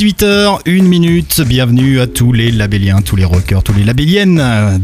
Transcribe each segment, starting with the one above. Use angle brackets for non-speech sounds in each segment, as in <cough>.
18h, 1 minute, bienvenue à tous les labelliens, tous les rockers, tous les labelliennes.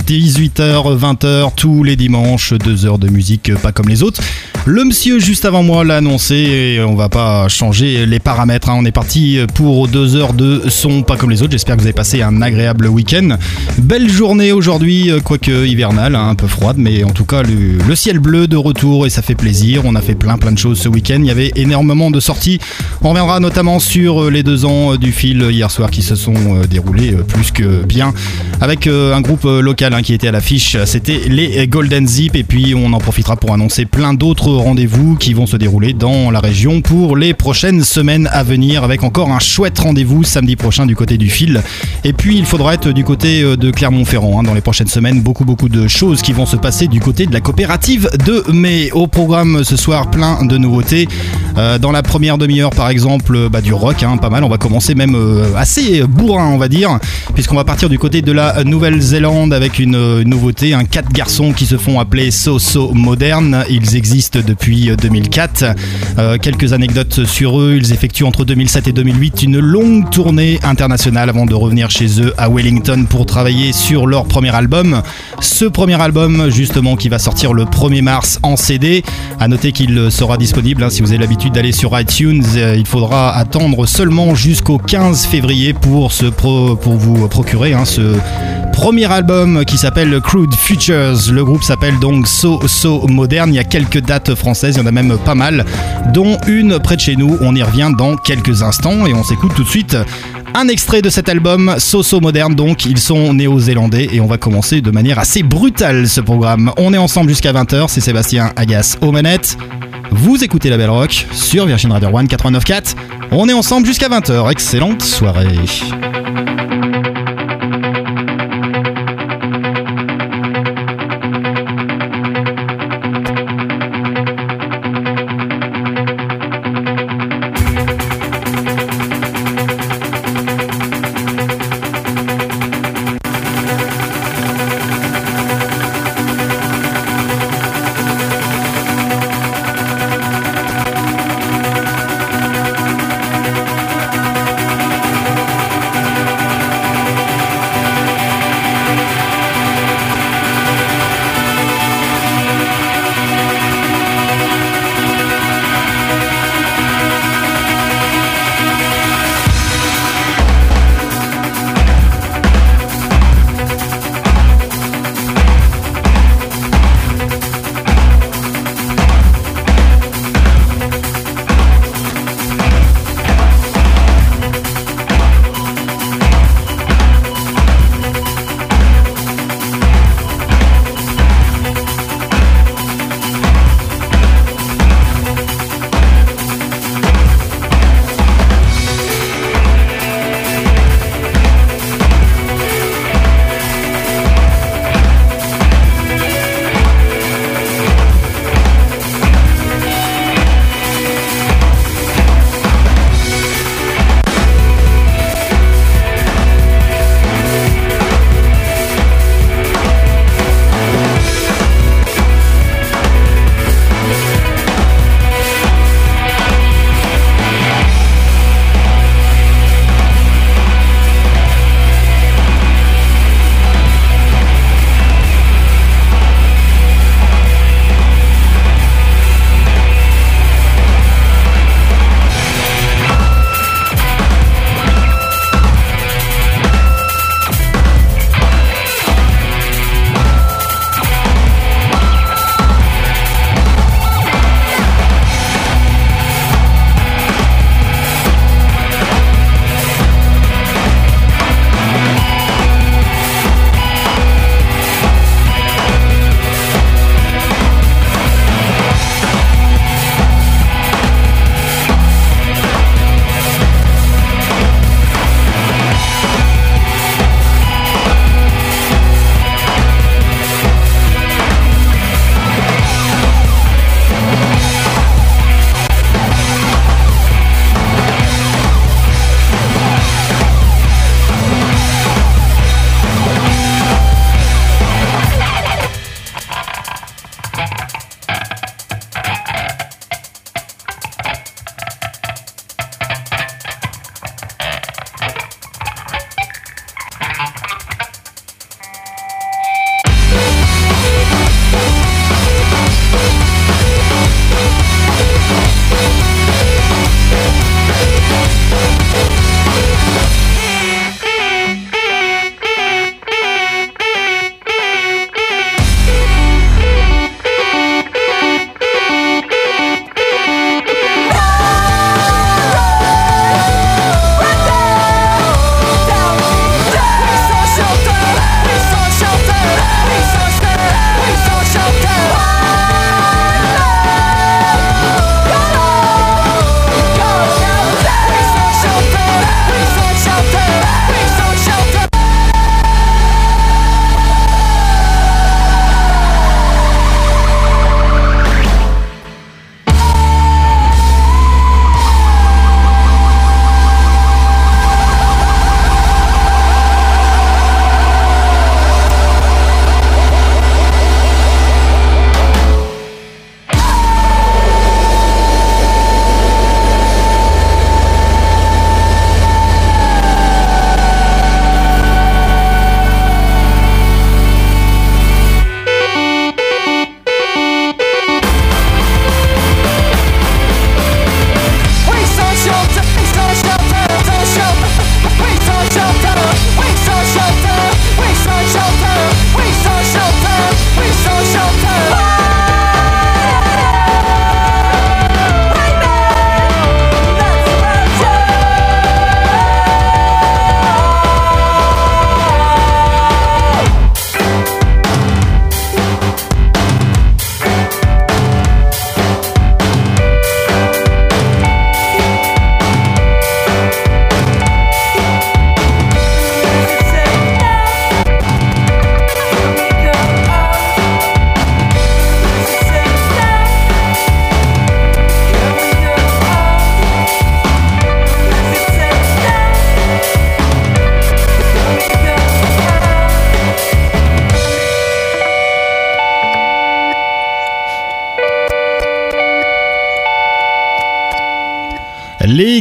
18h, 20h, tous les dimanches, 2 heures de musique pas comme les autres. Le monsieur juste avant moi l'a annoncé et on va pas changer les paramètres. hein. On est parti pour 2 heures de son pas comme les autres. J'espère que vous avez passé un agréable week-end. Belle journée aujourd'hui, quoique hivernale, hein, un peu froide, mais en tout cas le, le ciel bleu de retour et ça fait plaisir. On a fait plein plein de choses ce week-end. Il y avait énormément de sorties. On reviendra notamment sur les deux ans du fil hier soir qui se sont euh, déroulés euh, plus que bien avec euh, un groupe local hein, qui était à l'affiche. C'était les Golden Zip et puis on en profitera pour annoncer plein d'autres rendez-vous qui vont se dérouler dans la région pour les prochaines semaines à venir avec encore un chouette rendez-vous samedi prochain du côté du fil. Et puis il faudra être du côté de Clermont-Ferrand hein, dans les prochaines semaines. Beaucoup beaucoup de choses qui vont se passer du côté de la coopérative de mai. Au programme ce soir plein de nouveautés. Dans la première demi-heure par exemple bah, du rock, hein, pas mal. On va commencer même euh, assez bourrin on va dire puisqu'on va partir du côté de la Nouvelle-Zélande avec une, euh, nouveauté, un quatre garçons qui se font appeler So So Modern. Ils existent depuis euh, 2004. Euh, quelques anecdotes sur eux. Ils effectuent entre 2007 et 2008 une longue tournée internationale avant de revenir chez eux à Wellington pour travailler sur leur premier album. Ce premier album, justement, qui va sortir le 1er mars en CD. À noter qu'il sera disponible. hein, si vous avez l'habitude d'aller sur iTunes, il faudra attendre seulement jusqu'au 15 février pour, pour vous procurer hein, ce premier album qui s'appelle Crude Futures. Le groupe s'appelle donc So So Modern. Il y a quelques dates françaises, il y en a même pas mal, dont une près de chez nous. On y revient dans quelques instants et on s'écoute tout de suite un extrait de cet album, So So Modern. Donc, ils sont néo-zélandais et on va commencer de manière assez brutale ce programme. On est ensemble jusqu'à 20h. C'est Sébastien Agas aux manettes. Vous écoutez la Belle Rock sur Virgin Radio One 89.4. On est ensemble jusqu'à 20h. Excellente soirée.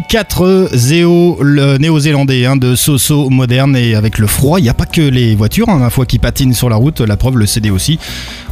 4-0, le néo-zélandais hein, de Soso moderne. Et avec le froid, il n'y a pas que les voitures, hein, ma foi, qui patinent sur la route. La preuve, le CD aussi.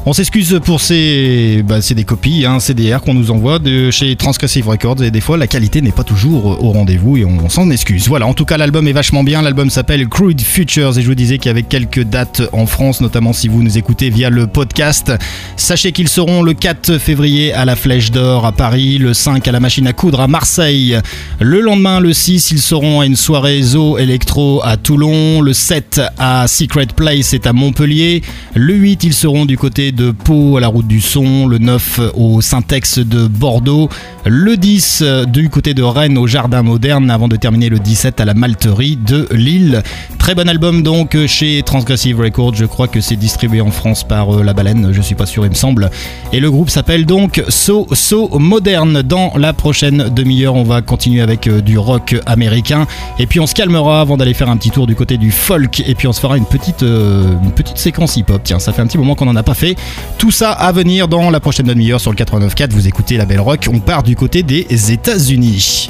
On s'excuse pour ces, bah, des copies, hein, CDR qu'on nous envoie de chez Transgressive Records et des fois la qualité n'est pas toujours au rendez-vous et on, s'en excuse. Voilà, en tout cas l'album est vachement bien. L'album s'appelle Crude Futures et je vous disais qu'il y avait quelques dates en France, notamment si vous nous écoutez via le podcast. Sachez qu'ils seront le 4 février à la Flèche d'Or à Paris, le 5 à la Machine à coudre à Marseille. Le lendemain, le 6, ils seront à une soirée Zo Electro à Toulon. Le 7 à Secret Place est à Montpellier. Le 8, ils seront du côté de Pau à la route du son, le 9 au Syntex de Bordeaux, le 10 du côté de Rennes au Jardin Moderne avant de terminer le 17 à la Malterie de Lille. Très bon album donc chez Transgressive Records, je crois que c'est distribué en France par euh, La Baleine, je suis pas sûr il me semble. Et le groupe s'appelle donc So So Moderne. Dans la prochaine demi-heure, on va continuer avec euh, du rock américain et puis on se calmera avant d'aller faire un petit tour du côté du folk et puis on se fera une petite, euh, petite séquence hip-hop. Tiens, ça fait un petit moment qu'on en a pas fait. Tout ça à venir dans la prochaine demi-heure sur le 89.4. Vous écoutez la Belle Rock. On part du côté des États-Unis.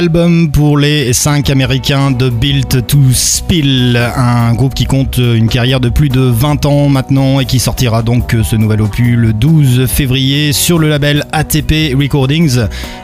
Album pour les 5 américains de Built to Spill, un groupe qui compte une carrière de plus de 20 ans maintenant et qui sortira donc ce nouvel opus le 12 février sur le label ATP Recordings,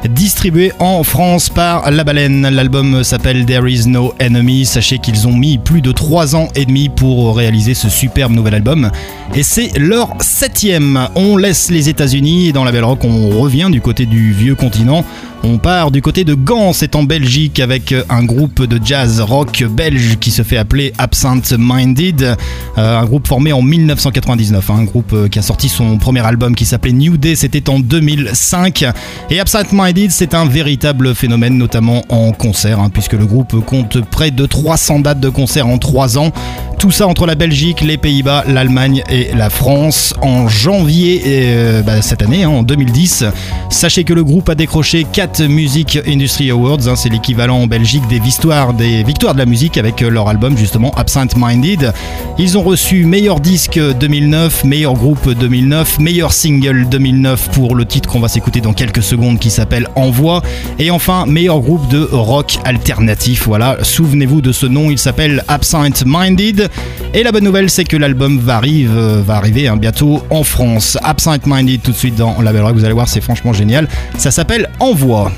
distribué en France par La Baleine. L'album s'appelle There Is No Enemy. Sachez qu'ils ont mis plus de 3 ans et demi pour réaliser ce superbe nouvel album et c'est leur septième. On laisse les États-Unis et dans la Belle Rock on revient du côté du vieux continent on part du côté de Gand, c'est en Belgique avec un groupe de jazz rock belge qui se fait appeler Absent Minded, euh, un groupe formé en 1999, hein, un groupe euh, qui a sorti son premier album qui s'appelait New Day, c'était en 2005. Et Absent Minded, c'est un véritable phénomène, notamment en concert, hein, puisque le groupe compte près de 300 dates de concert en 3 ans. Tout ça entre la Belgique, les Pays-Bas, l'Allemagne et la France. En janvier euh, bah, cette année, hein, en 2010, sachez que le groupe a décroché 4 Music Industry Awards. Hein, c'est l'équivalent en Belgique des victoires, de la musique avec euh, leur album justement Absent Minded. Ils ont reçu meilleur disque 2009, meilleur groupe 2009, meilleur single 2009 pour le titre qu'on va s'écouter dans quelques secondes qui s'appelle Envoi. Et enfin, meilleur groupe de rock alternatif. Voilà, souvenez-vous de ce nom, il s'appelle Absent Minded. Et la bonne nouvelle, c'est que l'album va, euh, arriver hein, bientôt en France. Absent Minded tout de suite dans la belle rock, vous allez voir, c'est franchement génial. Ça s'appelle Envoi. My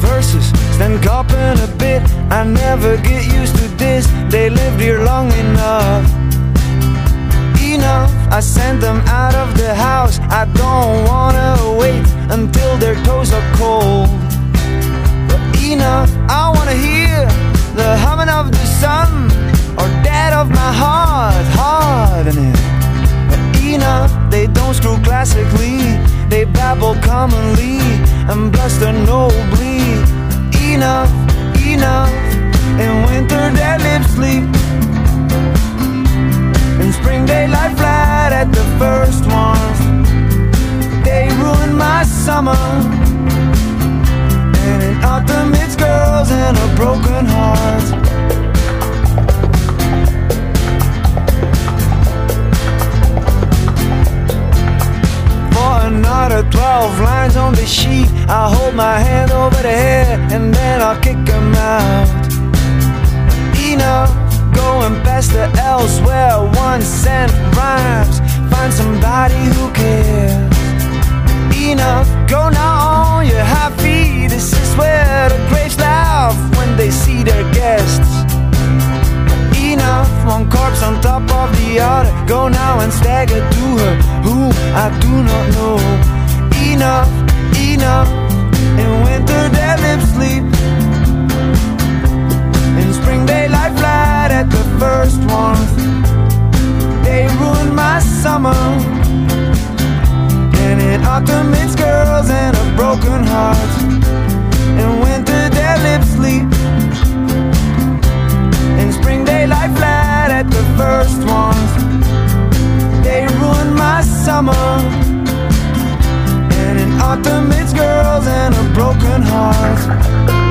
verses stand copping a bit. I never get used to this. They lived here long enough. Enough, I sent them out of the house. I don't wanna wait until their toes are cold. But enough, I wanna hear don't classically, they babble commonly and bluster nobly. Enough, enough. In winter, their lips sleep. In spring, they lie flat at the first warmth. They ruin my summer. And in autumn, it's girls and a broken heart. For another 12 lines on the sheet, I hold my hand over the head and then I'll kick them out. Enough, going past the elsewhere, one cent rhymes. Find somebody who cares enough. Go now on your high feet. This is where the graves laugh when they see their guests. Enough, one corpse on top of the other. Go now and stagger to her, whom I do not know. Enough, enough. In winter, their lips sleep. In spring, they lie flat at the first warmth. They ruin my summer. And in autumn it's girls and a broken heart In winter their lips sleep spring lie flat at the first ones They ruin my summer. And in autumn it's girls and a broken heart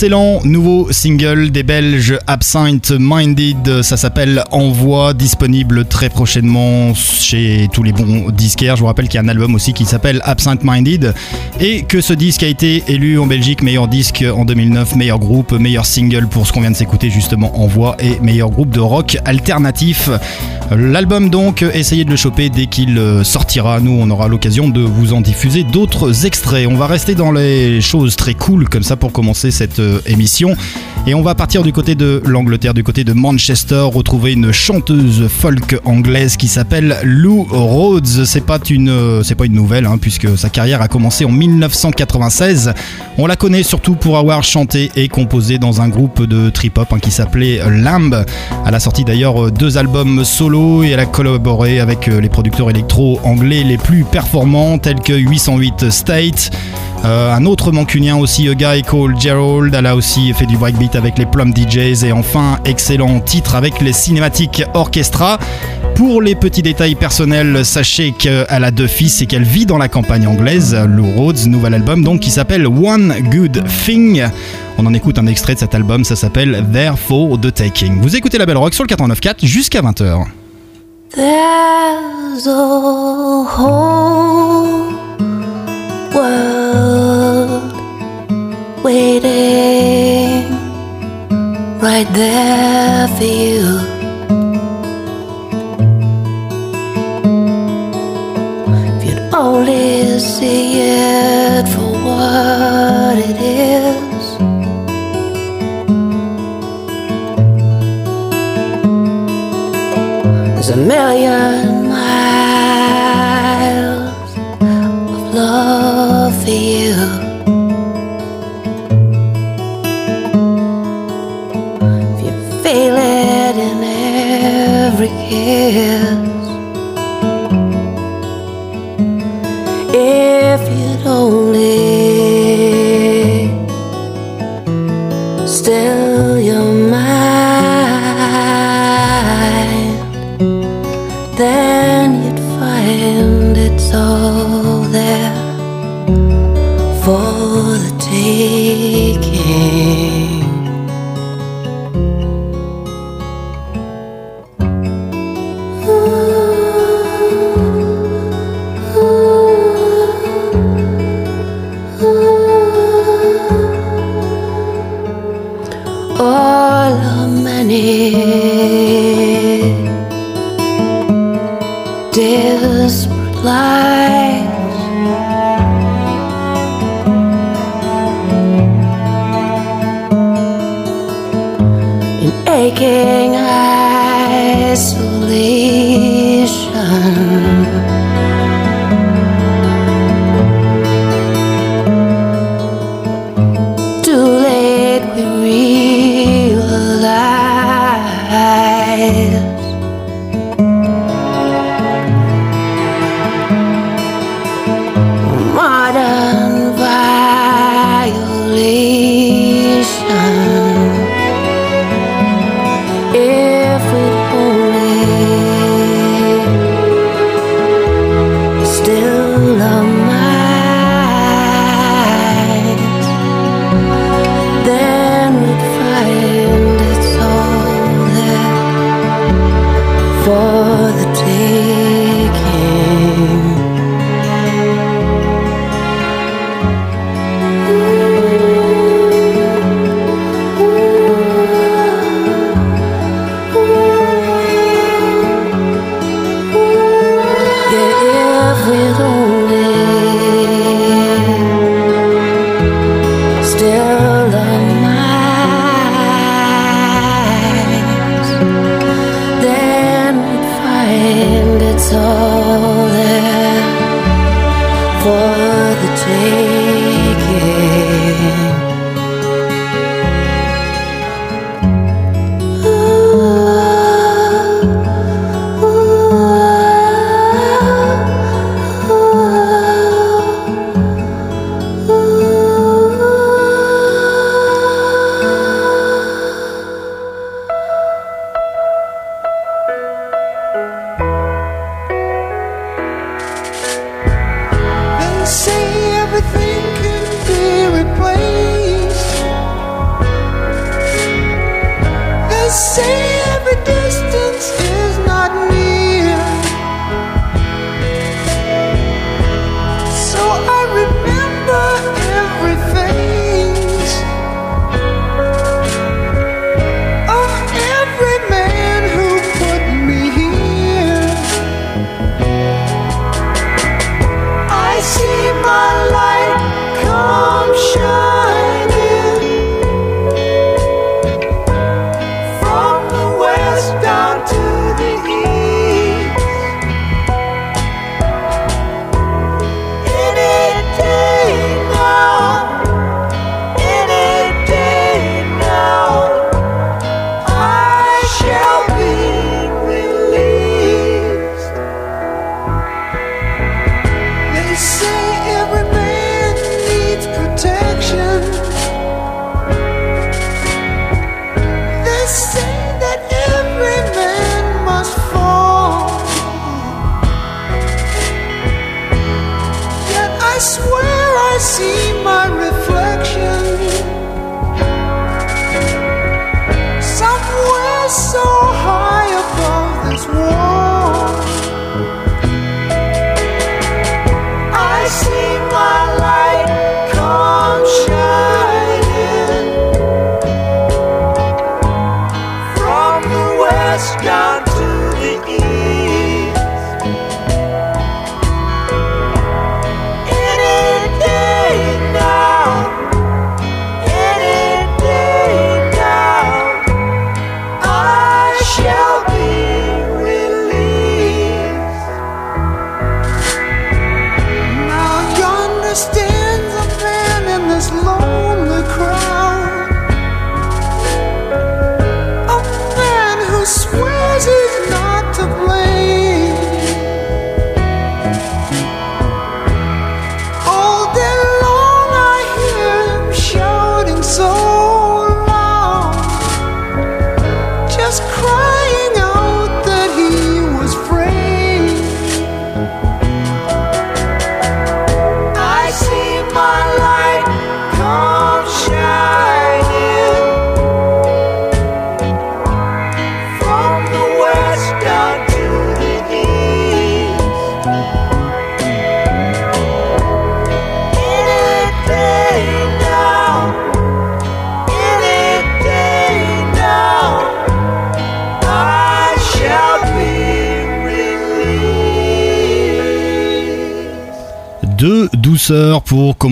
Excellent nouveau single des Belges Absinthe Minded, ça s'appelle Envoi, disponible très prochainement chez tous les bons disquaires. Je vous rappelle qu'il y a un album aussi qui s'appelle Absinthe Minded et que ce disque a été élu en Belgique meilleur disque en 2009, meilleur groupe, meilleur single pour ce qu'on vient de s'écouter justement Envoi et meilleur groupe de rock alternatif. L'album donc, essayez de le choper dès qu'il sortira. Nous, on aura l'occasion de vous en diffuser d'autres extraits. On va rester dans les choses très cool comme ça pour commencer cette euh, émission. Et on va partir du côté de l'Angleterre, du côté de Manchester, retrouver une chanteuse folk anglaise qui s'appelle Lou Rhodes. C'est pas une, euh, pas une nouvelle, hein, puisque sa carrière a commencé en 1996. On la connaît surtout pour avoir chanté et composé dans un groupe de trip-hop hein, qui s'appelait Lamb. Elle a sorti d'ailleurs euh, deux albums solo et elle a collaboré avec les producteurs électro anglais les plus performants tels que 808 State. un autre mancunien aussi, a guy called Gerald elle a aussi fait du breakbeat avec les Plum DJs et enfin, excellent titre avec les Cinématiques Orchestra. Pour les petits détails personnels, sachez qu'elle a deux fils et qu'elle vit dans la campagne anglaise. Lou Rhodes, nouvel album donc qui s'appelle One Good Thing. On en écoute un extrait de cet album, ça s'appelle There for the Taking. Vous écoutez la Belle Rock sur le 89.4 jusqu'à 20h. There's a whole right there for you. If you'd only see it for what it is. There's a million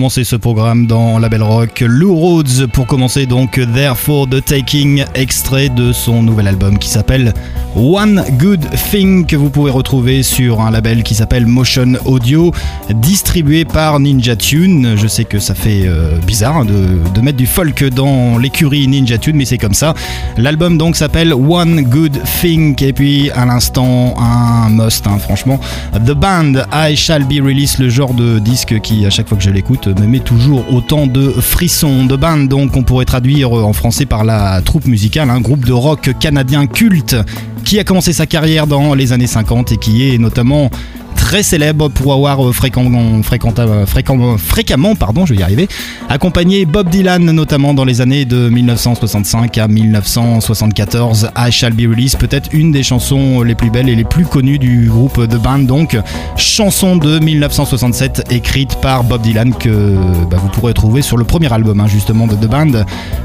ce programme dans la Belle Rock. Lou Rhodes pour commencer donc Therefore the Taking, extrait de son nouvel album qui s'appelle One Good Thing que vous pouvez retrouver sur un label qui s'appelle Motion Audio, distribué par Ninja Tune. Je sais que ça fait euh, bizarre hein, de, mettre du folk dans l'écurie Ninja Tune, mais c'est comme ça. L'album donc s'appelle One Good Thing et puis à l'instant un must, hein, franchement. The Band I Shall Be Released, le genre de disque qui à chaque fois que je l'écoute me met toujours autant de frissons. The Band donc on pourrait traduire en français par la troupe musicale, un groupe de rock canadien culte qui a commencé sa carrière dans les années 50 et qui est notamment très célèbre pour avoir fréquemment, pardon, je vais y arriver, accompagné Bob Dylan notamment dans les années de 1965 à 1974. I Shall Be Released, peut-être une des chansons les plus belles et les plus connues du groupe The Band, donc chanson de 1967 écrite par Bob Dylan que bah, vous pourrez trouver sur le premier album hein, justement de The Band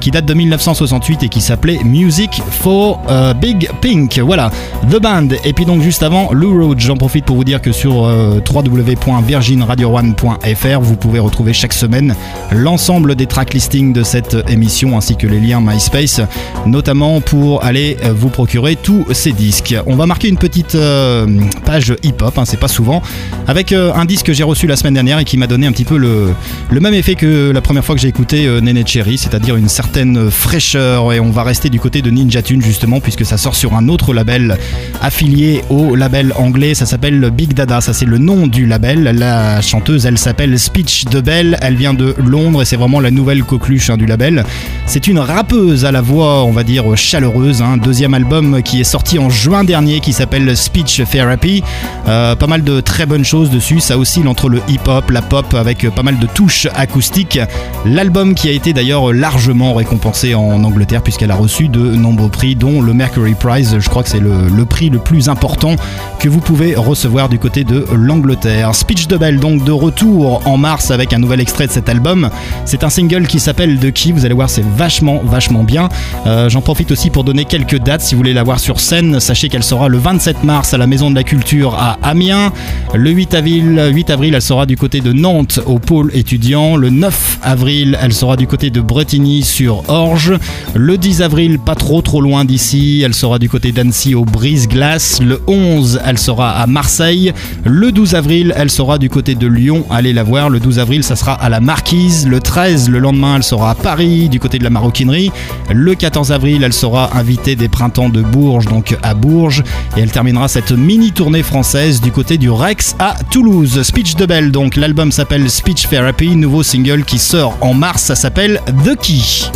qui date de 1968 et qui s'appelait Music for euh, Big Pink. Voilà, The Band. Et puis donc juste avant, Lou Road, j'en profite pour vous dire que sur euh, www.virginradio1.fr, vous pouvez retrouver chaque semaine l'ensemble des track listings de cette émission ainsi que les liens MySpace, notamment pour aller euh, vous procurer tous ces disques. On va marquer une petite euh, page hip-hop, hein, c'est pas souvent, avec euh, un disque que j'ai reçu la semaine dernière et qui m'a donné un petit peu le, le même effet que la première fois que j'ai écouté Nene Cherry, c'est-à-dire une certaine fraîcheur. Et on va rester du côté de Ninja Tune justement, puisque ça sort sur un autre label affilié au label anglais, ça s'appelle Big. Limitada, ça c'est le nom du label. La chanteuse, elle s'appelle Speech de Bell, elle vient de Londres c'est vraiment la nouvelle coqueluche hein, du label. C'est une rappeuse à la voix, on va dire, chaleureuse. Hein. deuxième album qui est sorti en juin dernier qui s'appelle Speech Therapy. Euh, pas mal de très bonnes choses dessus, ça oscille entre le hip-hop, la pop avec pas mal de touches acoustiques. L'album qui a été d'ailleurs largement récompensé en Angleterre puisqu'elle a reçu de nombreux prix dont le Mercury Prize, je crois que c'est le, le prix le plus important que vous pouvez recevoir du côté de l'Angleterre. Speech de Bell donc de retour en mars avec un nouvel extrait de cet album. C'est un single qui s'appelle The Key, vous allez voir c'est vachement vachement bien. Euh, j'en profite aussi pour donner quelques dates si vous voulez la voir sur scène. Sachez qu'elle sera le 27 mars à la Maison de la Culture à Amiens. Le 8 avril, 8 avril elle sera du côté de Nantes au pôle étudiant. Le 9 avril elle sera du côté de Bretigny sur Orge. Le 10 avril pas trop trop loin d'ici elle sera du côté d'Annecy au Brise-Glace. Le 11 elle sera à Marseille. Le 12 avril elle sera du côté de Lyon. Allez la voir. Le 12 avril ça sera à la Marquise. Le 13 le lendemain elle sera à Paris du côté de la maroquinerie. Le 14 avril, elle sera invitée des printemps de Bourges, donc à Bourges. Et elle terminera cette mini tournée française du côté du Rex à Toulouse. Speech de Belle, donc l'album s'appelle Speech Therapy, nouveau single qui sort en mars, ça s'appelle The Key.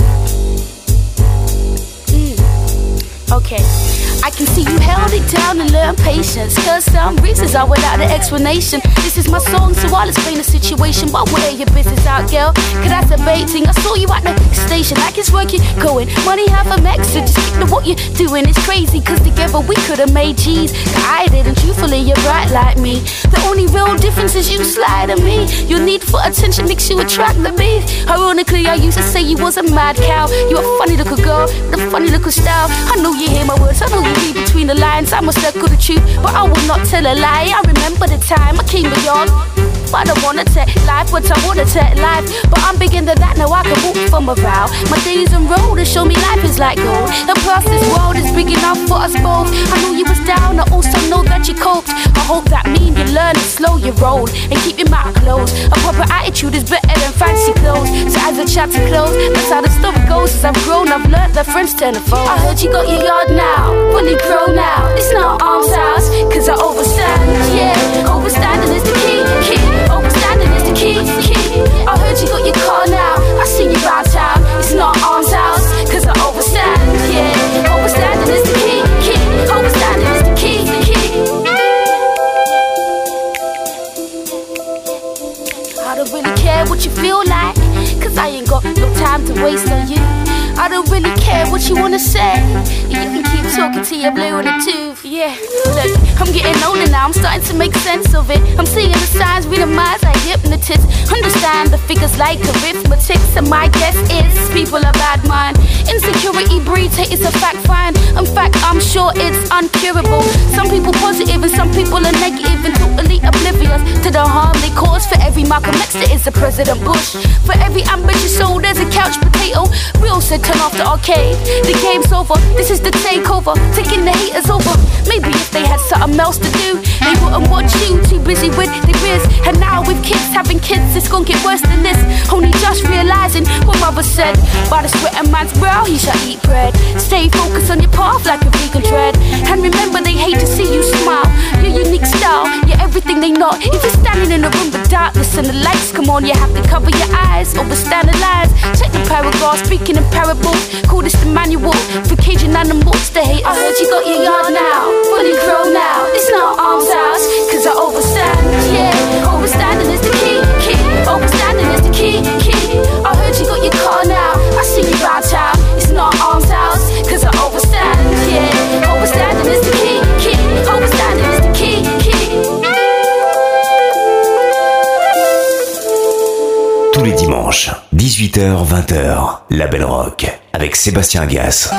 I can see you held it down and learn patience. Cause some reasons are without an explanation. This is my song, so I'll explain the situation. But where your business out, girl? Cause that's debating. I saw you at the station, like it's working, going. Money half a so just keep to what you're doing. It's crazy, cause together we could have made cheese. I didn't, truthfully, you're bright like me. The only real difference is you slide at me. Your need for attention makes you attract the me. Ironically, I used to say you was a mad cow. You a funny little girl with a funny little style. I know you hear my words, I know you read between the lines. I must circle the truth, but I will not tell a lie. I remember the time I came beyond. But I don't wanna take life, but I wanna take life. But I'm bigger than that, now I can walk from a vow. My days on road to show me life is like gold. And plus, this world is big enough for us both. I know you was down, I also know that you coped. I hope that mean you learn to slow your roll and keep your mouth closed. A proper attitude is better than fancy clothes. So as the chapter close, that's how the story goes. As I've grown, I've learned that friends turn to foes. I heard you got your yard now, fully grown now. It's not arms house, cause I overstand, yeah. Overstanding is the key, key. Overstanding is the key, key. I heard you got your car now. I seen you round town. It's not arms house, cause I overstand, yeah. Overstanding is the key, key. Overstanding is the key, key. I don't really care what you feel like, cause I ain't got no time to waste on you. I don't really care what you wanna say. You can keep talking till you're blue in the tooth, yeah. Look, I'm getting older now, I'm starting to make sense of it. I'm seeing the signs, reading minds like hypnotists. Understand the figures like arithmetic, and my guess is people are bad mind. Insecurity breeds hate, it's a fact find. In fact, I'm sure it's uncurable. Some people positive and some people are negative and totally oblivious to the harm they cause. For every Malcolm X, there is a President Bush. For every ambitious soul, there's a couch potato. Real said turn off the arcade. The game's over, this is the takeover. Taking the haters over. Maybe if they had something else to do, they wouldn't watch you. Too busy with their biz. And now with kids having kids, it's gonna get worse than this. Only just realizing what mother said. By the sweat of man's brow, he shall eat bread. Stay focused on your path like a vegan tread. And remember, they hate to see you smile. Your unique style, you're everything they not. If you're standing in a room with darkness and the lights come on, you have to cover your eyes. Overstand the lies. Check the paragraph, speaking in parables. Call this the manual for caging animals. The haters. I heard you got your yard now, fully grown now. It's not arms house, cause I overstand. Yeah, overstanding is the key, key. Overstanding is the key, key. I heard you got your car Tous les dimanches, 18h-20h, La Belle Rock, avec Sébastien Gas.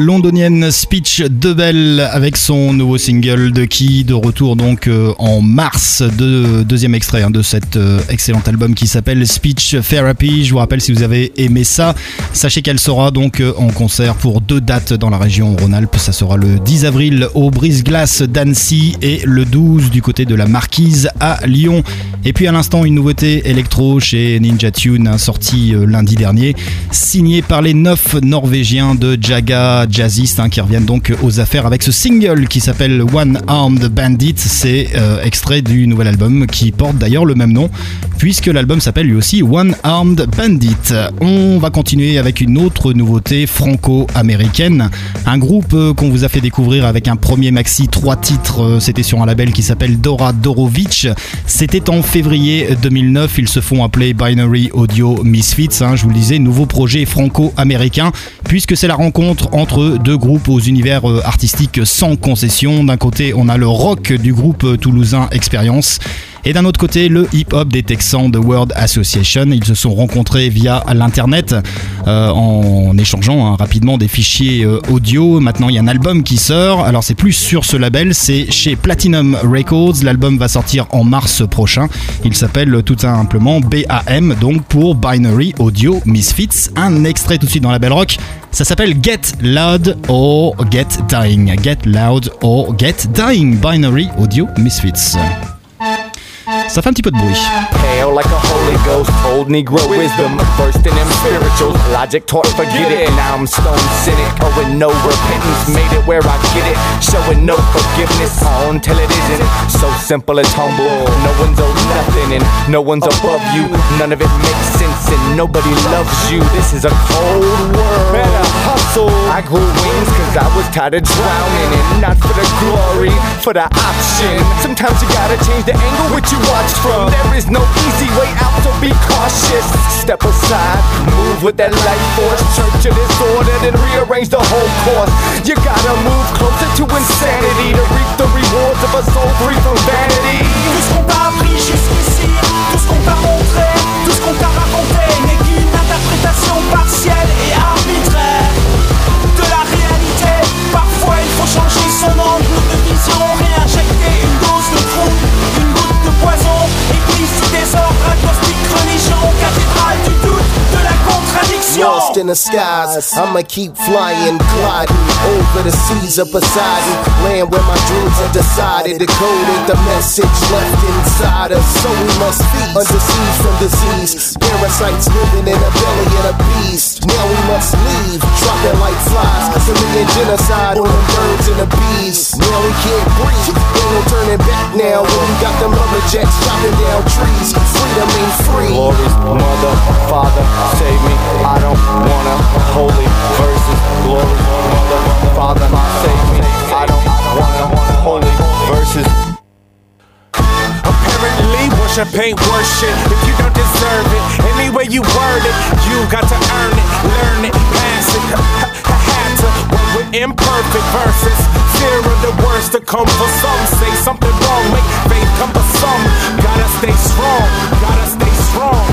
Londonienne Speech Debel avec son nouveau single de qui de retour donc euh, en mars de deuxième extrait hein, de cet euh, excellent album qui s'appelle Speech Therapy. Je vous rappelle si vous avez aimé ça, sachez qu'elle sera donc euh, en concert pour deux dates dans la région Rhône-Alpes. Ça sera le 10 avril au Brise-Glace d'Annecy et le 12 du côté de la Marquise à Lyon. Et puis à l'instant une nouveauté électro chez Ninja Tune hein, sortie lundi dernier, signée par les neuf Norvégiens de Jaga jazzistes hein, qui reviennent donc aux affaires avec ce single qui s'appelle One Armed Bandit. C'est euh, extrait du nouvel album qui porte d'ailleurs le même nom puisque l'album s'appelle lui aussi One Armed Bandit. On va continuer avec une autre nouveauté franco-américaine. Un groupe euh, qu'on vous a fait découvrir avec un premier maxi, trois titres. Euh, c'était sur un label qui s'appelle Dora Dorovich. C'était en février 2009. Ils se font appeler Binary Audio Misfits. Hein, je vous le disais, nouveau projet franco-américain puisque c'est la rencontre entre deux groupes aux univers euh, artistiques sans concession. D'un côté, on a le rock du groupe toulousain Expérience et d'un autre côté, le hip-hop des Texans de World Association. Ils se sont rencontrés via l'internet euh, en échangeant hein, rapidement des fichiers audio. Maintenant, il y a un album qui sort. Alors, c'est plus sur ce label, c'est chez Platinum Records. L'album va sortir en mars prochain. Il s'appelle tout simplement BAM, donc pour Binary Audio Misfits. Un extrait tout de suite dans la Belle Rock. Ça s'appelle Get Loud or Get Dying. Get Loud or Get Dying. Binary Audio Misfits. Ça fait un petit peu de bruit. Hail like a Holy Ghost, old Negro wisdom, bursting in spirituals. Logic taught, forget it. Now I'm stone cynic, owing no repentance. Made it where I get it, showing no forgiveness on television. So simple it's humble. No one's owed nothing and no one's above you. None of it makes sense and nobody loves you. This is a cold world. Better hustle. I grew wings cause I was tired of drowning and not for the glory, for the option. Sometimes you gotta change the angle which you watch from. There is no easy way out, so be cautious. Step aside, move with that light force. Church of disorder, then rearrange the whole course. You gotta move closer to insanity to reap the rewards of a soul free from vanity. Tout ce qu'on t'a appris jusqu'ici, tout ce qu'on t'a montré, tout ce qu'on t'a raconté n'est qu'une interprétation partielle et arbitraire faut changer son angle de vision, in the skies, I'ma keep flying, gliding over the seas of Poseidon. Land where my dreams are decided. Decoded the message left inside us, so we must feast. Under siege from disease, parasites living in the belly of a beast. Now we must leave, dropping like flies. Committing genocide on the birds and the bees. Now we can't breathe, ain't no turning back now. When we got them lumberjacks chopping down trees, freedom ain't free. Glory's mother, father, save me. I don't wanna holy verses. glory, mother, father, save me. I don't wanna holy verses. Apparently, worship ain't worship if you don't deserve it. Any way you word it, you got to earn it, learn it, pass it. <laughs> Had to when we're imperfect verses. Fear of the worst to come for some. Say something wrong, make faith come for some. Gotta stay strong, gotta stay strong,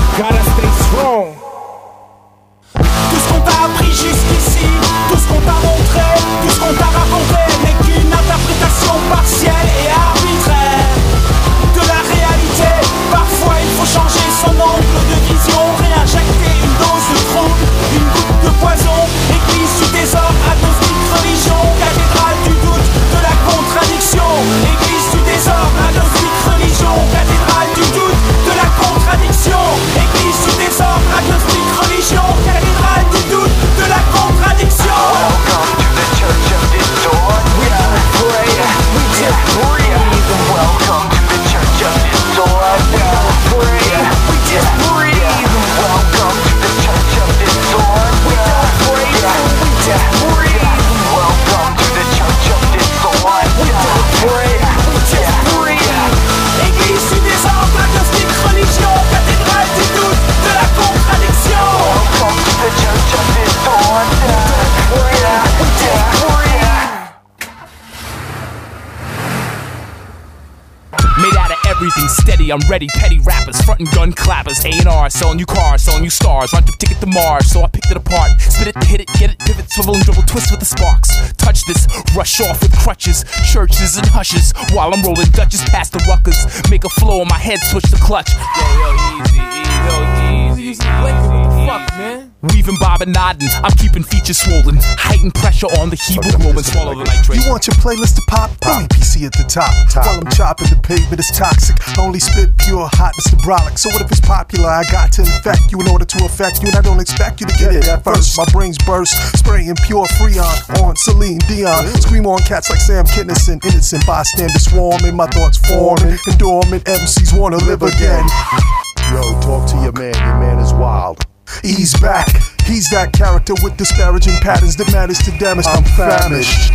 jusqu'ici, tout ce qu'on t'a montré, tout ce qu'on t'a raconté n'est qu'une interprétation partielle et arbitraire de la réalité. Parfois il faut changer son angle de vision, réinjecter une dose de trouble, une goutte de poison, ready, I'm ready. Petty rappers, front and gun clappers, A&R, selling you cars, selling you stars. Run through ticket to Mars, so I picked it apart. Spit it, hit it, get it, pivot, swivel and dribble, twist with the sparks. Touch this, rush off with crutches, churches and hushes. While I'm rolling Dutches past the ruckers. Make a flow my head, switch the clutch. Yo, yo, easy, easy, yo, easy, easy. What the fuck, man? Weaving, bobbing, nodding. I'm keeping features swollen. Heightened pressure on the hemoglobin. Swallow the nitrate. You want your playlist to pop? Billy PC at the top. While I'm chopping the pavement, it's toxic. Only spit pure hotness and brolic. So what if it's popular? I got to infect you in order to affect you, and I don't expect you to get it at first. My brains burst, spraying pure freon on Celine Dion. Scream on cats like Sam Kinison, innocent bystander swarming. My thoughts forming, and dormant MCs wanna live again. Yo, talk to your man. Your man is wild. He's back. He's that character with disparaging patterns that matters to damage. I'm famished.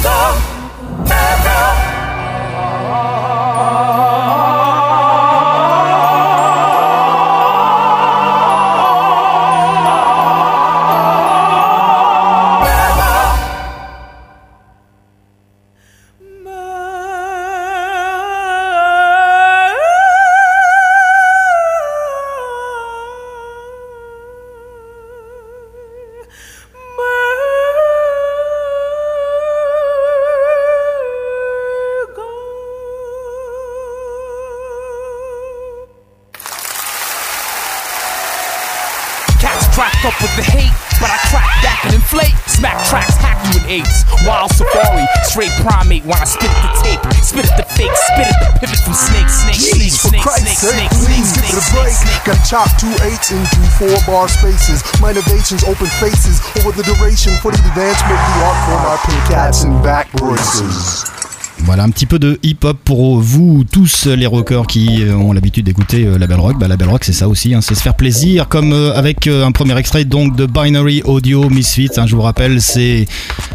Cats chop two eights into four bar spaces. My innovations open faces over the duration for the advancement of the art form. I pay cats and back braces. Voilà un petit peu de hip-hop pour vous tous les rockers qui euh, ont l'habitude d'écouter euh, la Belle Rock. Bah, la Belle Rock c'est ça aussi, hein, c'est se faire plaisir comme euh, avec un premier extrait donc de Binary Audio Misfits. hein, je vous rappelle c'est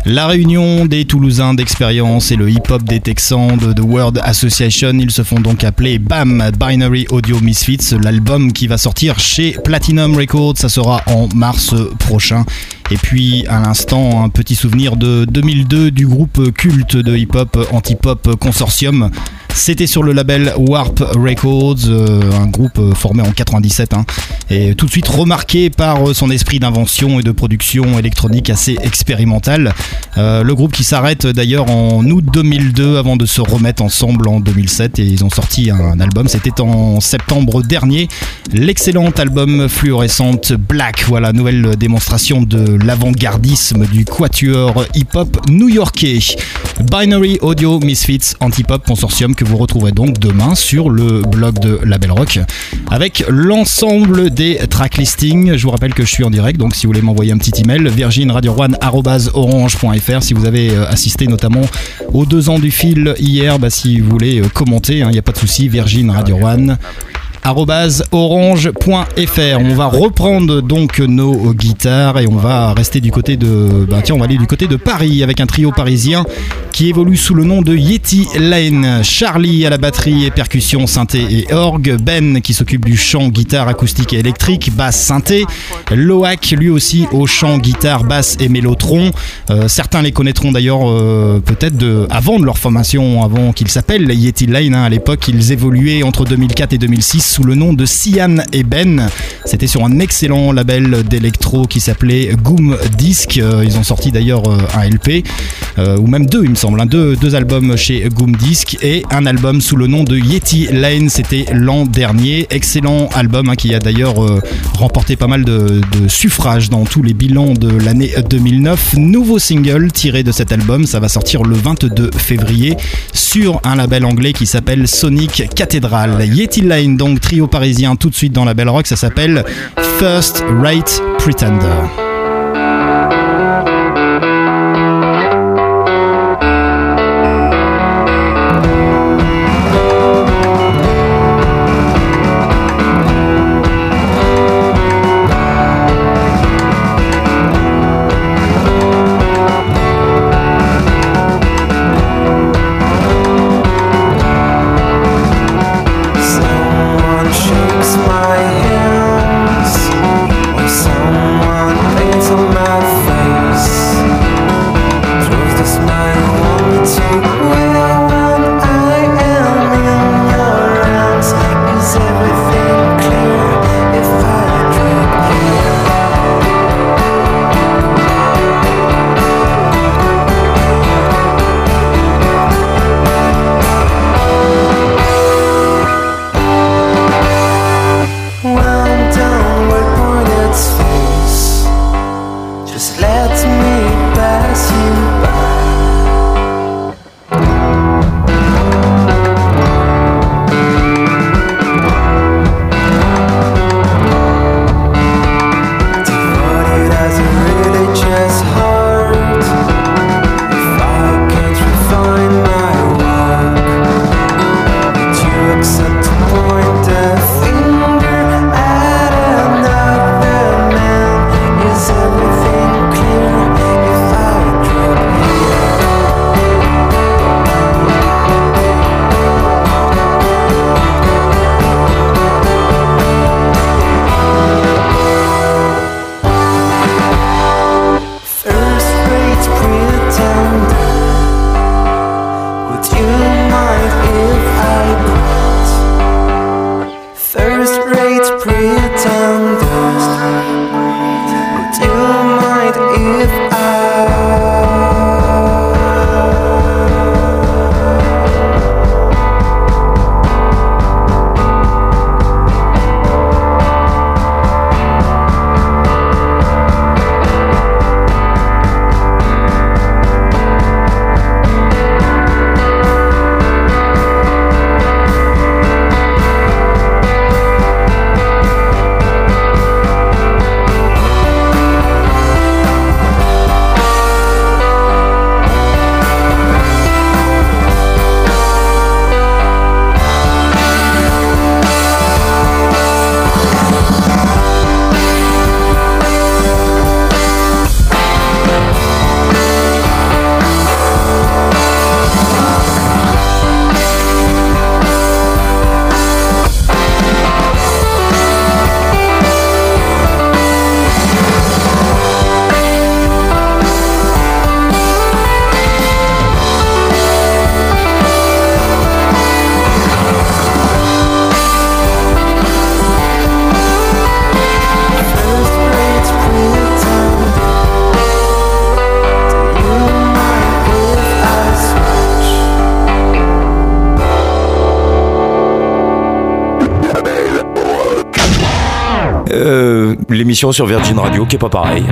la réunion des Toulousains d'expérience et le hip-hop des Texans de The World Association. Ils se font donc appeler BAM Binary Audio Misfits. L'album qui va sortir chez Platinum Records, ça sera en mars prochain. Et puis à l'instant, un petit souvenir de 2002 du groupe culte de hip-hop Antipop Consortium. C'était sur le label Warp Records, euh, un groupe euh, formé en 97 hein, et tout de suite remarqué par euh, son esprit d'invention et de production électronique assez expérimental. Euh, le groupe qui s'arrête d'ailleurs en août 2002 avant de se remettre ensemble en 2007 et ils ont sorti un album, c'était en septembre dernier, l'excellent album fluorescente Black, voilà, nouvelle démonstration de l'avant-gardisme du quatuor hip-hop new-yorkais. Binary Audio Misfits Antipop Consortium que vous retrouverez donc demain sur le blog de La Belle Rock avec l'ensemble des track listings. Je vous rappelle que je suis en direct, donc si vous voulez m'envoyer un petit email, virginradio1.orange.fr si vous avez euh, assisté notamment aux deux ans du fil hier, bah, si vous voulez euh, commenter, il n'y a pas de souci, Virgin Radio One orange.fr. On va reprendre donc nos guitares et on va rester du côté de bah tiens, on va aller du côté de Paris avec un trio parisien qui évolue sous le nom de Yeti Lane. Charlie à la batterie et percussion, synthé et orgue, Ben qui s'occupe du chant, guitare acoustique et électrique, basse synthé, Loak lui aussi au chant, guitare, basse et mélotron. Euh, certains les connaîtront d'ailleurs euh, peut-être de avant de leur formation, avant qu'ils s'appellent Yeti Lane. hein. à l'époque, ils évoluaient entre 2004 et 2006 sous le nom de Sian et Ben. C'était sur un excellent label d'électro qui s'appelait Goom Disc. Euh, Ils ont sorti d'ailleurs euh, un LP, euh, ou même deux, il me semble, hein. deux, deux albums chez Goom Disc et un album sous le nom de Yeti Lane. C'était l'an dernier. Excellent album hein, qui a d'ailleurs remporté pas mal de, de suffrages dans tous les bilans de l'année 2009. Nouveau single tiré de cet album, ça va sortir le 22 février sur un label anglais qui s'appelle Sonic Cathedral. Yeti Lane, donc trio parisien tout de suite dans la Belle Rock, ça s'appelle First Rate Pretender. If L'émission sur Virgin Radio qui est pas pareil.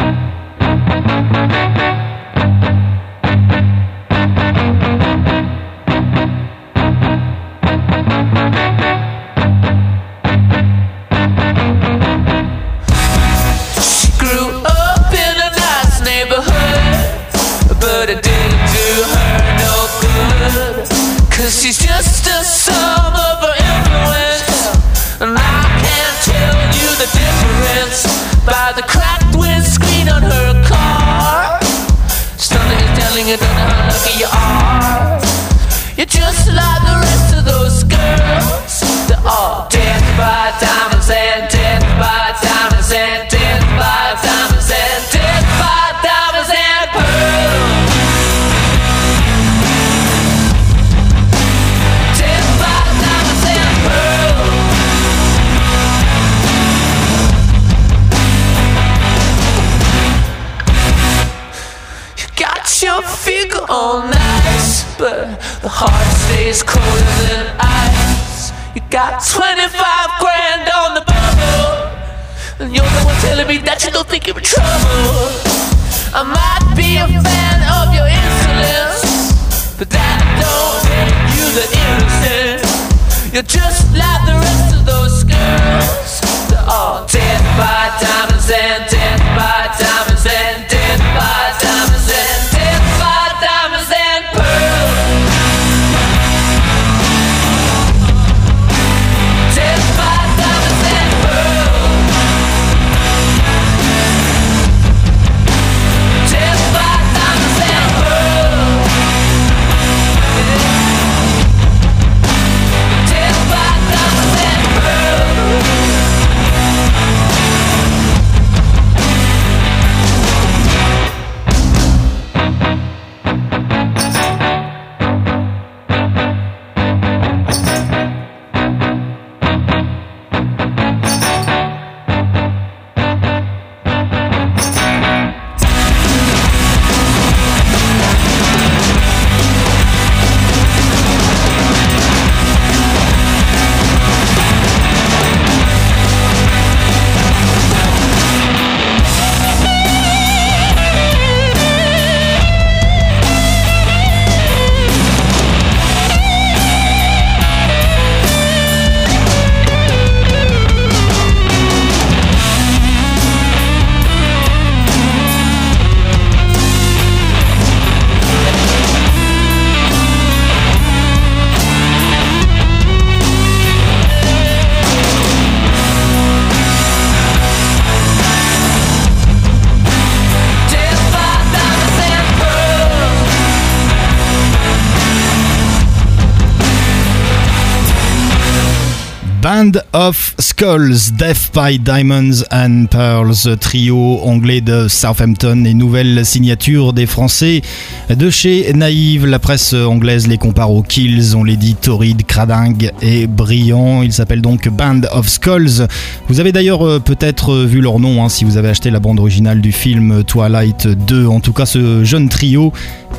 Band of Skulls, Death by Diamonds and Pearls, trio anglais de Southampton et nouvelle signature des Français de chez Naïve. La presse anglaise les compare aux Kills, on les dit torrides, cradingues et brillants. Ils s'appellent donc Band of Skulls. Vous avez d'ailleurs euh, peut-être vu leur nom hein, si vous avez acheté la bande originale du film Twilight 2. En tout cas, ce jeune trio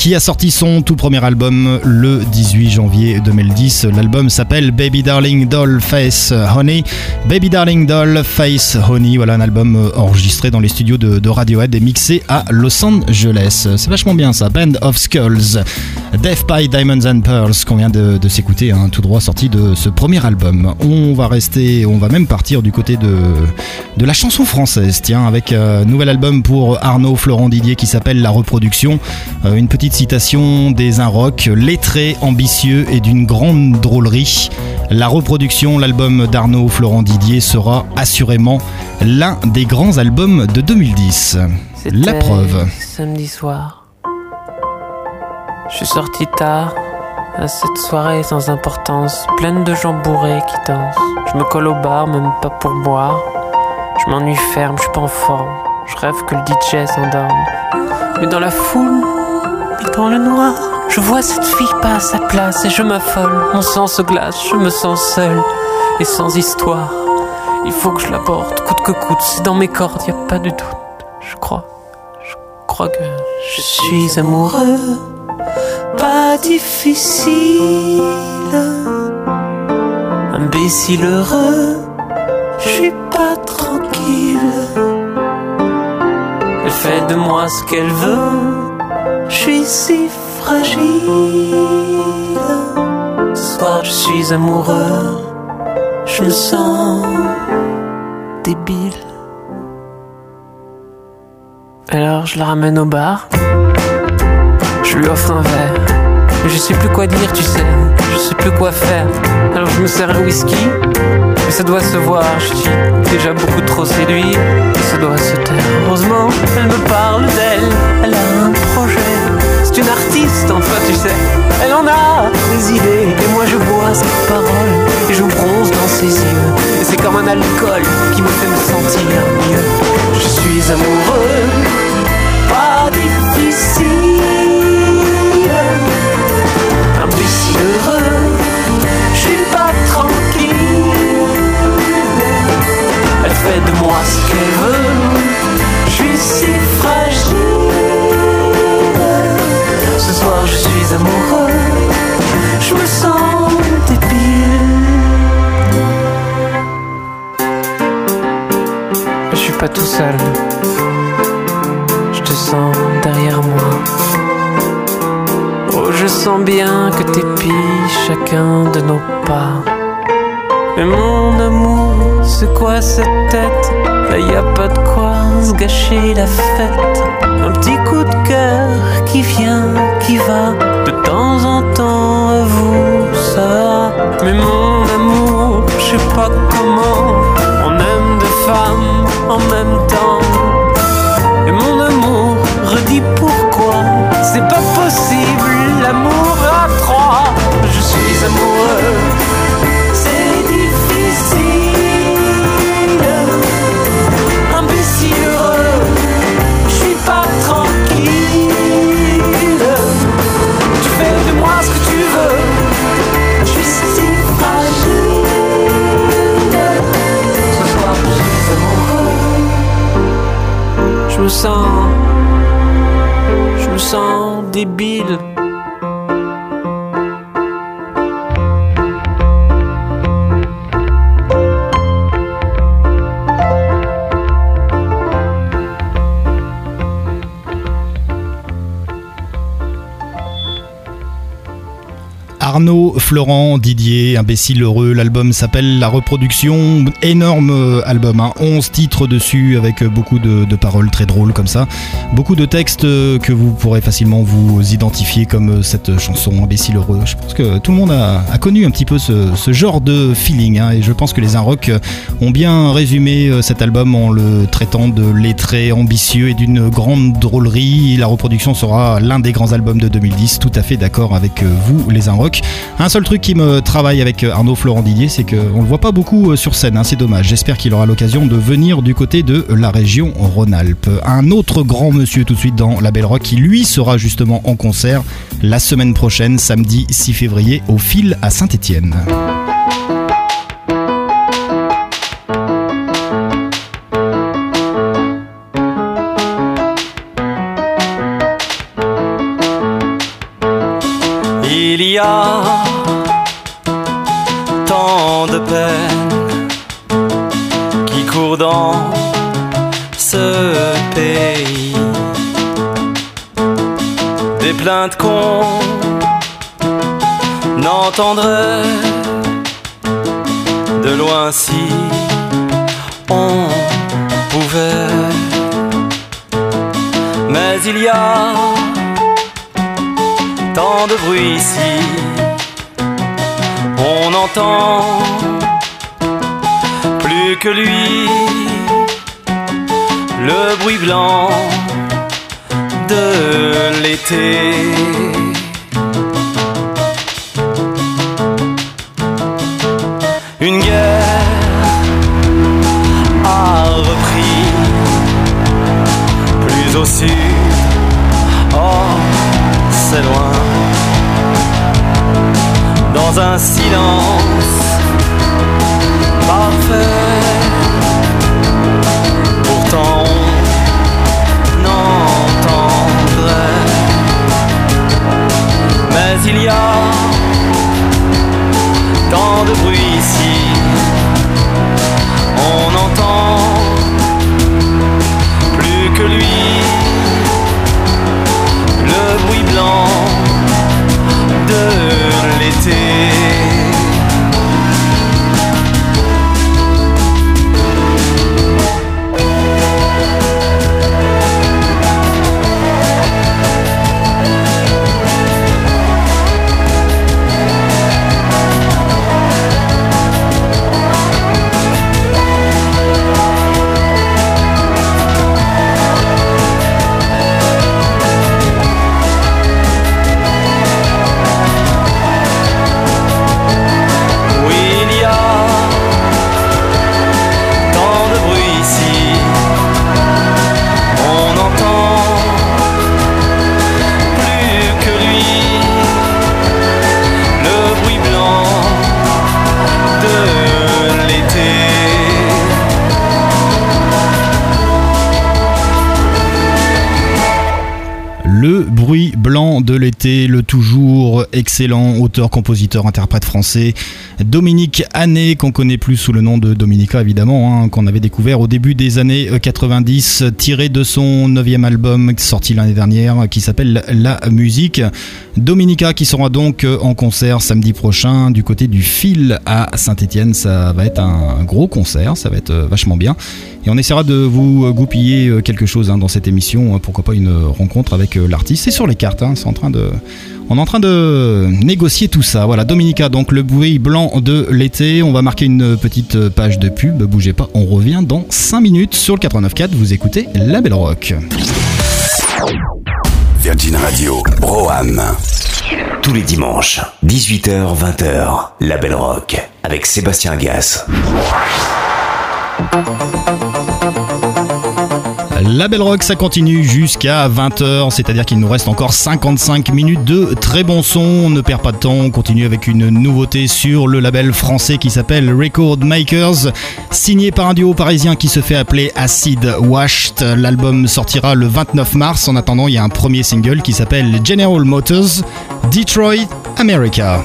qui a sorti son tout premier album le 18 janvier 2010. L'album s'appelle Baby Darling Doll Face Honey. Baby Darling Doll Face Honey, voilà un album euh, enregistré dans les studios de, Radiohead et mixé à Los Angeles. C'est vachement bien ça, Band of Skulls. Death by Diamonds and Pearls qu'on vient de, s'écouter, hein, tout droit sorti de ce premier album. On va rester, on va même partir du côté de, de la chanson française, tiens, avec un euh, nouvel album pour Arnaud Florent Didier qui s'appelle La Reproduction. Euh, une petite citation des Un Rock, lettré, ambitieux et d'une grande drôlerie. La reproduction, l'album d'Arnaud Florent Didier sera assurément l'un des grands albums de 2010. La preuve. Samedi soir. Je suis sorti tard à cette soirée sans importance, pleine de gens bourrés qui dansent. Je me colle au bar, même pas pour boire. Je m'ennuie ferme, je suis pas en forme. Je rêve que le DJ s'endorme. Mais dans la foule, dans le noir, je vois cette fille pas à sa place et je m'affole. Mon sang se glace, je me sens seul et sans histoire. Il faut que je la porte, coûte que coûte. C'est dans mes cordes, y a pas de doute. Je crois, je crois que je suis amoureux. Pas difficile, imbécile heureux. Je suis pas tranquille. Elle fait de moi ce qu'elle veut. Je suis si fragile. Ce soir, je suis amoureux. Je me sens débile. Alors, je la ramène au bar. Je lui offre un verre. Mais je sais plus quoi dire, tu sais. Je sais plus quoi faire. Alors, je me sers un whisky. Mais ça doit se voir, je suis déjà beaucoup trop séduit. Ça doit se taire. Heureusement, elle me parle d'elle. Elle a un projet. C'est une artiste, enfin, tu sais. Elle en a des idées. Et moi, je bois ses paroles. Et je bronze dans ses yeux. Et c'est comme un alcool qui me fait me sentir mieux. Je suis amoureux. Pas difficile. Imbécile heureux. Je suis pas tranquille. Elle fait de moi ce qu'elle veut. Je suis si fragile. Ce soir je suis amoureux. Je me sens débile. Je suis pas tout seul. Sens bien que t'épies chacun de nos pas. Mais mon amour, c'est quoi cette tête? Là y a pas de quoi se gâcher la fête. Un petit coup de cœur qui vient, qui va. De temps en temps, à vous, ça. Mais mon amour, je sais pas comment. On aime deux femmes en même temps. Et mon amour, redis pourquoi. C'est pas possible, l'amour à trois. Je suis amoureux. C'est difficile. Imbécile heureux. Je suis pas tranquille. Tu fais de moi ce que tu veux. Je suis si fragile. Ce soir, je suis amoureux. Je me sens. Je me sens débile. Arnaud, Florent, Didier, Imbécile Heureux. L'album s'appelle La Reproduction. Énorme euh, album, hein. 11 titres dessus avec euh, beaucoup de, paroles très drôles comme ça. Beaucoup de textes euh, que vous pourrez facilement vous identifier comme cette chanson Imbécile Heureux. Je pense que tout le monde a, connu un petit peu ce, genre de feeling hein, et je pense que les Inrock ont bien résumé cet album en le traitant de lettré, ambitieux et d'une grande drôlerie. La reproduction sera l'un des grands albums de 2010, tout à fait d'accord avec vous les Inrock. Un seul truc qui me travaille avec Arnaud Florent Didier, c'est qu'on le voit pas beaucoup euh, sur scène, hein, c'est dommage. J'espère qu'il aura l'occasion de venir du côté de la région Rhône-Alpes. Un autre grand monsieur tout de suite dans la Belle Rock qui lui sera justement en concert la semaine prochaine, samedi 6 février, au fil à Saint-Étienne. Des plaintes qu'on n'entendrait de loin si on pouvait. Mais il y a tant de bruit ici, on n'entend plus que lui, le bruit blanc de l'été. Une guerre a repris plus au sud. Oh, c'est loin. Dans un silence parfait. Il y a tant de bruit ici. On n'entend plus que lui le bruit blanc de l'été. De l'été, le toujours excellent auteur, compositeur, interprète français Dominique Hanné, qu'on connaît plus sous le nom de Dominica évidemment, hein, qu'on avait découvert au début des années 90, tiré de son neuvième album sorti l'année dernière qui s'appelle La Musique. Dominica qui sera donc en concert samedi prochain du côté du fil à Saint-Etienne. Ça va être un gros concert, ça va être vachement bien. Et on essaiera de vous goupiller quelque chose hein, dans cette émission, pourquoi pas une rencontre avec l'artiste. C'est sur les cartes, hein, c'est en train de... On est en train de négocier tout ça. Voilà, Dominica, donc le bruit blanc de l'été. On va marquer une petite page de pub. Bougez pas, on revient dans 5 minutes sur le 89.4. Vous écoutez La Belle Rock. Virgin Radio, Broham. Tous les dimanches, 18h-20h, La Belle Rock, avec Sébastien Gas. La Belle Rock, ça continue jusqu'à 20h, c'est-à-dire qu'il nous reste encore 55 minutes de très bon son. On ne perd pas de temps, on continue avec une nouveauté sur le label français qui s'appelle Record Makers, signé par un duo parisien qui se fait appeler Acid Washed. L'album sortira le 29 mars. En attendant, il y a un premier single qui s'appelle General Motors, Detroit, America.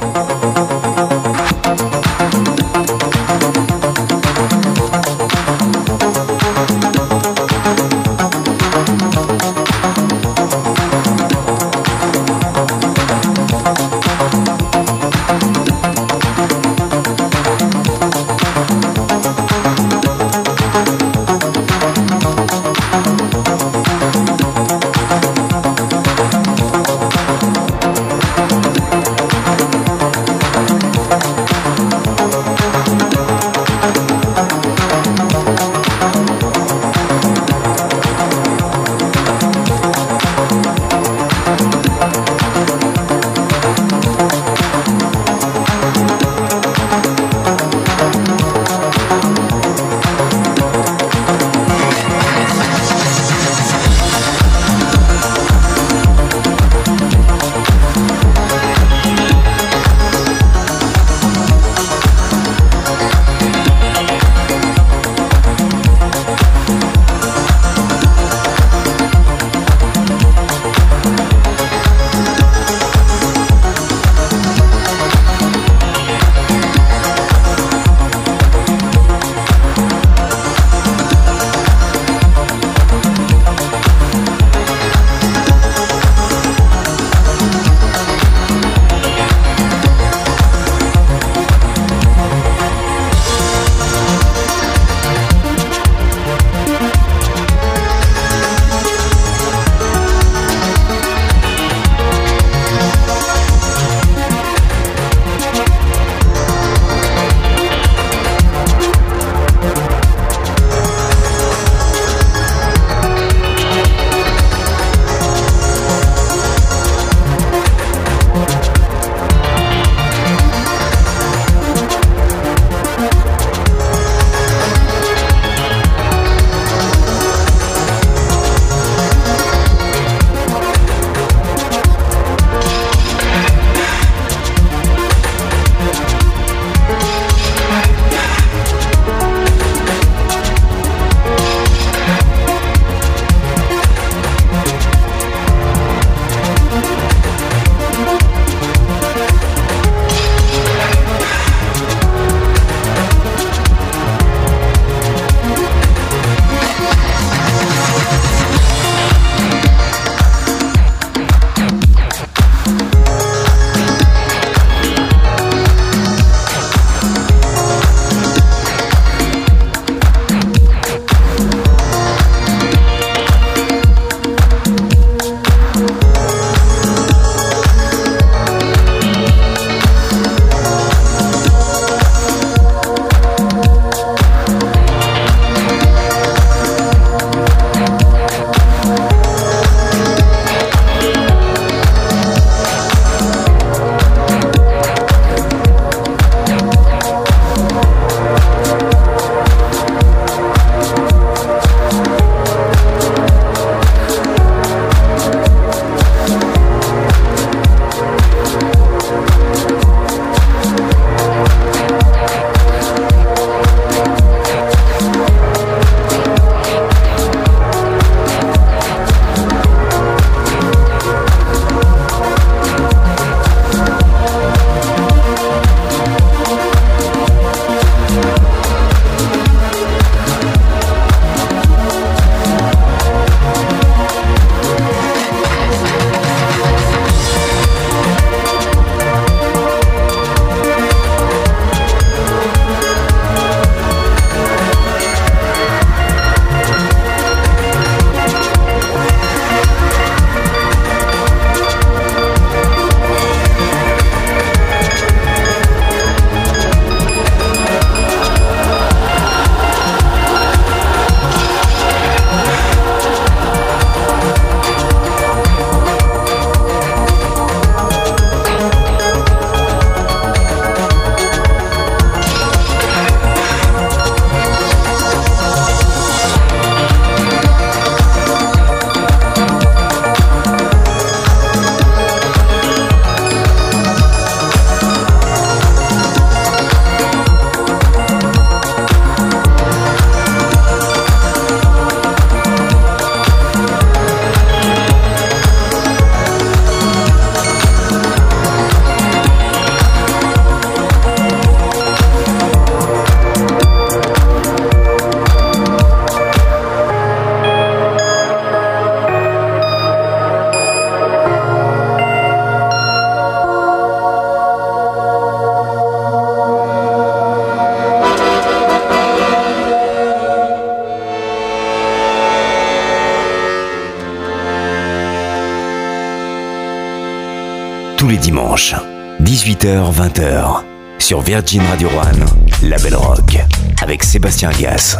Tous les dimanches, 18h-20h, sur Virgin Radio One, La Belle Rock, avec Sébastien Gas.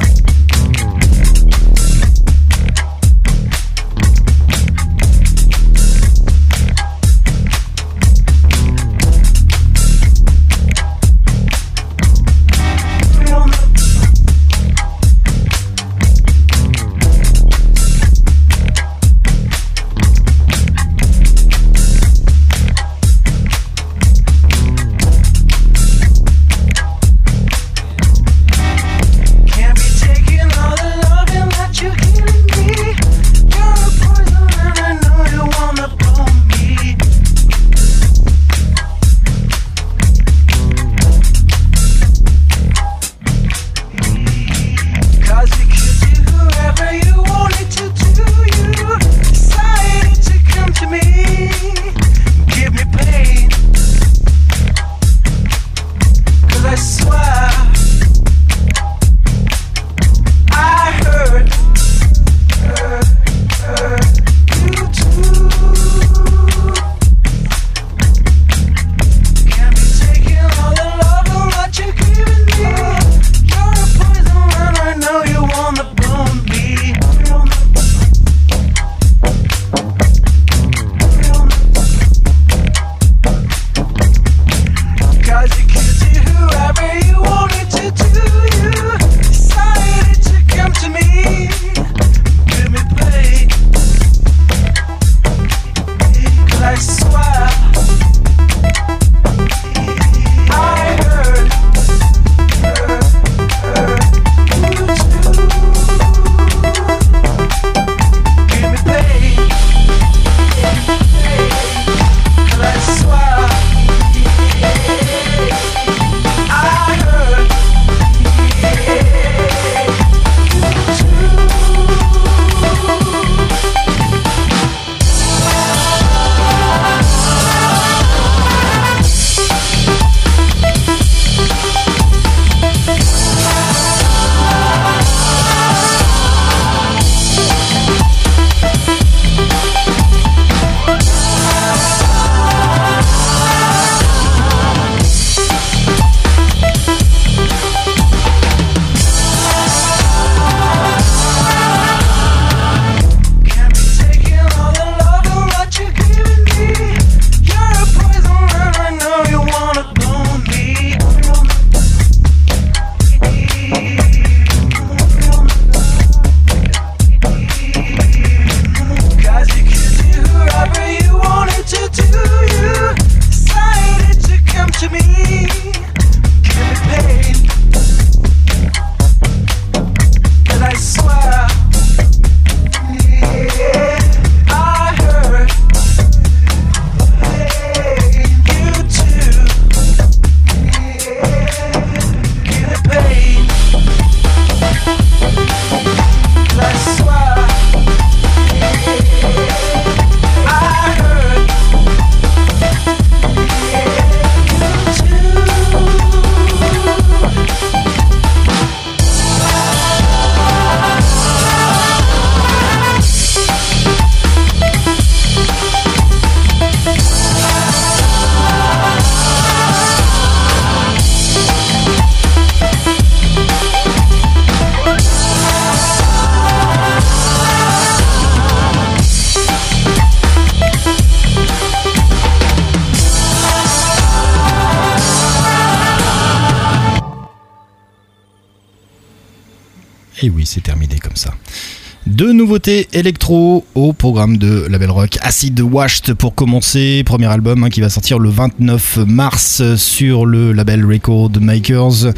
Nouveautés électro au programme de Label Rock. Acid Washed pour commencer, premier album hein, qui va sortir le 29 mars sur le label Record Makers.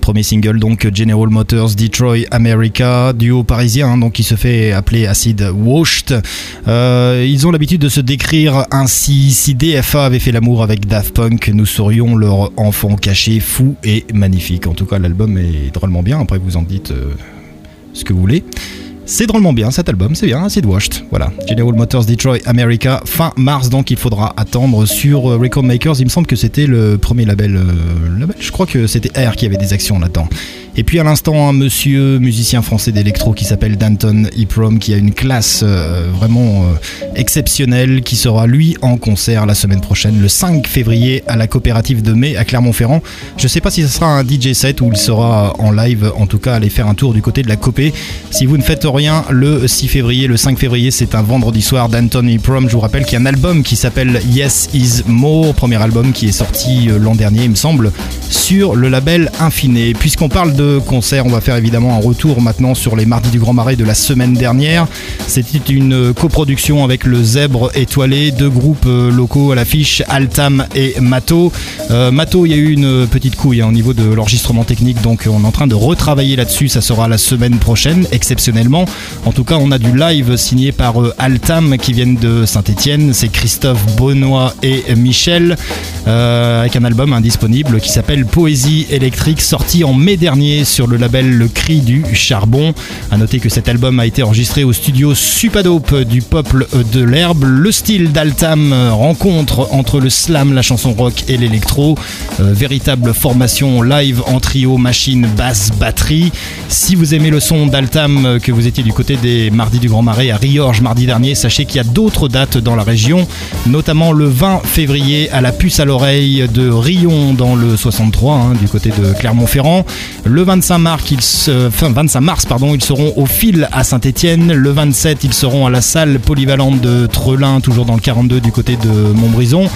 Premier single donc General Motors Detroit America, duo parisien hein, donc qui se fait appeler Acid Washed. Euh, ils ont l'habitude de se décrire ainsi. Si DFA avait fait l'amour avec Daft Punk, nous serions leur enfant caché, fou et magnifique. En tout cas, l'album est drôlement bien. Après, vous en dites euh, ce que vous voulez. C'est drôlement bien cet album, c'est bien, Acid Washed. Voilà, General Motors Detroit America, fin mars, donc il faudra attendre sur euh, Record Makers. Il me semble que c'était le premier label, euh, label, je crois que c'était R qui avait des actions là-dedans. Et puis à l'instant, un monsieur musicien français d'électro qui s'appelle Danton Iprom, qui a une classe euh, vraiment euh, exceptionnelle, qui sera lui en concert la semaine prochaine, le 5 février, à la coopérative de mai à Clermont-Ferrand. Je sais pas si ce sera un DJ set ou il sera en live, en tout cas, allez faire un tour du côté de la copé. Si vous ne faites rien, le 6 février, le 5 février, c'est un vendredi soir d'Anton Iprom. Je vous rappelle qu'il y a un album qui s'appelle Yes Is More, premier album qui est sorti euh, l'an dernier, il me semble, sur le label Infiné. Puisqu'on parle de concert, on va faire évidemment un retour maintenant sur les Mardis du Grand Marais de la semaine dernière. C'était une coproduction avec le Zèbre étoilé, deux groupes euh, locaux à l'affiche, Altam et Mato. Euh, Mato, il y a eu une petite couille hein, au niveau de l'enregistrement technique, donc on est en train de retravailler là-dessus. Ça sera la semaine prochaine, exceptionnellement. En tout cas, on a du live signé par euh, Altam qui viennent de Saint-Etienne. C'est Christophe Benoît et Michel, avec un album indisponible qui s'appelle Poésie électrique, sorti en mai dernier sur le label Le Cri du Charbon. À noter que cet album a été enregistré au studio Supadope du Peuple de l'Herbe. Le style d'Altam rencontre entre le slam, la chanson rock et l'électro. Euh, véritable formation live en trio, machine, basse, batterie. Si vous aimez le son d'Altam, euh, que vous étiez du côté des Mardis du Grand Marais à Riorges mardi dernier, sachez qu'il y a d'autres dates dans la région, notamment le 20 février à la puce à l'oreille de Rion dans le 63, hein, du côté de Clermont-Ferrand. Le 25 mars, ils, se- enfin, 25 mars pardon, ils seront au fil à Saint-Etienne. Le 27, ils seront à la salle polyvalente de Trelin, toujours dans le 42 du côté de Montbrison.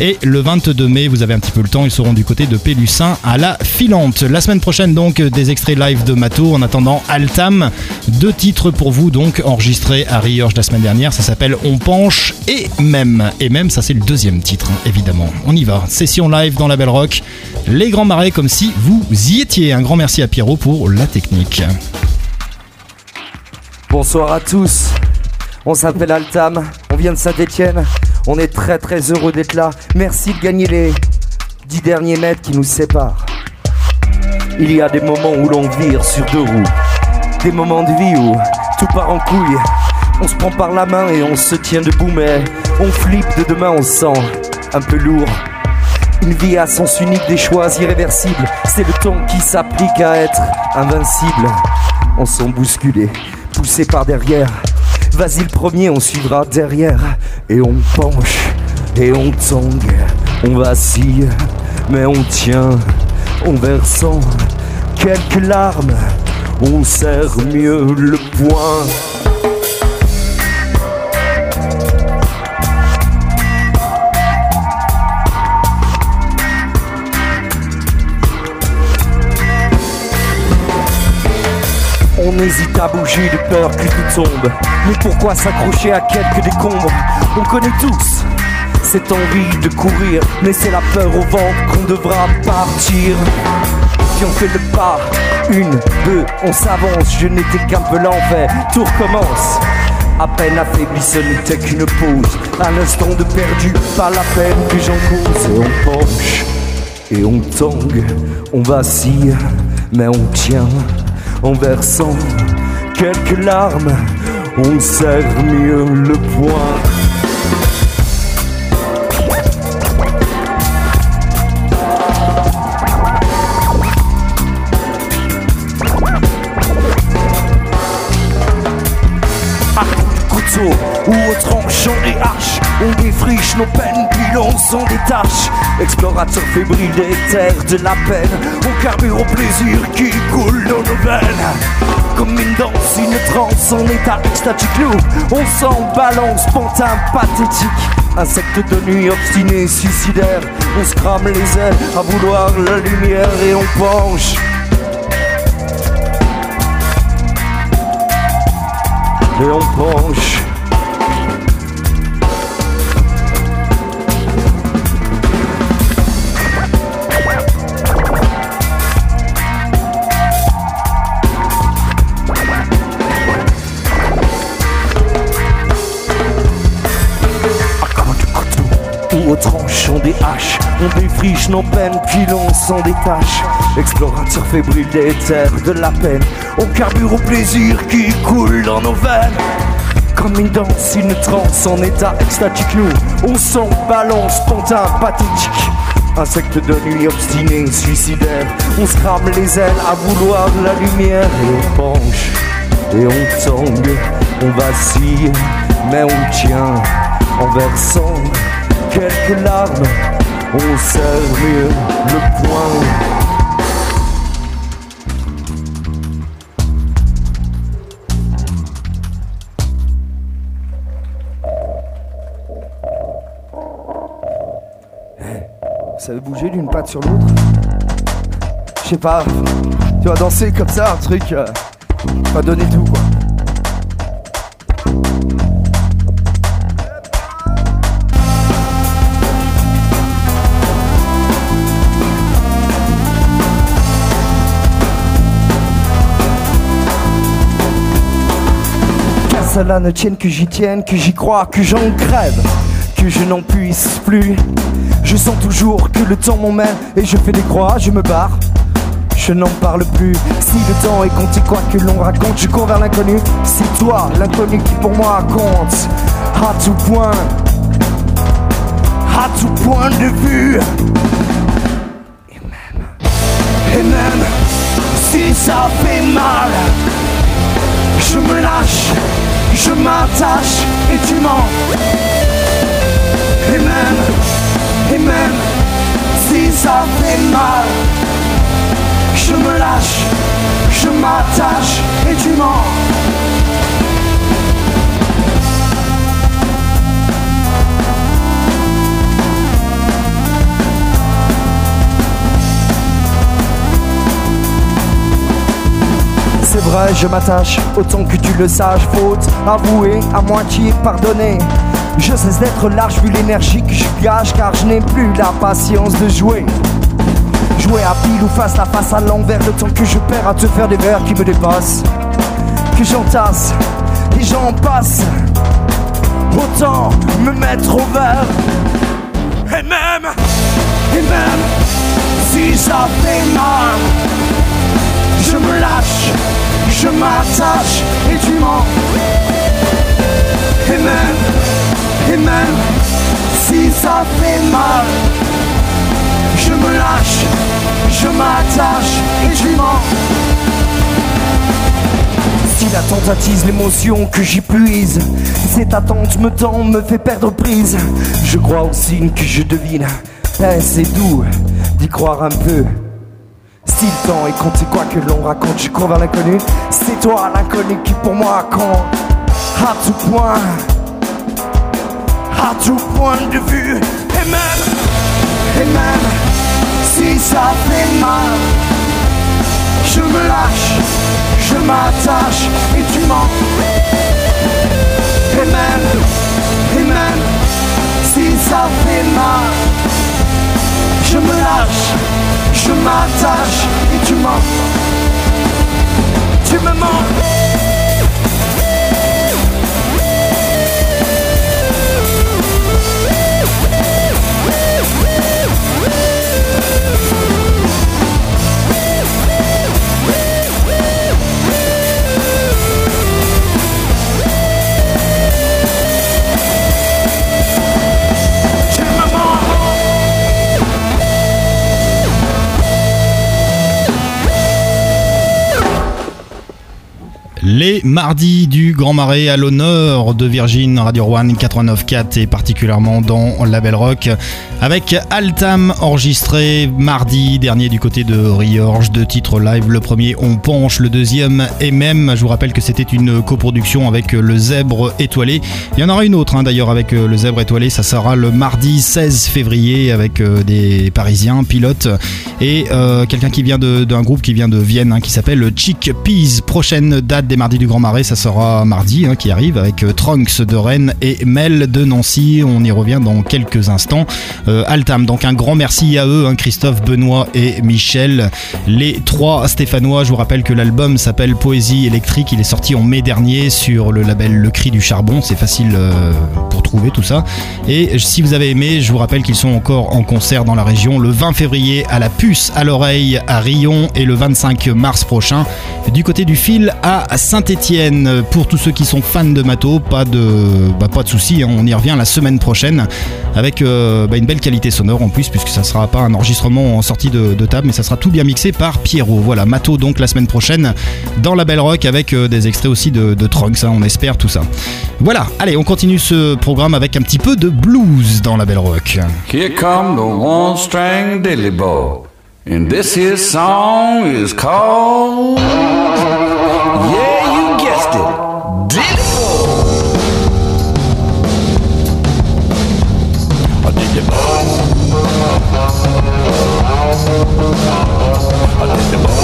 Et le 22 mai, vous avez un petit peu le temps, ils seront du côté de Pélussin à la Filante. La semaine prochaine, donc, des extraits live de Mato. En attendant, Altam, deux titres pour vous, donc, enregistrés à Riorges la semaine dernière. Ça s'appelle On penche et même. Et même, ça, c'est le deuxième titre, hein, évidemment. On y va. Session live dans la Belle Rock. Les Grands Marais, comme si vous y étiez. Un grand merci à Pierrot pour la technique. Bonsoir à tous. On s'appelle Altam, on vient de Saint-Etienne. On est très très heureux d'être là. Merci de gagner les 10 derniers mètres qui nous séparent. Il y a des moments où l'on vire sur deux roues. Des moments de vie où tout part en couille. On se prend par la main et on se tient debout, mais on flippe de demain, on se sent un peu lourd. Une vie à sens unique, des choix irréversibles. C'est le temps qui s'applique à être invincible. On sent bousculé, poussé par derrière. Vas-y le premier, on suivra derrière. Et on penche, et on tangue, on vacille, mais on tient. On versant quelques larmes, on serre mieux le poing. On hésite à bouger de peur que tout tombe. Mais pourquoi s'accrocher à quelques décombres? On connaît tous cette envie de courir, mais c'est la peur au ventre qu'on devra partir. Puis on fait le pas, une, deux, on s'avance. Je n'étais qu'un peu l'envers, tout recommence. À peine affaibli, ce n'était qu'une pause. Un instant de perdu, pas la peine que j'en cause. Et on penche, et on tangue, on vacille, mais on tient en versant quelques larmes, on serre mieux le poing. Couteau ou au tranchant des haches, on défriche nos peines l'on s'en détache. Explorateur fébrile des terres de la peine, on carbure au plaisir qui coule dans nos veines. Comme une danse, une transe en état extatique, nous, on s'en balance, pantin pathétique. Insecte de nuit obstiné, suicidaire, on se les ailes à vouloir la lumière et on penche. Et on penche. Ou au tranchant des haches. On défriche nos peines, puis l'on s'en détache. Explorateur fébrile des terres de la peine, on carbure au plaisir qui coule dans nos veines. Comme une danse, une transe en état extatique, nous, on s'en balance, pantin pathétique. Insectes de nuit obstinés, suicidaires. On se les ailes à vouloir la lumière. Et on penche, et on tangue, on vacille, mais on tient en versant quelques larmes. On serre mieux le poing. ça veut bouger d'une patte sur l'autre? Je sais pas, tu vas danser comme ça, un truc, euh, va donner tout quoi. Cela ne tienne que j'y tienne, que j'y crois, que j'en crève, que je n'en puisse plus. Je sens toujours que le temps m'emmène et je fais des croix, je me barre. Je n'en parle plus. Si le temps est compté, quoi que l'on raconte, je cours vers l'inconnu. C'est toi, l'inconnu qui pour moi compte. À tout point, à tout point de vue. Et même, et même si ça fait mal, je me lâche, je m'attache et tu mens. Et même, et même si ça fait mal, je me lâche, je m'attache et tu mens. C'est vrai, je m'attache autant que tu le saches. Faute avouée, à moitié pardonnée. Je cesse d'être large vu l'énergie que je gage car je n'ai plus la patience de jouer. Jouer à pile ou face à face à l'envers le temps que je perds à te faire des vers qui me dépassent. Que j'entasse et j'en passe. Autant me mettre au vert. Et même, et même si ça fait mal, je me lâche, je m'attache et tu mens. Et même, et même si ça fait mal, je me lâche, je m'attache et tu mens. Si la tente attise l'émotion que j'y puise, cette attente me tend, me fait perdre prise. Je crois aussi que je devine, c'est doux d'y croire un peu. Si le temps est compté, quoi que l'on raconte, je cours vers l'inconnu. C'est toi l'inconnu qui pour moi compte. À tout point, à tout point de vue. Et même, et même, si ça fait mal, je me lâche, je m'attache et tu mens. Et même, et même, si ça fait mal, je me lâche, je m'attache et tu mens. Tu me mens. Les mardis du Grand Marais à l'honneur de Virgin Radio One 89.4 et particulièrement dans la Belle Rock avec Altam enregistré mardi dernier du côté de Riorge, deux titres live. Le premier On penche, le deuxième et même. Je vous rappelle que c'était une coproduction avec le Zèbre étoilé. Il y en aura une autre hein, d'ailleurs avec le Zèbre étoilé. Ça sera le mardi 16 février avec euh, des Parisiens pilotes et euh, quelqu'un qui vient d'un groupe qui vient de Vienne hein, qui s'appelle Chick Peas. Prochaine date des mardis du Grand Marais, ça sera mardi hein, qui arrive avec euh, Trunks de Rennes et Mel de Nancy. On y revient dans quelques instants. Euh, Altam, donc un grand merci à eux, hein, Christophe, Benoît et Michel. Les trois Stéphanois, je vous rappelle que l'album s'appelle Poésie électrique. Il est sorti en mai dernier sur le label Le Cri du Charbon. C'est facile euh, pour tout ça. Et si vous avez aimé, je vous rappelle qu'ils sont encore en concert dans la région le 20 février à la puce à l'oreille à Rion et le 25 mars prochain du côté du fil à Saint-Étienne. Pour tous ceux qui sont fans de Mato, pas de, bah, pas de soucis, hein, on y revient la semaine prochaine avec euh, bah, une belle qualité sonore en plus, puisque ça sera pas un enregistrement en sortie de, de table, mais ça sera tout bien mixé par Pierrot. Voilà, Mato donc la semaine prochaine dans la Belle Rock avec euh, des extraits aussi de, de Trunks, hein, on espère tout ça. Voilà, allez, on continue ce programme avec un petit peu de blues dans la Belle Rock. Here come the one string diddly bow. And this here song is called. Yeah, you guessed it. Diddly bow. A diddly bow. A diddly bow.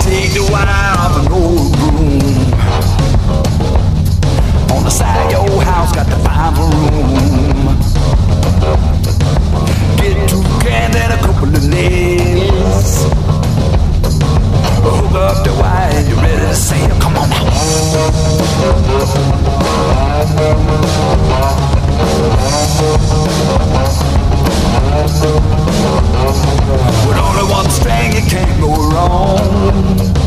Take the wire off an old On the side of your house, got the five room. Get two cans and a couple of nails. Hook up the wire and you're ready to sail. Come on now. With only one string, you can't go wrong.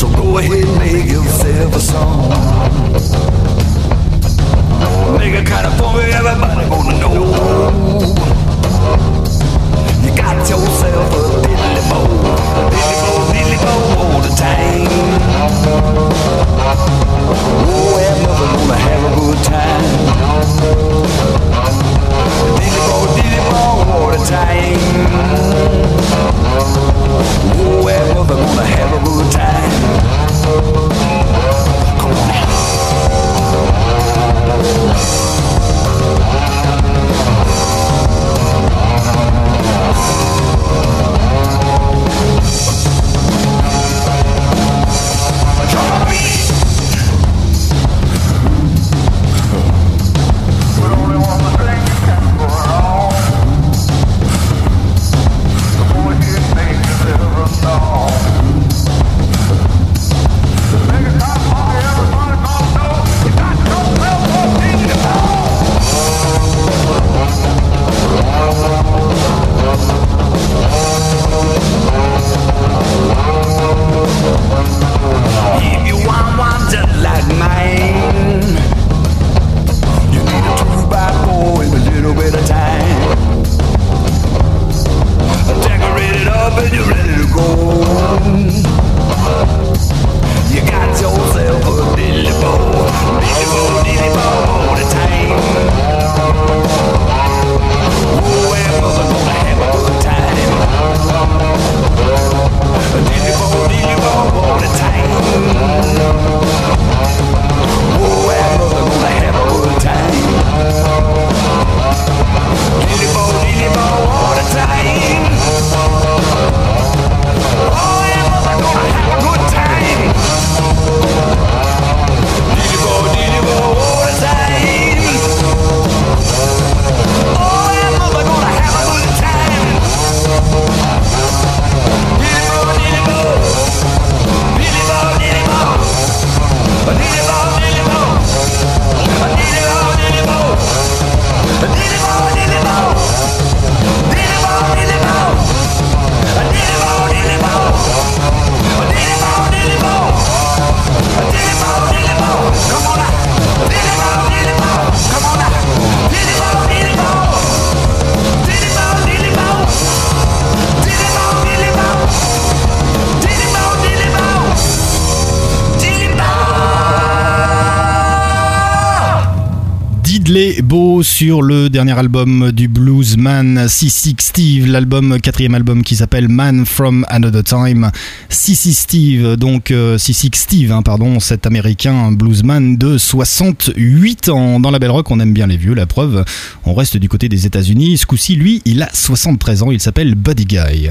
So go ahead and make yourself a song. Make it kind of funky, everybody gonna know. You got yourself a diddly bow, diddly bow, diddly bow all the time. Oh, mother gonna have a good time. Time. Oh, gonna have a good time. Come on You got yourself a dilly bow, dilly bow, dilly all the time. Oh, and mother gonna have a good time. Dilly bow, dilly all the time. Oh, and mother gonna have a good time. Diddley Beau sur le dernier album du bluesman C6 Steve, l'album quatrième album qui s'appelle Man from Another Time. C6 Steve, donc euh, C6 Steve, hein, pardon, cet américain bluesman de 68 ans. Dans la Belle Rock, on aime bien les vieux, la preuve. On reste du côté des États-Unis. Ce coup-ci, lui, il a 73 ans. Il s'appelle Buddy Guy.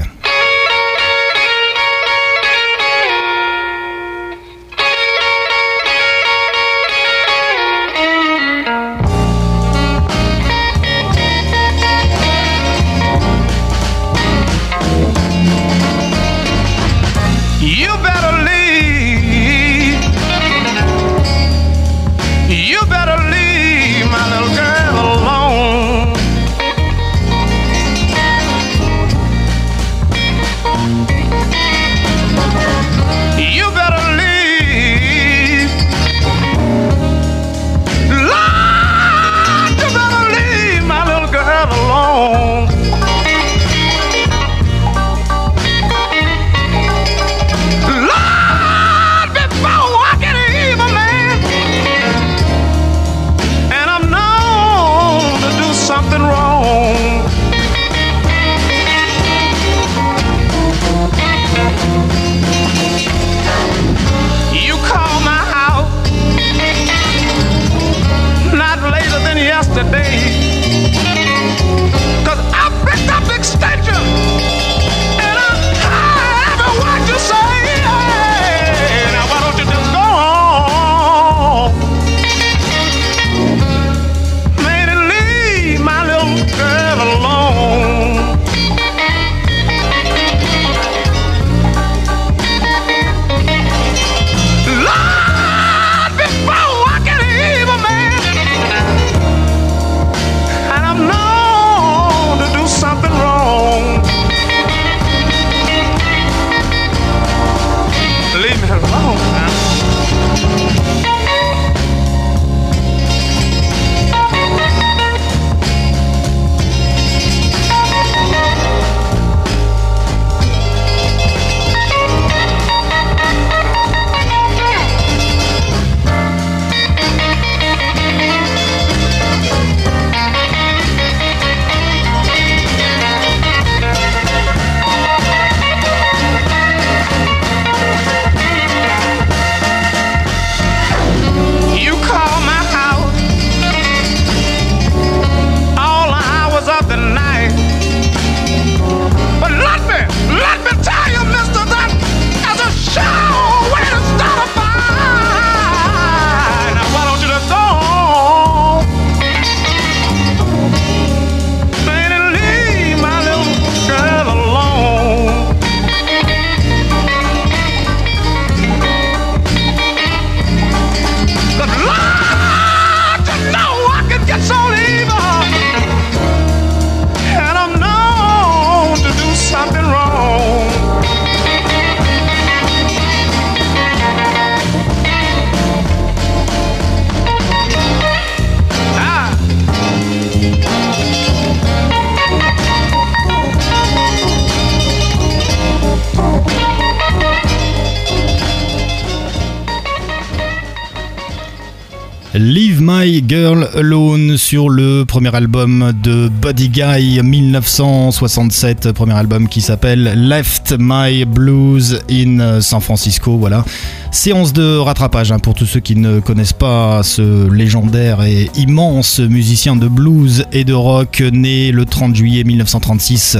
Sur le premier album de Buddy Guy 1967, premier album qui s'appelle Left My Blues in San Francisco. Voilà, séance de rattrapage hein, pour tous ceux qui ne connaissent pas ce légendaire et immense musicien de blues et de rock né le 30 juillet 1936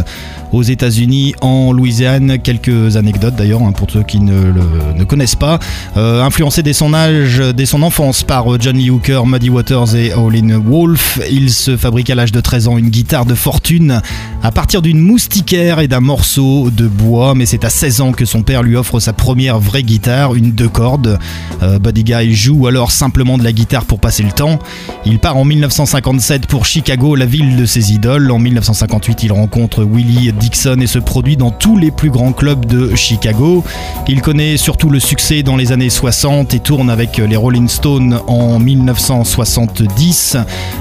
aux États-Unis, en Louisiane. Quelques anecdotes d'ailleurs hein, pour ceux qui ne le connaissent pas. Euh, influencé dès son âge, dès son enfance par John Lee Hooker, Muddy Waters et Howlin' Wolf, il se fabrique à l'âge de 13 ans une guitare de fortune à partir d'une moustiquaire et d'un morceau de bois. Mais c'est à 16 ans que son père lui offre sa première vraie guitare, une deux cordes. Euh, Buddy Guy joue alors simplement de la guitare pour passer le temps. Il part en 1957 pour Chicago, la ville de ses idoles. En 1958, il rencontre Willie Dixon et se produit dans tous les plus grands clubs de Chicago. Il connaît surtout le succès dans les années 60 et tourne avec les Rolling Stones en 1970.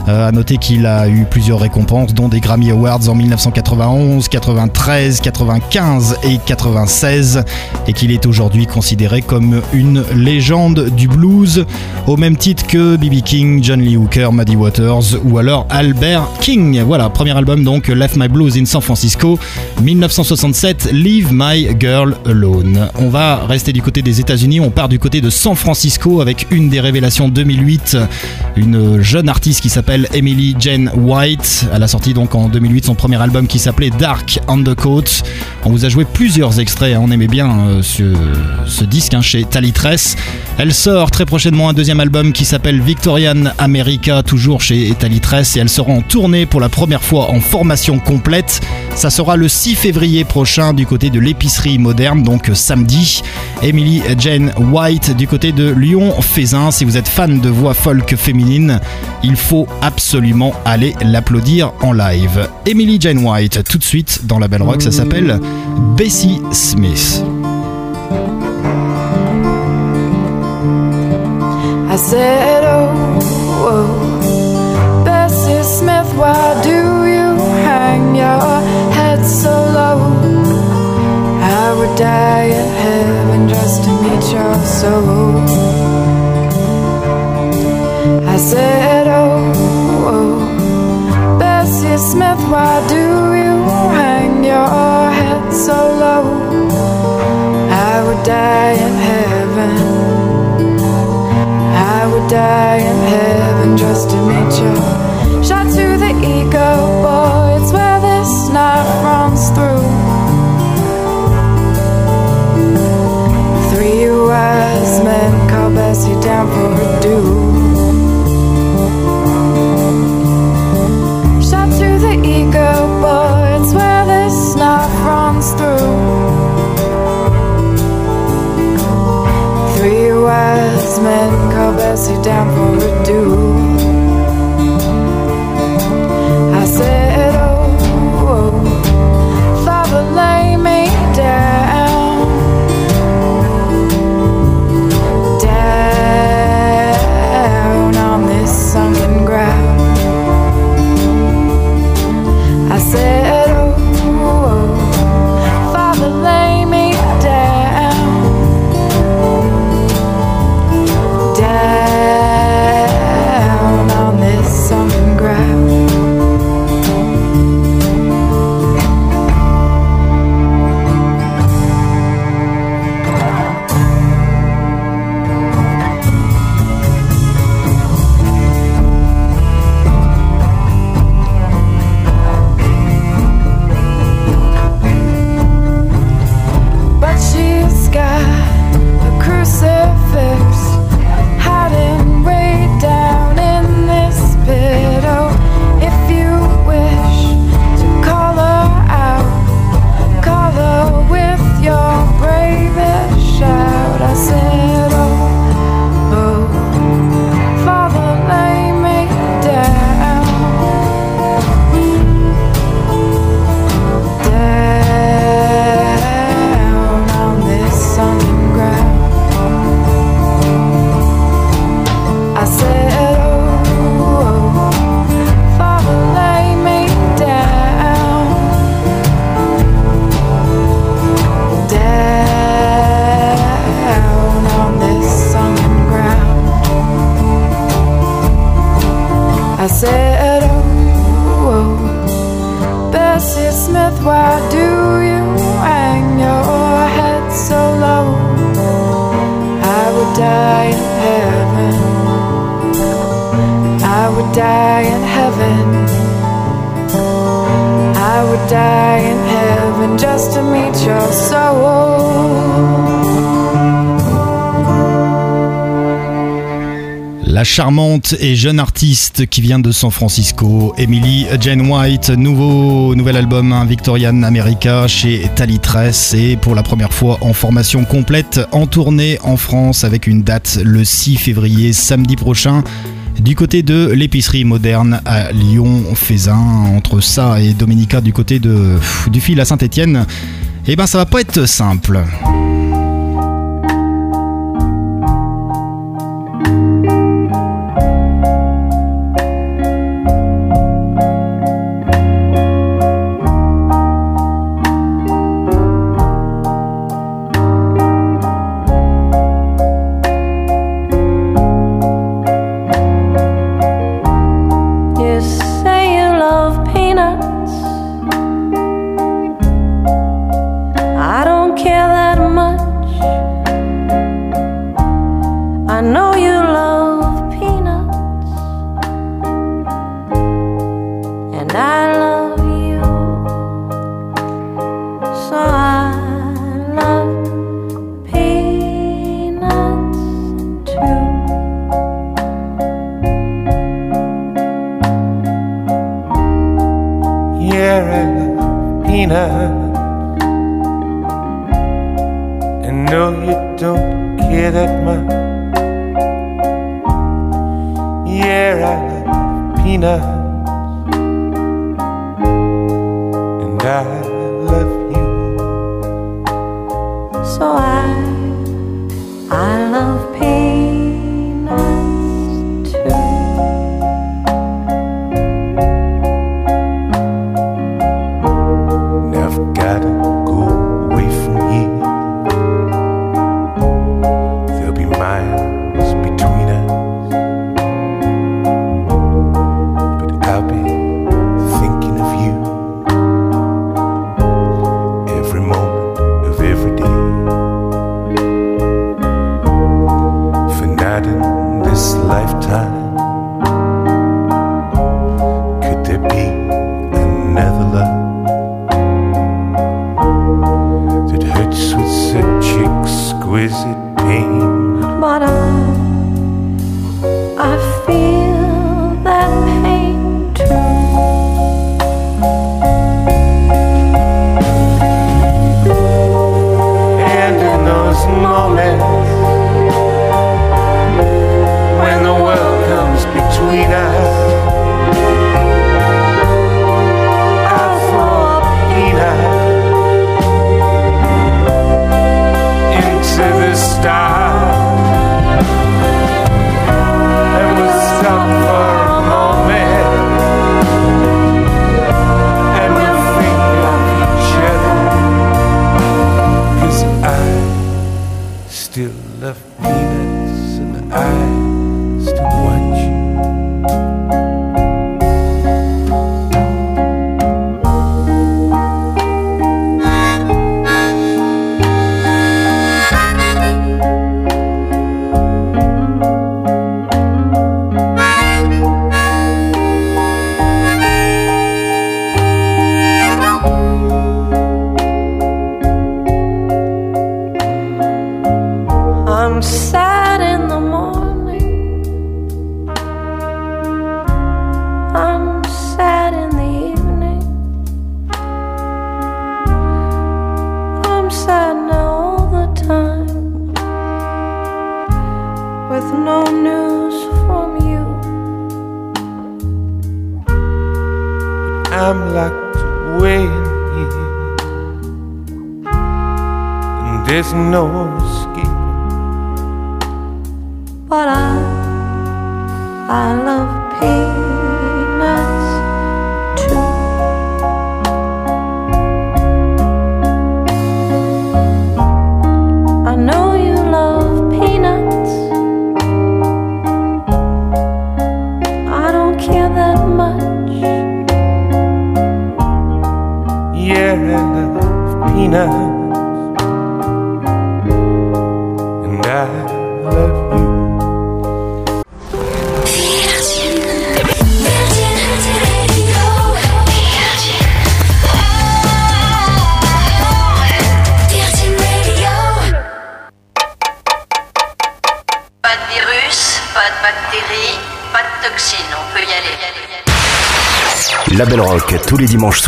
Euh, à noter qu'il a eu plusieurs récompenses, dont des Grammy Awards en 1991, 93, 95 et 96, et qu'il est aujourd'hui considéré comme une légende du blues, au même titre que B.B. King, John Lee Hooker, Muddy Waters ou alors Albert King. Voilà, premier album donc Left My Blues in San Francisco, 1967, Leave My Girl Alone. On va rester du côté des États-Unis, on part du côté de San Francisco avec une des révélations 2008, une jeune artiste qui s'appelle Emily Jane White. Elle a sorti donc en 2008 son premier album qui s'appelait Dark Undercoat. On vous a joué plusieurs extraits, hein. on aimait bien euh, ce, disque hein, chez Elle sort très prochainement un deuxième album qui s'appelle Victorian America, toujours chez Talitress, et elle sera en tournée pour la première fois en formation complète. Ça sera le 6 février prochain du côté de l'épicerie moderne, donc samedi. Emily Jane White du côté de Lyon-Fézin. Si vous êtes fan de voix folk féminine, il faut absolument aller l'applaudir en live. Emily Jane White, tout de suite dans la Belle Rock, ça s'appelle Bessie Smith. Said, oh, oh, Bessie Smith, why do you hang your head so low? I would die in heaven just to meet your soul. I said, oh, oh, Bessie Smith, why do you hang your head so low? I would die in heaven. Would die in heaven just to meet you. Shot to the ego, boy, it's where this knife runs through. Three wise men call Bessie down for her due. Wise men call Bessie down for a due. La charmante et jeune artiste qui vient de San Francisco, Emily Jane White, nouveau, nouvel album hein, Victorian America chez Talitress et pour la première fois en formation complète en tournée en France avec une date le 6 février samedi prochain. Du côté de l'épicerie moderne à Lyon, Faisin, entre ça et Dominica, du côté de, du fil à Saint-Etienne, eh ben ça va pas être simple.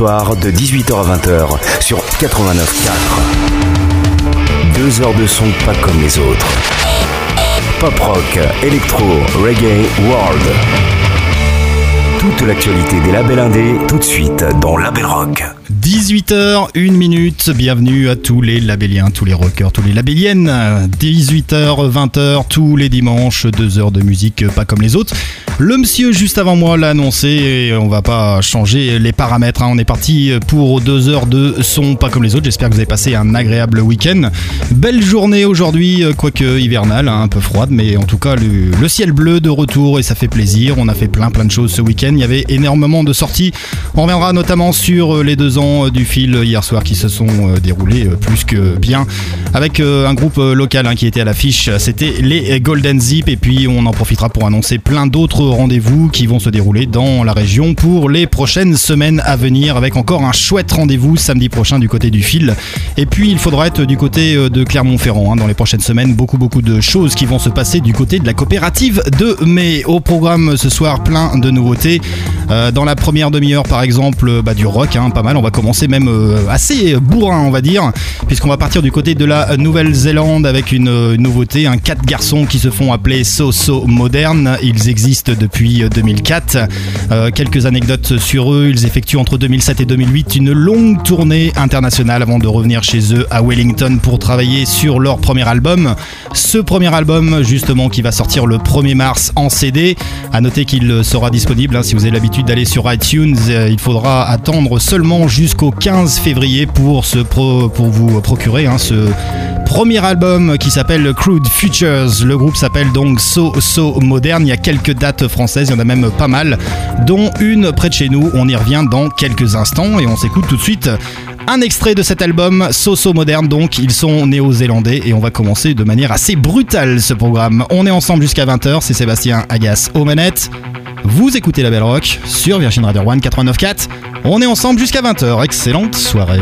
De 18h à 20h sur 89.4. Deux heures de son pas comme les autres. Pop rock, électro, reggae, world. Toute l'actualité des labels indés tout de suite dans Label Rock. 18h, 1 minute, bienvenue à tous les labelliens, tous les rockers, tous les labelliennes. 18h, 20h, tous les dimanches, 2 heures de musique pas comme les autres. Le monsieur juste avant moi l'a annoncé et on va pas changer les paramètres. hein. On est parti pour 2 heures de son pas comme les autres. J'espère que vous avez passé un agréable week-end. Belle journée aujourd'hui, quoique hivernale, hein, un peu froide, mais en tout cas le, le ciel bleu de retour et ça fait plaisir. On a fait plein plein de choses ce week-end. Il y avait énormément de sorties. On reviendra notamment sur les deux ans du fil hier soir qui se sont euh, déroulés euh, plus que bien avec euh, un groupe euh, local hein, qui était à l'affiche. C'était les Golden Zip et puis on en profitera pour annoncer plein d'autres rendez-vous qui vont se dérouler dans la région pour les prochaines semaines à venir avec encore un chouette rendez-vous samedi prochain du côté du fil. Et puis il faudra être du côté euh, de Clermont-Ferrand hein, dans les prochaines semaines. Beaucoup beaucoup de choses qui vont se passer du côté de la coopérative de mai. Au programme ce soir plein de nouveautés. Euh, dans la première demi-heure par exemple euh, bah, du rock, hein, pas mal. On va commencer même euh, assez bourrin on va dire puisqu'on va partir du côté de la Nouvelle-Zélande avec une, nouveauté, un quatre garçons qui se font appeler So So Modern. Ils existent depuis euh, 2004. Euh, quelques anecdotes sur eux. Ils effectuent entre 2007 et 2008 une longue tournée internationale avant de revenir chez eux à Wellington pour travailler sur leur premier album. Ce premier album, justement, qui va sortir le 1er mars en CD. À noter qu'il sera disponible, hein, si vous avez l'habitude d'aller sur iTunes, euh, il faudra attendre seulement jusqu'au 15 février pour, se pour vous procurer hein, ce premier album qui s'appelle Crude Futures. Le groupe s'appelle donc So So Modern. Il y a quelques dates françaises, il y en a même pas mal, dont une près de chez nous. On y revient dans quelques instants et on s'écoute tout de suite un extrait de cet album, So So Modern. Donc, ils sont néo-zélandais et on va commencer de manière assez brutale ce programme. On est ensemble jusqu'à 20h. C'est Sébastien Agas aux manettes. Vous écoutez la Belle Rock sur Virgin Radio One 89.4. On est ensemble jusqu'à 20h. Excellente soirée.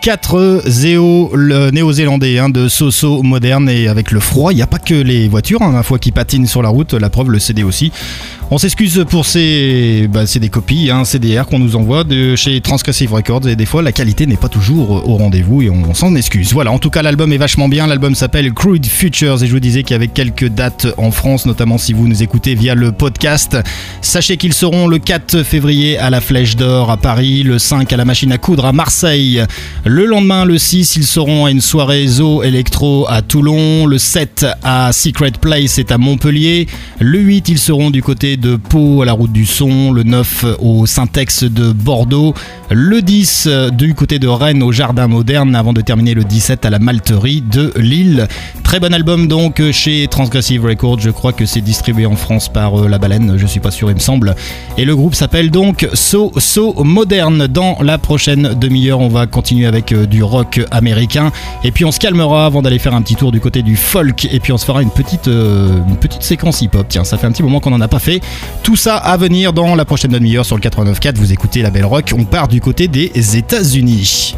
4 Zéo néo-zélandais hein, de Soso moderne. Et avec le froid, il n'y a pas que les voitures, hein, ma foi, qui patinent sur la route. La preuve, le CD aussi. On s'excuse pour ces, bah, c'est des copies, hein, CDR qu'on nous envoie de chez Transgressive Records et des fois la qualité n'est pas toujours au rendez-vous et on, s'en excuse. Voilà, en tout cas l'album est vachement bien. L'album s'appelle Crude Futures et je vous disais qu'il y avait quelques dates en France, notamment si vous nous écoutez via le podcast. Sachez qu'ils seront le 4 février à la Flèche d'Or à Paris, le 5 à la Machine à coudre à Marseille. Le lendemain, le 6, ils seront à une soirée Zo Electro à Toulon. Le 7 à Secret Place, c'est à Montpellier. Le 8, ils seront du côté de Pau à la route du son, le 9 au Syntex de Bordeaux, le 10 du côté de Rennes au Jardin Moderne avant de terminer le 17 à la Malterie de Lille. Très bon album donc chez Transgressive Records, je crois que c'est distribué en France par euh, La Baleine, je suis pas sûr il me semble. Et le groupe s'appelle donc So So Moderne. Dans la prochaine demi-heure, on va continuer avec euh, du rock américain et puis on se calmera avant d'aller faire un petit tour du côté du folk et puis on se fera une petite, euh, une petite séquence hip-hop. Tiens, ça fait un petit moment qu'on en a pas fait. Tout ça à venir dans la prochaine demi-heure sur le 89.4. Vous écoutez la Belle Rock. On part du côté des États-Unis.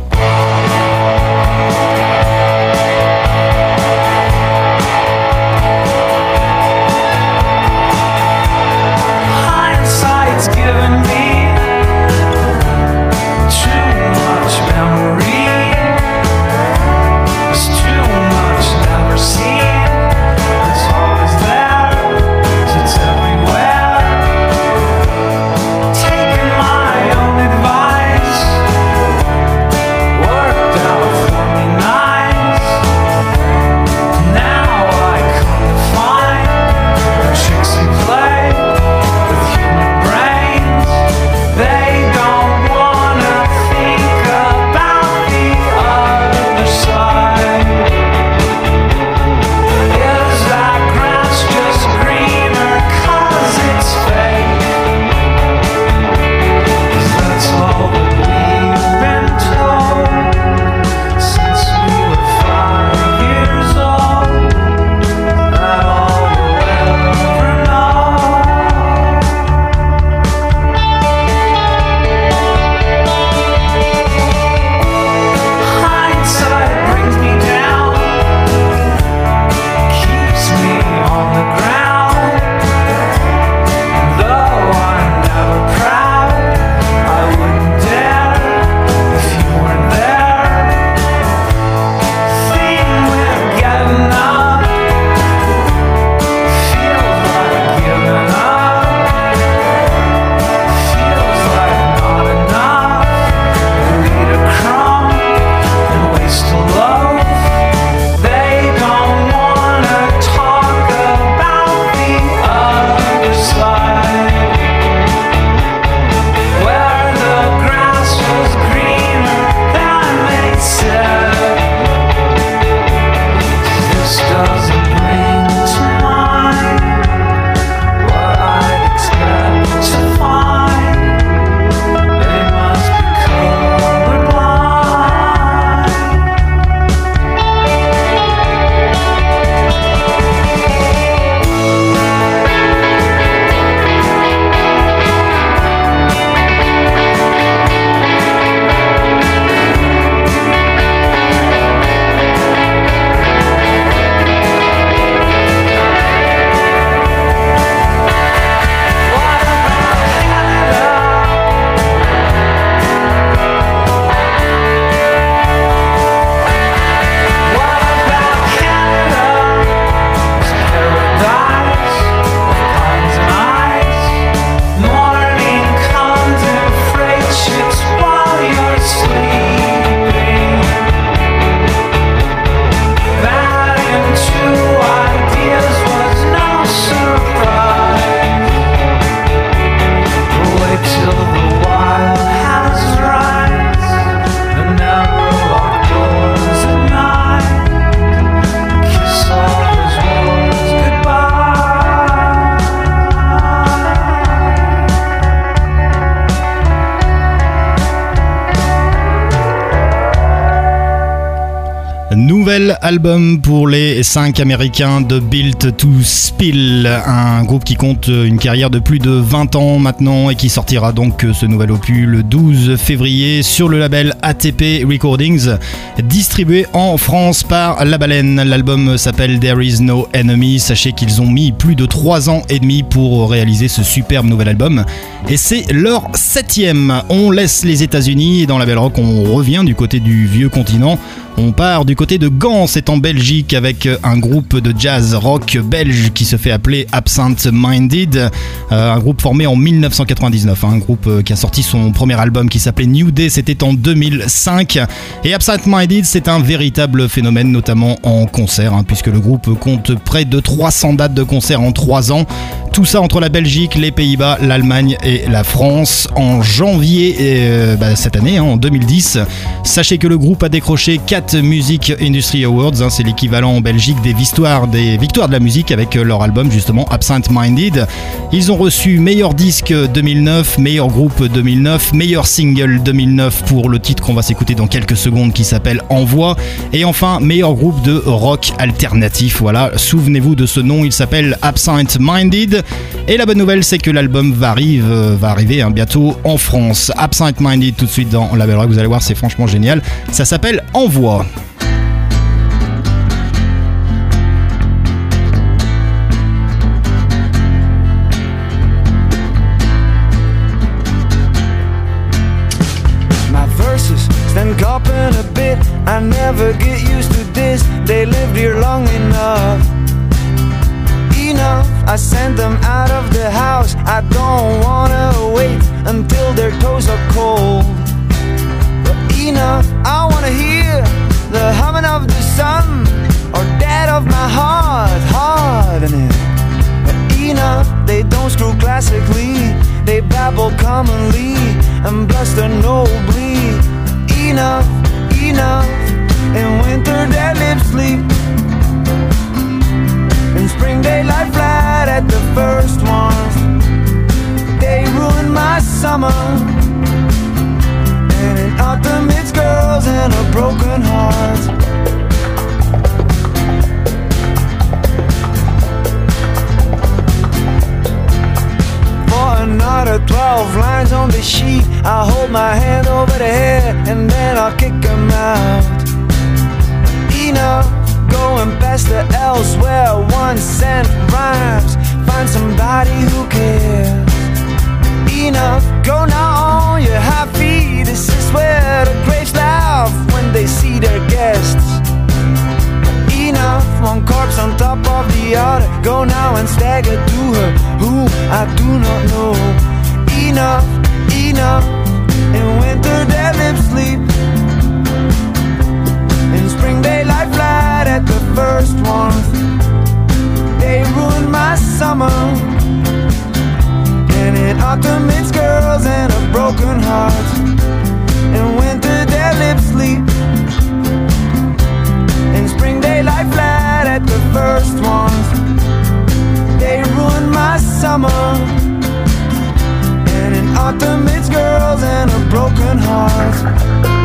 Album pour les 5 américains de Built to Spill, un groupe qui compte une carrière de plus de 20 ans maintenant et qui sortira donc ce nouvel opus le 12 février sur le label ATP Recordings, distribué en France par La Baleine. L'album s'appelle There Is No Enemy. Sachez qu'ils ont mis plus de 3 ans et demi pour réaliser ce superbe nouvel album et c'est leur septième. On laisse les États-Unis et dans la Belle Rock on revient du côté du vieux continent. On part du côté de Gand, c'est en Belgique avec un groupe de jazz rock belge qui se fait appeler Absent Minded, Euh, un groupe formé en 1999, hein, un groupe euh, qui a sorti son premier album qui s'appelait New Day, c'était en 2005. Et Absent Minded, c'est un véritable phénomène, notamment en concert, hein, puisque le groupe compte près de 300 dates de concert en 3 ans. Tout ça entre la Belgique, les Pays-Bas, l'Allemagne et la France. En janvier euh, bah, cette année, hein, en 2010, sachez que le groupe a décroché 4 Music Industry Awards. hein, c'est l'équivalent en Belgique des victoires, des victoires de la musique avec euh, leur album justement Absent Minded. Ils ont reçu meilleur disque 2009, meilleur groupe 2009, meilleur single 2009 pour le titre qu'on va s'écouter dans quelques secondes qui s'appelle Envoi. Et enfin, meilleur groupe de rock alternatif. Voilà, souvenez-vous de ce nom, il s'appelle Absent Minded. Et la bonne nouvelle, c'est que l'album va, euh, va arriver hein, bientôt en France. Absent Minded tout de suite dans la Belle Rock, vous allez voir, c'est franchement génial. Ça s'appelle Envoi. I sent them out of the house. I don't wanna wait until their toes are cold. But enough, I wanna hear the humming of the sun or that of my heart hardening. But enough, they don't screw classically. They babble commonly and bluster nobly. Enough, enough. In winter, their lips sleep. In spring, lie flat at the first warmth. They ruin my summer. And in autumn, it's girls and a broken heart. For another 12 lines on the sheet, I hold my hand over the head and then I'll kick 'em out. Enough, going past the elsewhere, one cent rhymes. Find somebody who cares. Enough, go now on your high feet. This is where the graves laugh when they see their guests. Enough, one corpse on top of the other. Go now and stagger to her, whom I do not know. Enough, enough. In winter, their lips sleep. In spring, they lie flat at the first warmth. They ruin my summer. And in autumn, it's girls and a broken heart. In winter, their lips sleep. In spring, they lie flat at the first warmth. They ruin my summer. And in autumn, it's girls and a broken heart.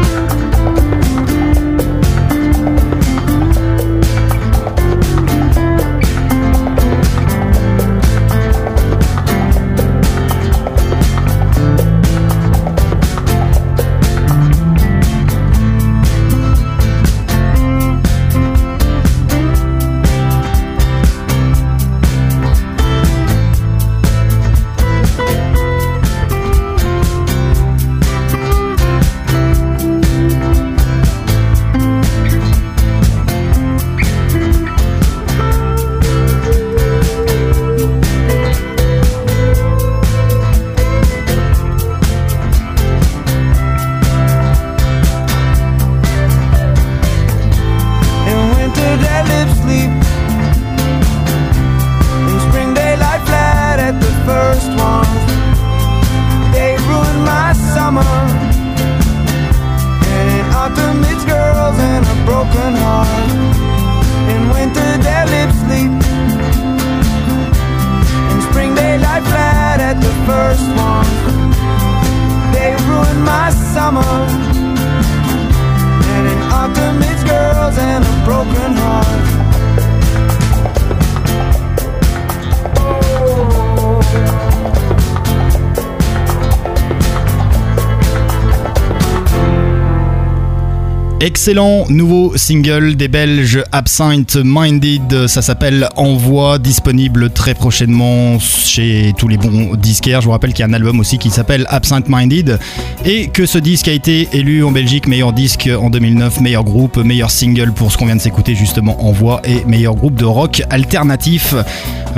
Excellent nouveau single des Belges Absinthe Minded, ça s'appelle Envoi, disponible très prochainement chez tous les bons disquaires. Je vous rappelle qu'il y a un album aussi qui s'appelle Absinthe Minded et que ce disque a été élu en Belgique meilleur disque en 2009, meilleur groupe, meilleur single pour ce qu'on vient de s'écouter justement Envoi et meilleur groupe de rock alternatif.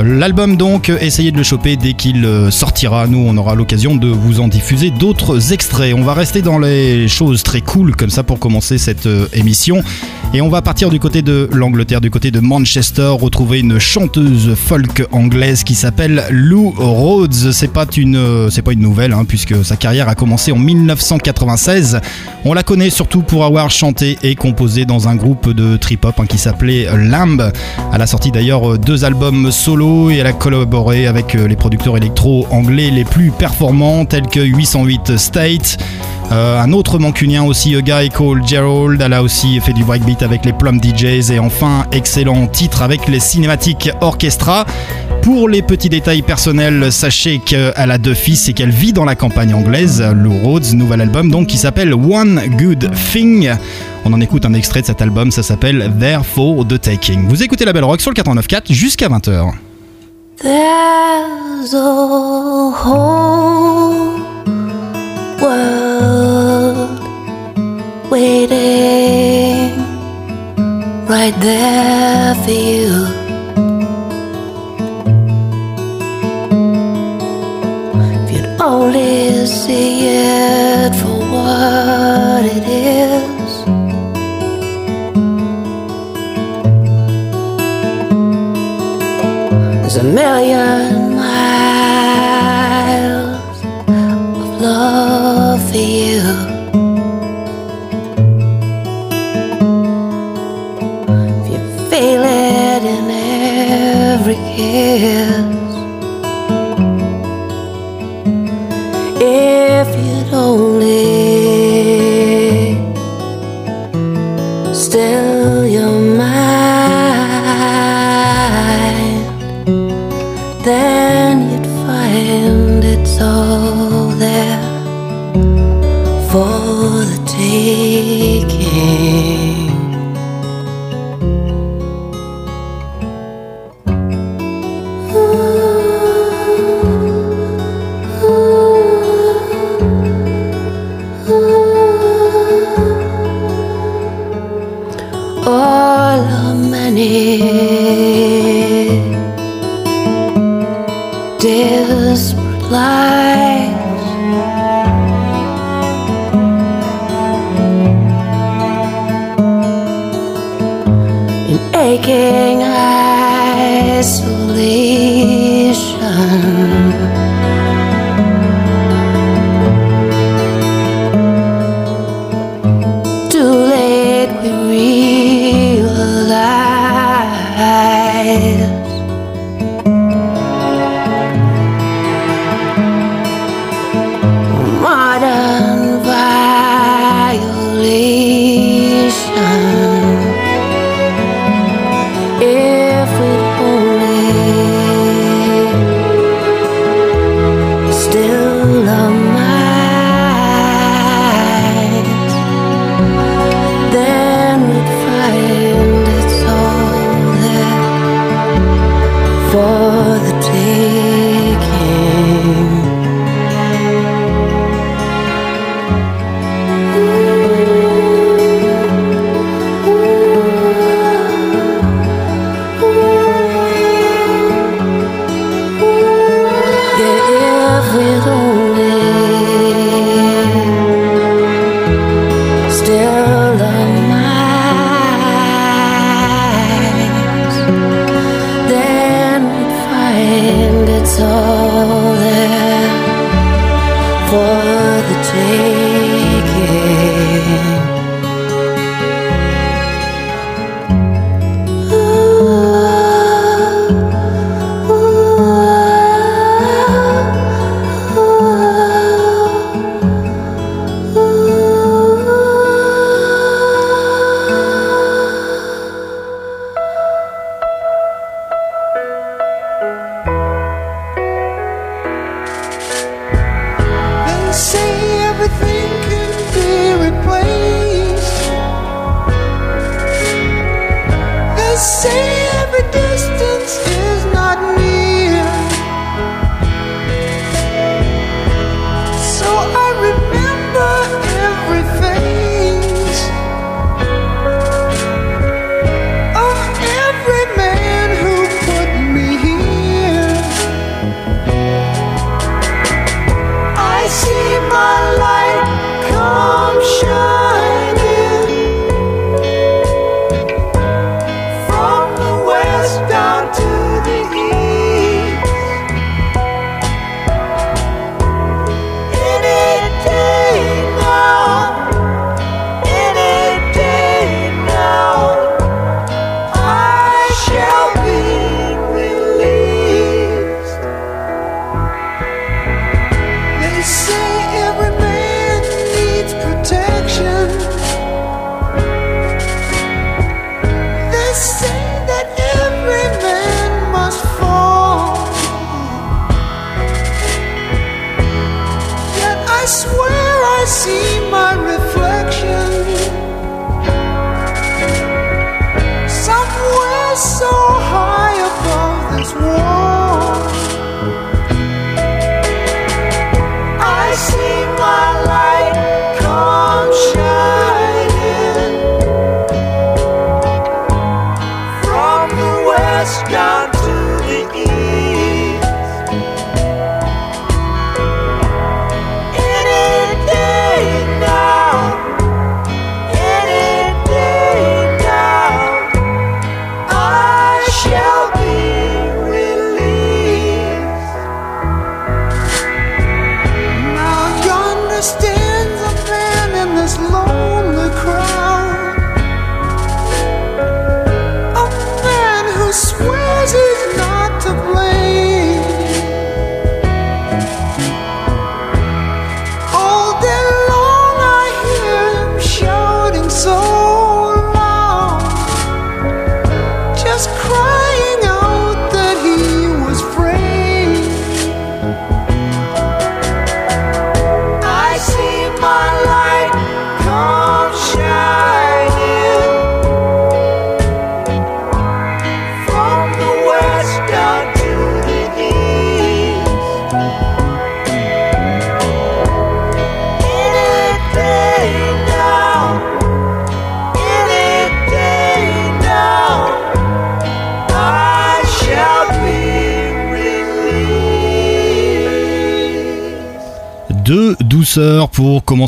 L'album donc, essayez de le choper dès qu'il euh, sortira. Nous, on aura l'occasion de vous en diffuser d'autres extraits. On va rester dans les choses très cool comme ça pour commencer cette euh, émission. Et on va partir du côté de l'Angleterre, du côté de Manchester, retrouver une chanteuse folk anglaise qui s'appelle Lou Rhodes. C'est pas une, euh, pas une nouvelle, hein, puisque sa carrière a commencé en 1996. On la connaît surtout pour avoir chanté et composé dans un groupe de trip-hop hein, qui s'appelait Lamb. Elle a sorti d'ailleurs euh, deux albums solo et elle a collaboré avec euh, les producteurs électro anglais les plus performants tels que 808 State. Un autre mancunien aussi, a guy called Gerald. Elle a aussi fait du breakbeat avec les Plum DJs. Et enfin, excellent titre avec les Cinématiques Orchestra. Pour les petits détails personnels, sachez qu'elle a deux fils et qu'elle vit dans la campagne anglaise. Lou Rhodes, nouvel album donc qui s'appelle One Good Thing. On en écoute un extrait de cet album, ça s'appelle There for the Taking. Vous écoutez la Belle Rock sur le 89.4 jusqu'à 20h. There's a whole world waiting right there for you. If you'd only see it for what it is. There's a million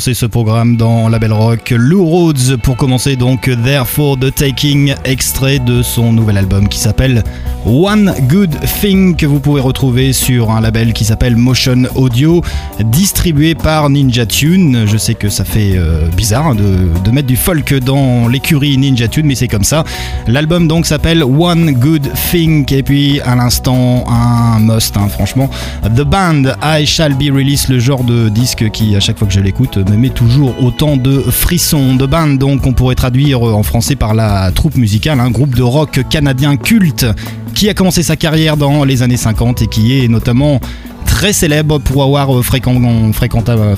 ce programme dans la Belle Rock. Lou Rhodes pour commencer donc Therefore the Taking, extrait de son nouvel album qui s'appelle One Good Thing que vous pouvez retrouver sur un label qui s'appelle Motion Audio, distribué par Ninja Tune. Je sais que ça fait euh, bizarre hein, de, de mettre du folk dans l'écurie Ninja Tune, mais c'est comme ça. L'album donc s'appelle One Good Thing et puis à l'instant un must, hein, franchement. The Band I Shall Be Released, le genre de disque qui à chaque fois que je l'écoute me met toujours autant de frissons. The Band donc on pourrait traduire en français par la troupe musicale, un groupe de rock canadien culte qui a commencé sa carrière dans les années 50 et qui est notamment très célèbre pour avoir euh, fréquent- fréquenta- euh,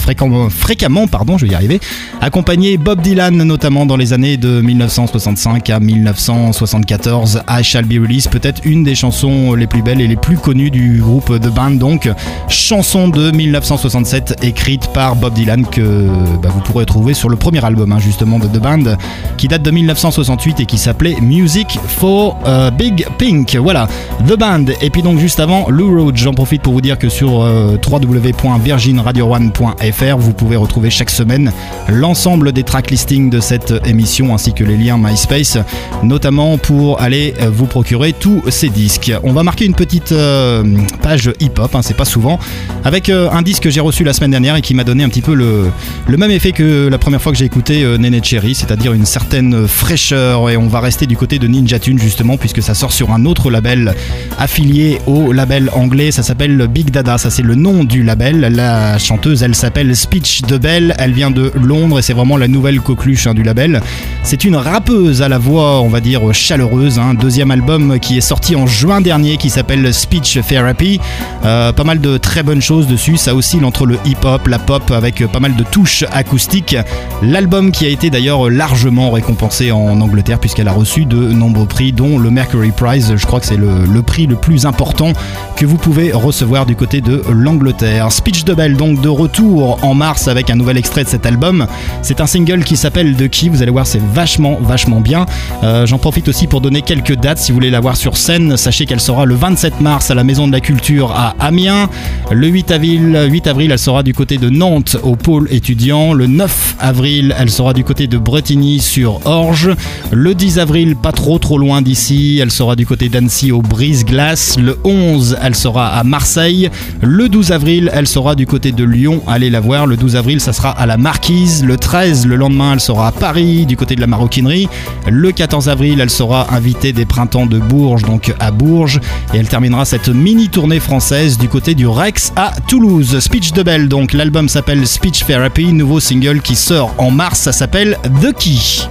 fréquemment, pardon, je vais y arriver, accompagné Bob Dylan notamment dans les années de 1965 à 1974. I Shall Be Released, peut-être une des chansons les plus belles et les plus connues du groupe The Band, donc chanson de 1967 écrite par Bob Dylan que bah, vous pourrez trouver sur le premier album hein, justement de The Band qui date de 1968 et qui s'appelait Music for euh, Big Pink. Voilà, The Band. Et puis donc juste avant, Lou Road. J'en profite pour vous dire que sur euh, www.virginradio1.fr, vous pouvez retrouver chaque semaine l'ensemble des track listings de cette émission ainsi que les liens MySpace, notamment pour aller euh, vous procurer tous ces disques. On va marquer une petite euh, page hip-hop, hein, c'est pas souvent, avec un disque que j'ai reçu la semaine dernière et qui m'a donné un petit peu le, le même effet que la première fois que j'ai écouté Nene Cherry, c'est-à-dire une certaine fraîcheur. Et on va rester du côté de Ninja Tune justement, puisque ça sort sur un autre label affilié au label anglais. Ça s'appelle Big Dada. ça c'est le nom du label. La chanteuse, elle s'appelle Speech de Bell, elle vient de Londres et c'est vraiment la nouvelle coqueluche hein, du label. C'est une rappeuse à la voix, on va dire, chaleureuse. Un deuxième album qui est sorti en juin dernier qui s'appelle Speech Therapy. Euh, pas mal de très bonnes choses dessus, ça oscille entre le hip-hop, la pop avec pas mal de touches acoustiques. L'album qui a été d'ailleurs largement récompensé en Angleterre puisqu'elle a reçu de nombreux prix dont le Mercury Prize, je crois que c'est le, prix le plus important que vous pouvez recevoir du côté de l'Angleterre. Speech de Bell donc de retour en mars avec un nouvel extrait de cet album. C'est un single qui s'appelle The Key, vous allez voir c'est vachement vachement bien. Euh, J'en profite aussi pour donner quelques dates si vous voulez la voir sur scène. Sachez qu'elle sera le 27 mars à la Maison de la Culture à Amiens. Le 8 avril, 8 avril elle sera du côté de Nantes au pôle étudiant. Le 9 avril elle sera du côté de Bretigny sur Orge. Le 10 avril pas trop trop loin d'ici elle sera du côté d'Annecy au Brise-Glace. Le 11 elle sera à Marseille. Le 12 avril elle sera du côté de Lyon. Allez la voir. Le 12 avril ça sera à la Marquise. Le 13 le lendemain elle sera à Paris du côté de la maroquinerie. Le 14 avril elle sera invitée des printemps de Bourges donc à Bourges. Et elle terminera cette mini tournée française du côté du Rex à Toulouse. Speech de Belle donc l'album s'appelle Speech Therapy. Nouveau single qui sort en mars. Ça s'appelle The Key.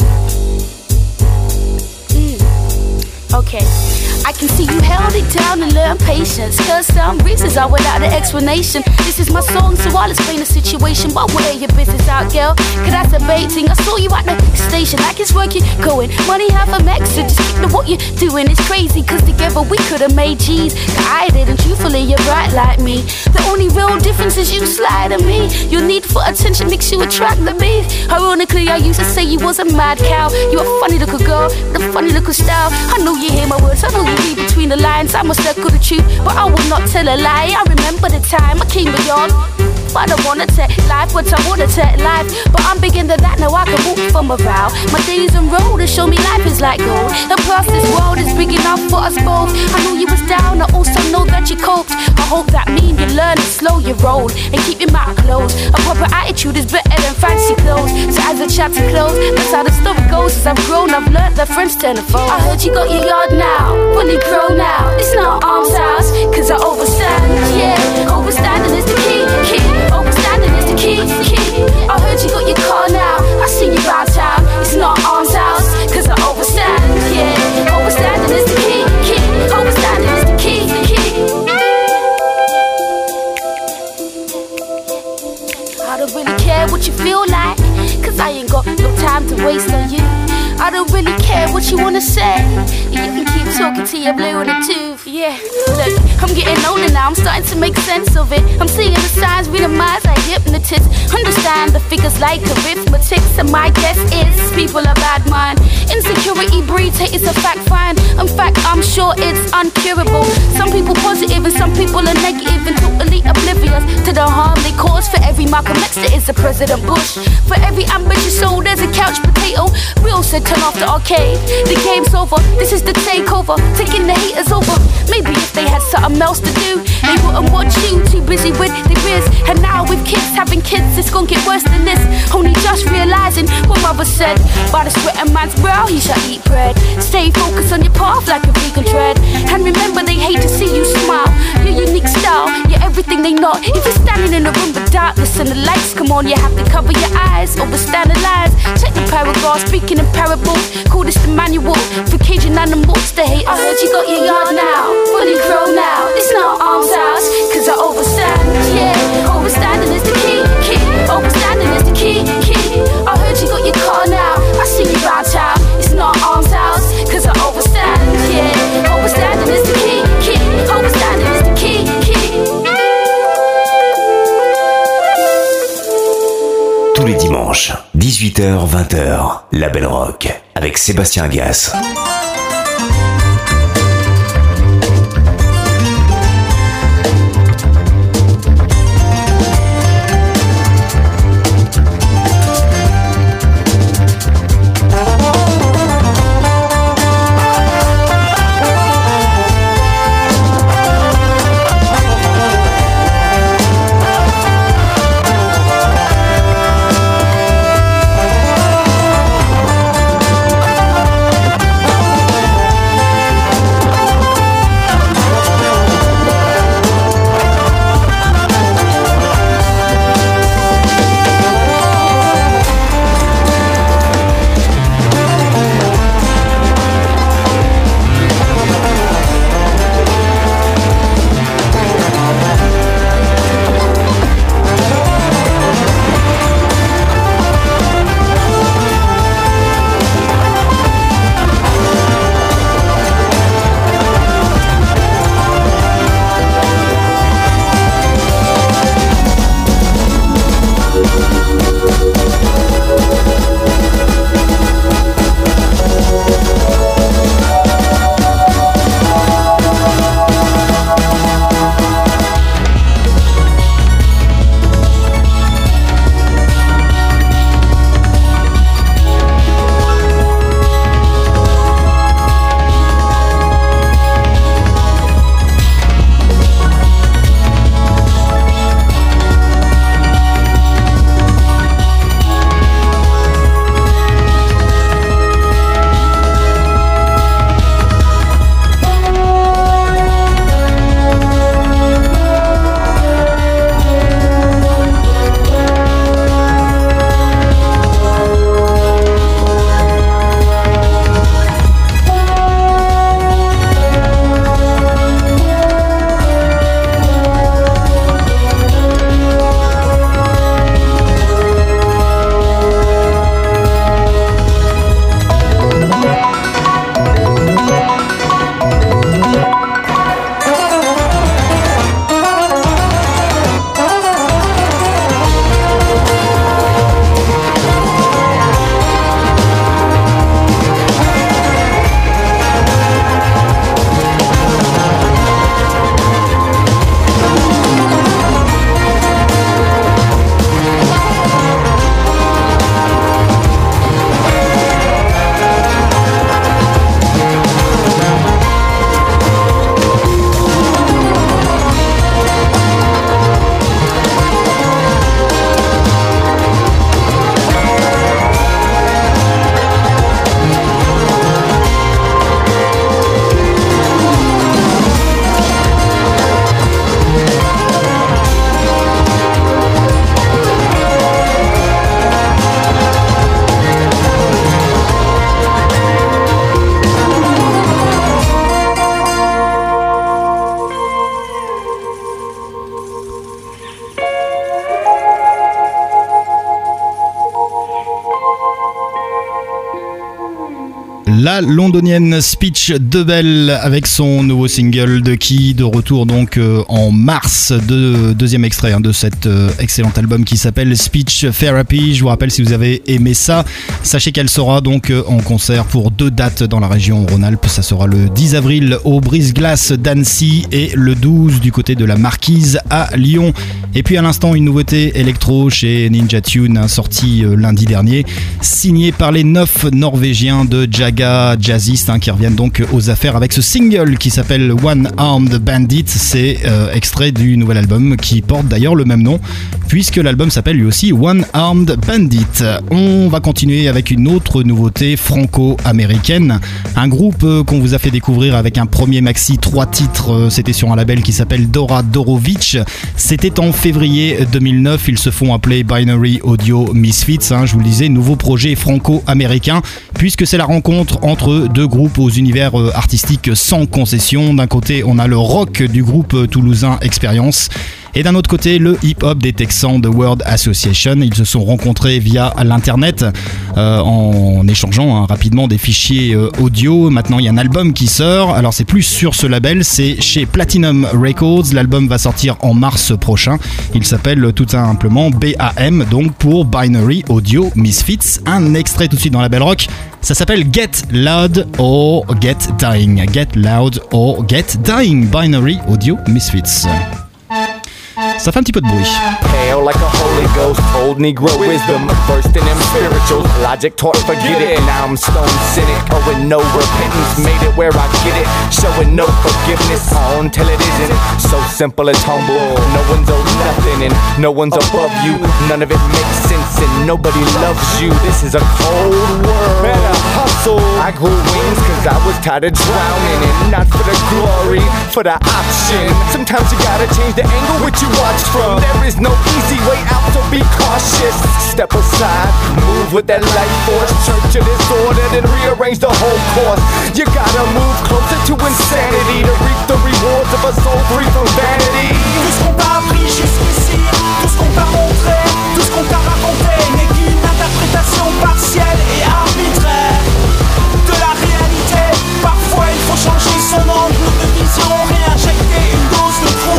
Okay. I can see you held it down and learn patience. Cause some reasons are without an explanation. This is my song, so I'll explain the situation. But where your business out, girl? Cause that's baiting. I saw you at the station, like it's working, going. Money half a so just keep to what you're doing. It's crazy, cause together we could have made G's. But I didn't, truthfully, you're right like me. The only real difference is you slide at me. Your need for attention makes you attract the me. Ironically, I used to say you was a mad cow. You a funny little girl with a funny little style. I know you hear my words, I know read between the lines. I must echo the truth, but I will not tell a lie. I remember the time I came beyond. I don't wanna take life, but I wanna take life. But I'm bigger than that, now I can walk from a vow. My days on road to show me life is like gold. And plus, this world is big enough for us both. I know you was down, I also know that you coped. I hope that mean you learn to slow your roll and keep your mouth closed. A proper attitude is better than fancy clothes. So as a chapter close, that's how the story goes. As I've grown, I've learned that friends turn to foes. I heard you got your yard now, fully grown now. It's not arms house, cause I overstand, yeah. Overstanding is the key, you got your car now. I see you round town. It's not arms house, cause I overstand, yeah. Overstanding is the key, key. Overstanding is the key, key. I don't really care what you feel like, cause I ain't got no time to waste on you. I don't really care what you wanna say. You can keep talking to your blue in the tooth, yeah. Look, I'm getting older now, I'm starting to make sense of it. I'm seeing the signs, reading minds like hypnotists. Understand the figures like arithmetic, and my guess is people are bad mind. Insecurity breeds hate, it's a fact find. In fact, I'm sure it's uncurable. Some people positive and some people are negative and totally oblivious to the harm they cause. For every Malcolm X, there is a President Bush. For every ambitious soul, there's a couch potato. Real said turn off the arcade. The game's over, this is the takeover. Taking the haters over. Maybe if they had something else to do, they wouldn't watch you. Too busy with their biz. And now with kids having kids, it's gonna get worse than this. Only just realizing what mother said. By the sweat of man's brow, he shall eat bread. Stay focused on your path like a vegan tread. And remember, they hate to see you smile. Your unique style, you're everything they not. If you're standing in a room with darkness and the lights come on, you have to cover your eyes. Overstand the lies. Check the paragraphs, speaking in parables. Call this the manual for caging animals to hate. I heard you got your yard now, you now. It's not cause I overstand, yeah. Overstanding is the key. Tous les dimanches, 18h-20h, La Belle Rock, avec Sébastien Gas. La londonienne Speech Debel avec son nouveau single de qui de retour donc euh, en mars de deuxième extrait hein, de cet euh, excellent album qui s'appelle Speech Therapy. Je vous rappelle si vous avez aimé ça, sachez qu'elle sera donc euh, en concert pour deux dates dans la région Rhône-Alpes. Ça sera le 10 avril au Brise-Glace d'Annecy et le 12 du côté de la Marquise à Lyon. Et puis à l'instant une nouveauté électro chez Ninja Tune hein, sortie lundi dernier, signée par les neuf Norvégiens de Jaga Jazzist hein, qui reviennent donc aux affaires avec ce single qui s'appelle One Armed Bandit. C'est euh, extrait du nouvel album qui porte d'ailleurs le même nom puisque l'album s'appelle lui aussi One Armed Bandit. On va continuer avec une autre nouveauté franco-américaine, un groupe euh, qu'on vous a fait découvrir avec un premier maxi, trois titres, euh, c'était sur un label qui s'appelle Dora Dorovic. C'était en février 2009, ils se font appeler Binary Audio Misfits, hein, je vous le disais, nouveau projet franco-américain, puisque c'est la rencontre entre deux groupes aux univers euh, artistiques sans concession. D'un côté, on a le rock du groupe euh, toulousain Expérience. Et d'un autre côté, le hip-hop des Texans de World Association. Ils se sont rencontrés via l'internet euh, en échangeant hein, rapidement des fichiers euh, audio. Maintenant, il y a un album qui sort. Alors, c'est plus sur ce label, c'est chez Platinum Records. L'album va sortir en mars prochain. Il s'appelle tout simplement BAM, donc pour Binary Audio Misfits. Un extrait tout de suite dans la Belle Rock. Ça s'appelle Get Loud or Get Dying. Get Loud or Get Dying. Binary Audio Misfits. Ça fait un petit peu de bruit. Hail like a Holy Ghost, old Negro wisdom, versed in them spirituals. Logic taught, forget it. Now I'm stone cynic, owing no repentance, made it where I get it. Showing no forgiveness on till it isn't. So simple it's humble. No one's owed nothing and no one's above you. None of it makes sense and nobody loves you. This is a cold world. Better hustle. I grew wings cause I was tired of drowning and not for the glory, for the option. Sometimes you gotta change the angle which you watch from. There is no easy way out, so be cautious. Step aside, move with that light force. Church of disorder, then rearrange the whole course. You gotta move closer to insanity to reap the rewards of a soul free from vanity. Tout ce qu'on t'a appris jusqu'ici, tout ce qu'on t'a montré, tout ce qu'on t'a raconté n'est qu'une interprétation partielle et arbitraire changer son angle de vision, réinjecter une dose de trou,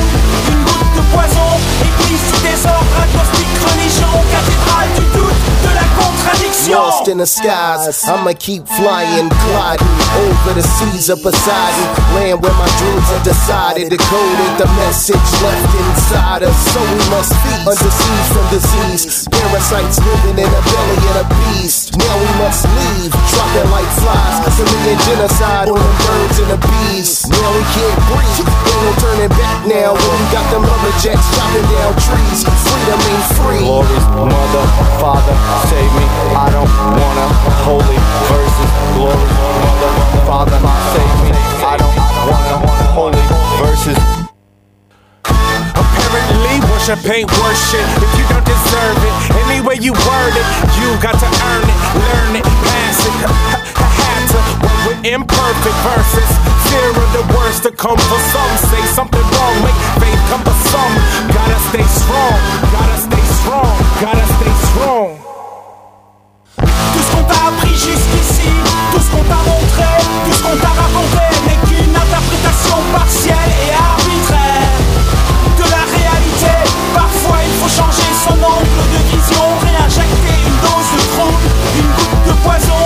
une goutte de poison, église du désordre, agnostique, religion, cathédrale du doute, de la contradiction. Lost in the skies, I'ma keep flying, gliding over the seas of Poseidon. Land where my dreams are decided, decoded the message left inside us. So we must feast under siege from disease. Parasites living in the belly of a beast. Now we must leave, dropping like flies. Civilian genocide on the birds and the bees. Now we can't breathe, ain't no turning back now. When we got them lumberjacks chopping down trees. Freedom ain't free. Glories, mother, father, save me. I don't wanna holy verses. Glories, mother, father, save me. I don't wanna holy verses. Apparently, worship ain't worship if you don't deserve it. Any way you word it, you got to earn it, learn it, pass it. <laughs> I had to when we're imperfect verses. Fear of the worst to come for some. Say something wrong, make faith come for some. Gotta stay strong, gotta stay strong, gotta stay strong. Appris jusqu'ici, tout ce qu'on t'a montré, tout ce qu'on t'a raconté n'est qu'une interprétation partielle et arbitraire de la réalité. Parfois il faut changer son angle de vision, réinjecter une dose de trouble, une goutte de poison,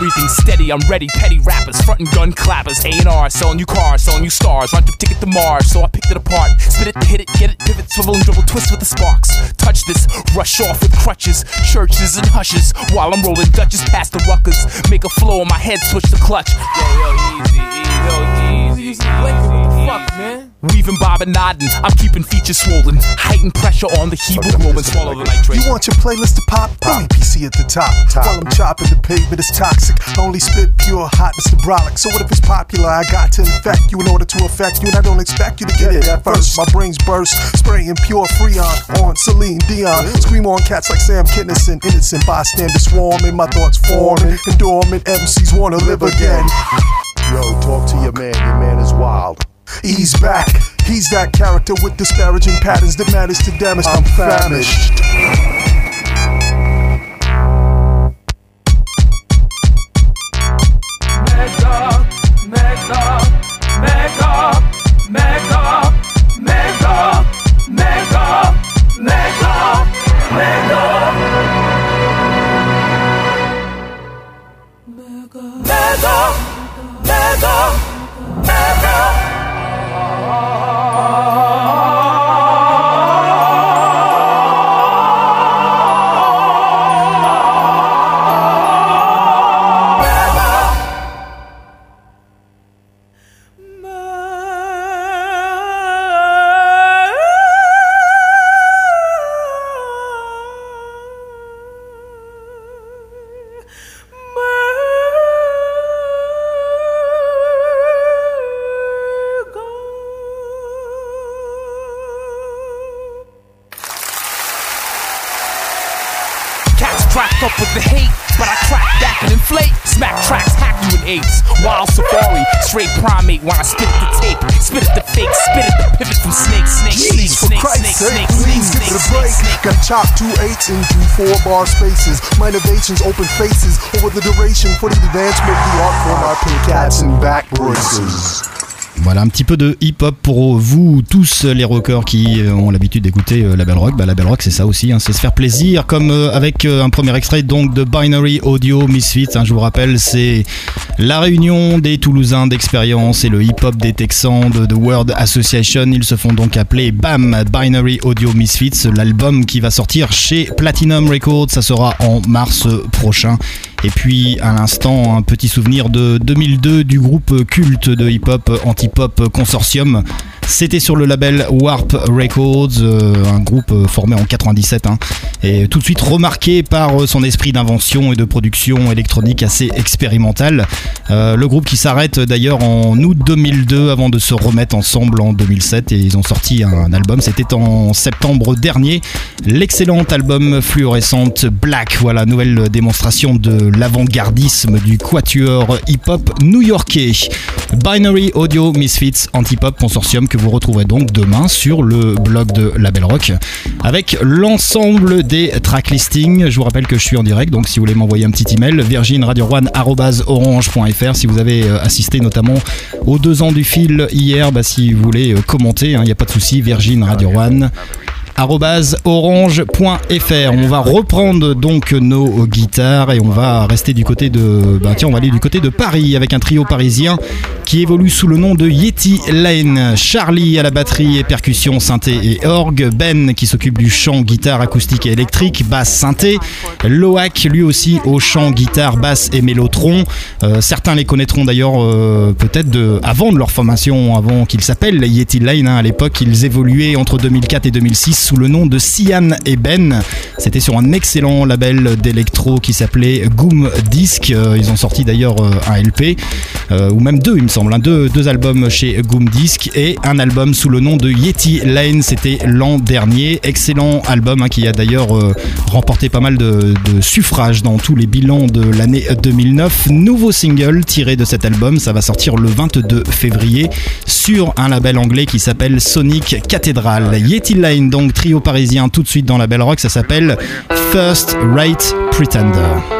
everything's steady. I'm ready. Petty rappers, front and gun clappers, A&R, selling you cars, selling you stars. Run to ticket to Mars, so I picked it apart. Spit it, hit it, get it, pivot, swivel and dribble, twist with the sparks. Touch this, rush off with crutches, churches and hushes. While I'm rolling Dutches past the ruckers, make a flow on my head, switch the clutch. Yo, yo, easy, easy, yo, easy. What the fuck, man? Weaving, bobbing, nodding. I'm keeping features swollen. Heightened pressure on the hemoglobin. Swallow the nitrate. You want your playlist to pop? Only PC at the top. While I'm chopping the pavement, it's toxic. I only spit pure hotness and brolic. So what if it's popular? I got to infect you in order to affect you, and I don't expect you to get it at first. My brains burst, spraying pure freon on Celine Dion. Scream on cats like Sam Kinison, innocent bystander swarming. My thoughts forming, and dormant MCs wanna live again. Yo, talk to your man. Your man is wild. He's back. He's that character with disparaging patterns that matters to damage. I'm famished. Mega, mega, mega, mega, up with the hate, but I crack back and inflate. Smack tracks, hack you in apes. Wild safari, straight primate when I spit at the tape. Spit at the fake, spit at the pivot from snake, snake, snake, Jeez, for snake, Christ's snake, sake, snake, please snake, give it a break. snake. Got chop two eights into four bar spaces. My innovations open faces over the duration for the advancement the art form. I pay cats and back braces. Voilà un petit peu de hip-hop pour vous tous les rockers qui euh, ont l'habitude d'écouter euh, la Belle Rock. Bah, la Belle Rock c'est ça aussi, hein, c'est se faire plaisir comme euh, avec un premier extrait donc de Binary Audio Misfits. hein, je vous rappelle c'est la réunion des Toulousains d'expérience et le hip-hop des Texans de The World Association. Ils se font donc appeler BAM Binary Audio Misfits. L'album qui va sortir chez Platinum Records, ça sera en mars prochain. Et puis à l'instant, un petit souvenir de 2002 du groupe culte de hip-hop Antipop Consortium. C'était sur le label Warp Records, euh, un groupe euh, formé en 97, hein, et tout de suite remarqué par euh, son esprit d'invention et de production électronique assez expérimental. Euh, le groupe qui s'arrête d'ailleurs en août 2002 avant de se remettre ensemble en 2007 et ils ont sorti un album, c'était en septembre dernier, l'excellent album fluorescente Black, voilà, nouvelle démonstration de l'avant-gardisme du quatuor hip-hop new-yorkais. Binary Audio Misfits Antipop Consortium que vous retrouverez donc demain sur le blog de Label Rock avec l'ensemble des track listings. Je vous rappelle que je suis en direct, donc si vous voulez m'envoyer un petit email, virginradio1.orange.fr si vous avez euh, assisté notamment aux deux ans du fil hier, bah, si vous voulez euh, commenter, il n'y a pas de souci, Virgin Radio One orange.fr. On va reprendre donc nos guitares et on va rester du côté de. Bah tiens, aller du côté de Paris avec un trio parisien qui évolue sous le nom de Yeti Lane. Charlie à la batterie et percussion, synthé et orgue. Ben qui s'occupe du chant, guitare acoustique et électrique, basse, synthé. Loac lui aussi au chant, guitare, basse et mélotron. Euh, certains les connaîtront d'ailleurs euh, peut-être avant de leur formation, avant qu'ils s'appellent Yeti Lane. hein. à l'époque, ils évoluaient entre 2004 et 2006 sous le nom de Sian et Ben. C'était sur un excellent label d'électro qui s'appelait Goom Disc. Euh, Ils ont sorti d'ailleurs euh, un LP, euh, ou même deux, il me semble, hein. deux, deux albums chez Goom Disc et un album sous le nom de Yeti Lane. C'était l'an dernier. Excellent album hein, qui a d'ailleurs remporté pas mal de, de suffrages dans tous les bilans de l'année 2009. Nouveau single tiré de cet album, ça va sortir le 22 février sur un label anglais qui s'appelle Sonic Cathedral. Yeti Lane, donc trio parisien tout de suite dans la Belle Rock, ça s'appelle First Rate Pretender.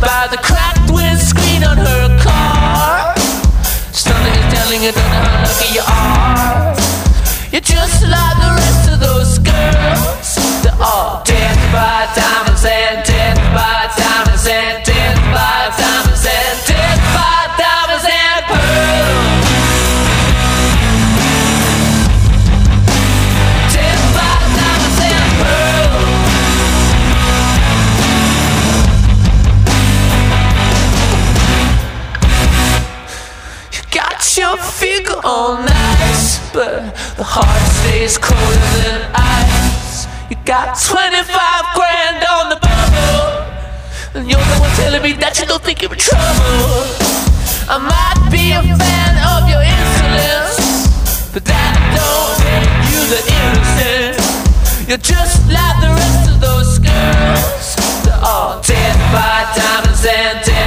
by the cracked windscreen on her car. Something is telling you don't know how lucky you are. You're just like the rest of those girls. They're all dead got 25 grand on the bubble, and you're the one telling me that you don't think you're in trouble. I might be a fan of your insolence, but that don't make you the innocent. You're just like the rest of those girls. They're all dead by diamonds and dead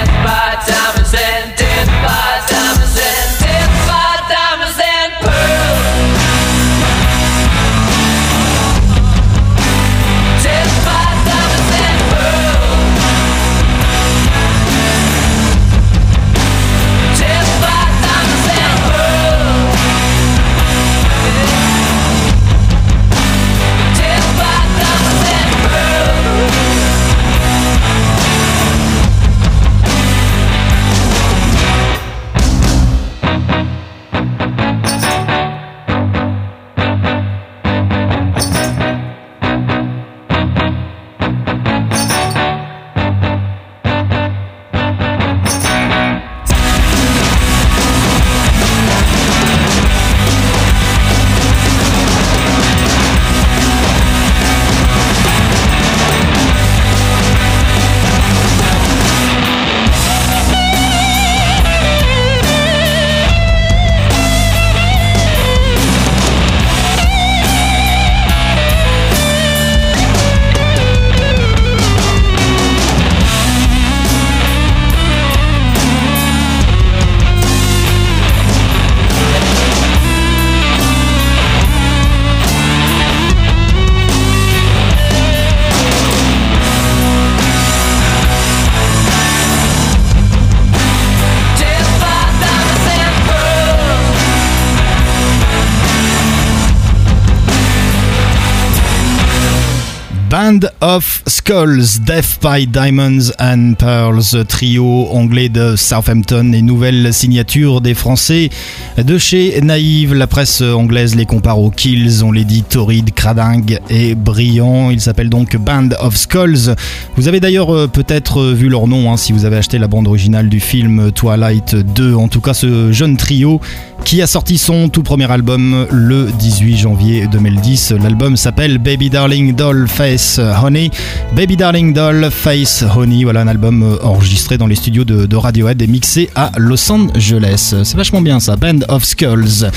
Skulls, Death by Diamonds and Pearls, trio anglais de Southampton et nouvelle signature des Français de chez Naïve. La presse anglaise les compare aux Kills, on les dit torrides, cradingues et brillants. Ils s'appellent donc Band of Skulls. Vous avez d'ailleurs euh, peut-être vu leur nom hein, si vous avez acheté la bande originale du film Twilight 2. En tout cas, ce jeune trio qui a sorti son tout premier album le 18 janvier 2010. L'album s'appelle Baby Darling Doll Face Honey. Baby Darling Doll Face Honey, voilà un album euh, enregistré dans les studios de, Radiohead et mixé à Los Angeles. C'est vachement bien ça, Band of Skulls.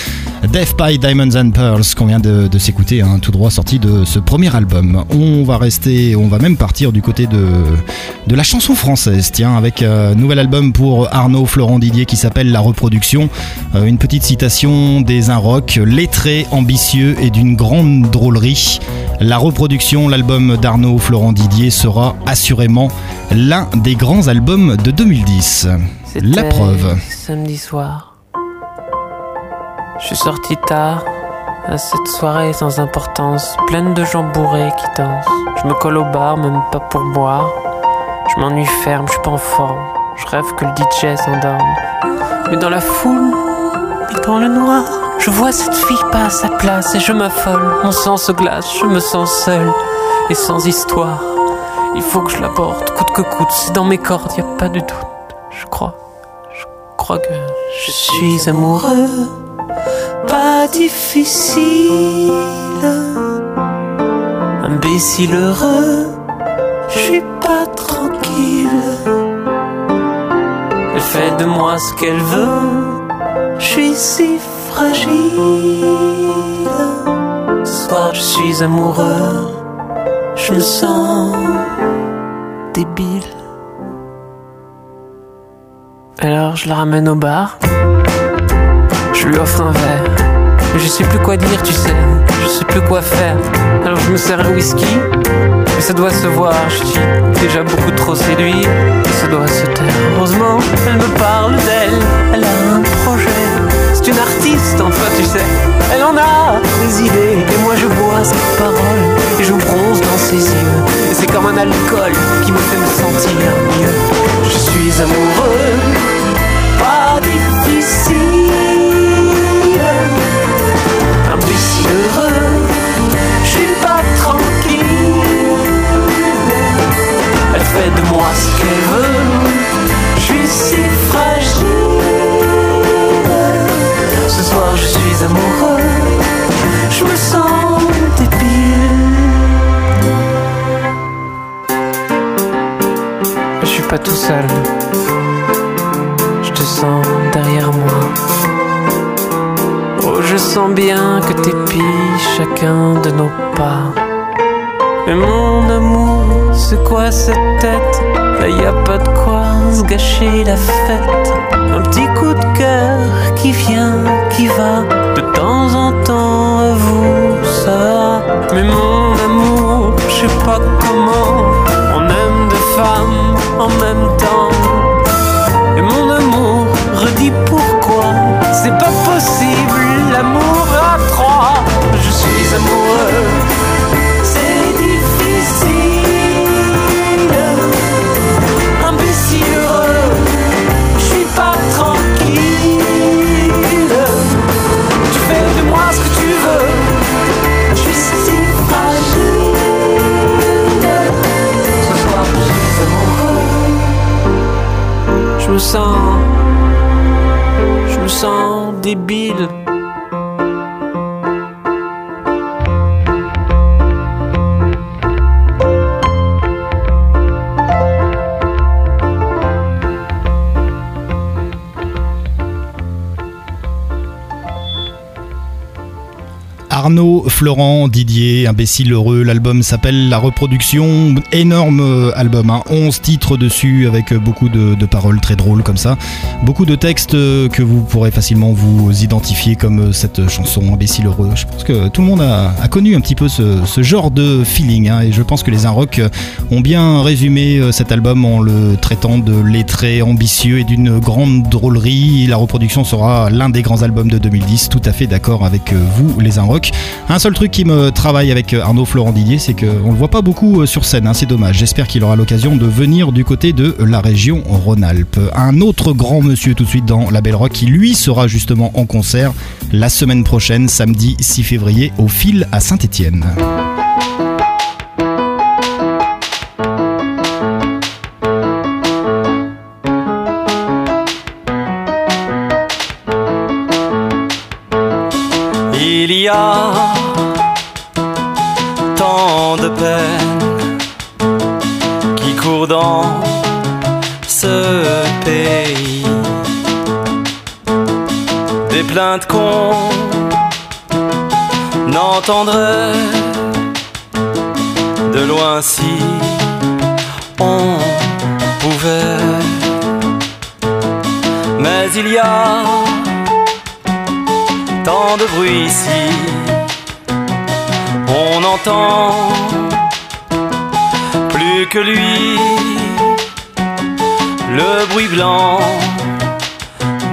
Death by Diamonds and Pearls qu'on vient de, s'écouter, hein, tout droit sorti de ce premier album. On va rester, on va même partir du côté de, de la chanson française, tiens, avec un nouvel album pour Arnaud Florent Didier qui s'appelle La Reproduction. Euh, une petite citation des Un Rock, lettré, ambitieux et d'une grande drôlerie. La reproduction, l'album d'Arnaud Florent Didier sera assurément l'un des grands albums de 2010. La preuve. Samedi soir. Je suis sorti tard à cette soirée sans importance, pleine de gens bourrés qui dansent. Je me colle au bar, même pas pour boire. Je m'ennuie ferme, je suis pas en forme. Je rêve que le DJ s'endorme. Mais dans la foule, dans le noir, je vois cette fille pas à sa place et je m'affole. Mon sang se glace, je me sens seul et sans histoire. Il faut que je l'aborde, coûte que coûte. C'est dans mes cordes, y a pas de doute. Je crois, je crois que je suis amoureux. Pas difficile, imbécile heureux. Je suis pas tranquille. Elle fait de moi ce qu'elle veut. Je suis si fragile. Ce soir, je suis amoureux. Je me sens débile. Alors, je la ramène au bar. Je lui offre un verre. Mais je sais plus quoi dire, tu sais. Je sais plus quoi faire. Alors, je me sers un whisky. Mais ça doit se voir, je suis déjà beaucoup trop séduit. Ça doit se taire. Heureusement, elle me parle d'elle. Elle a. Une artiste, enfin, tu sais. Elle en a des idées. Et moi, je bois ses paroles. Et je bronze dans ses yeux. Et c'est comme un alcool qui me fait me sentir mieux. Je suis amoureux. Pas difficile. Imbécile heureux. Je suis pas tranquille. Elle fait de moi ce qu'elle veut. Je suis si soir je suis amoureux. Je me sens débile. Je suis pas tout seul. Je te sens derrière moi. Oh, je sens bien que t'épies chacun de nos pas. Mais mon amour, c'est quoi cette tête? Là y a pas de quoi se gâcher la fête. Un petit coup de cœur qui vient, qui va, de temps en temps à vous ça. Mais mon amour, je sais pas comment, on aime deux femmes en même temps. Et mon amour, redis pourquoi, c'est pas possible, l'amour à trois. Je suis amoureux. Me sens, je me sens débile. Arnaud, Florent, Didier, Imbécile Heureux. L'album s'appelle La Reproduction. Énorme euh, album, hein. 11 titres dessus avec euh, beaucoup de, paroles très drôles comme ça. Beaucoup de textes euh, que vous pourrez facilement vous identifier comme cette chanson Imbécile Heureux. Je pense que tout le monde a, connu un petit peu ce, genre de feeling hein, et je pense que les Inrock ont bien résumé cet album en le traitant de lettré, ambitieux et d'une grande drôlerie. La reproduction sera l'un des grands albums de 2010, tout à fait d'accord avec vous les Inrock. Un seul truc qui me travaille avec euh, Arnaud Florent Didier, c'est qu'on le voit pas beaucoup euh, sur scène, hein, c'est dommage. J'espère qu'il aura l'occasion de venir du côté de la région Rhône-Alpes. Un autre grand monsieur tout de suite dans la Belle Rock qui lui sera justement en concert la semaine prochaine, samedi 6 février, au fil à Saint-Étienne. A tant de peine qui court dans ce pays. Des plaintes qu'on n'entendrait de loin si on pouvait. Mais il y a tant de bruit ici, on entend plus que lui le bruit blanc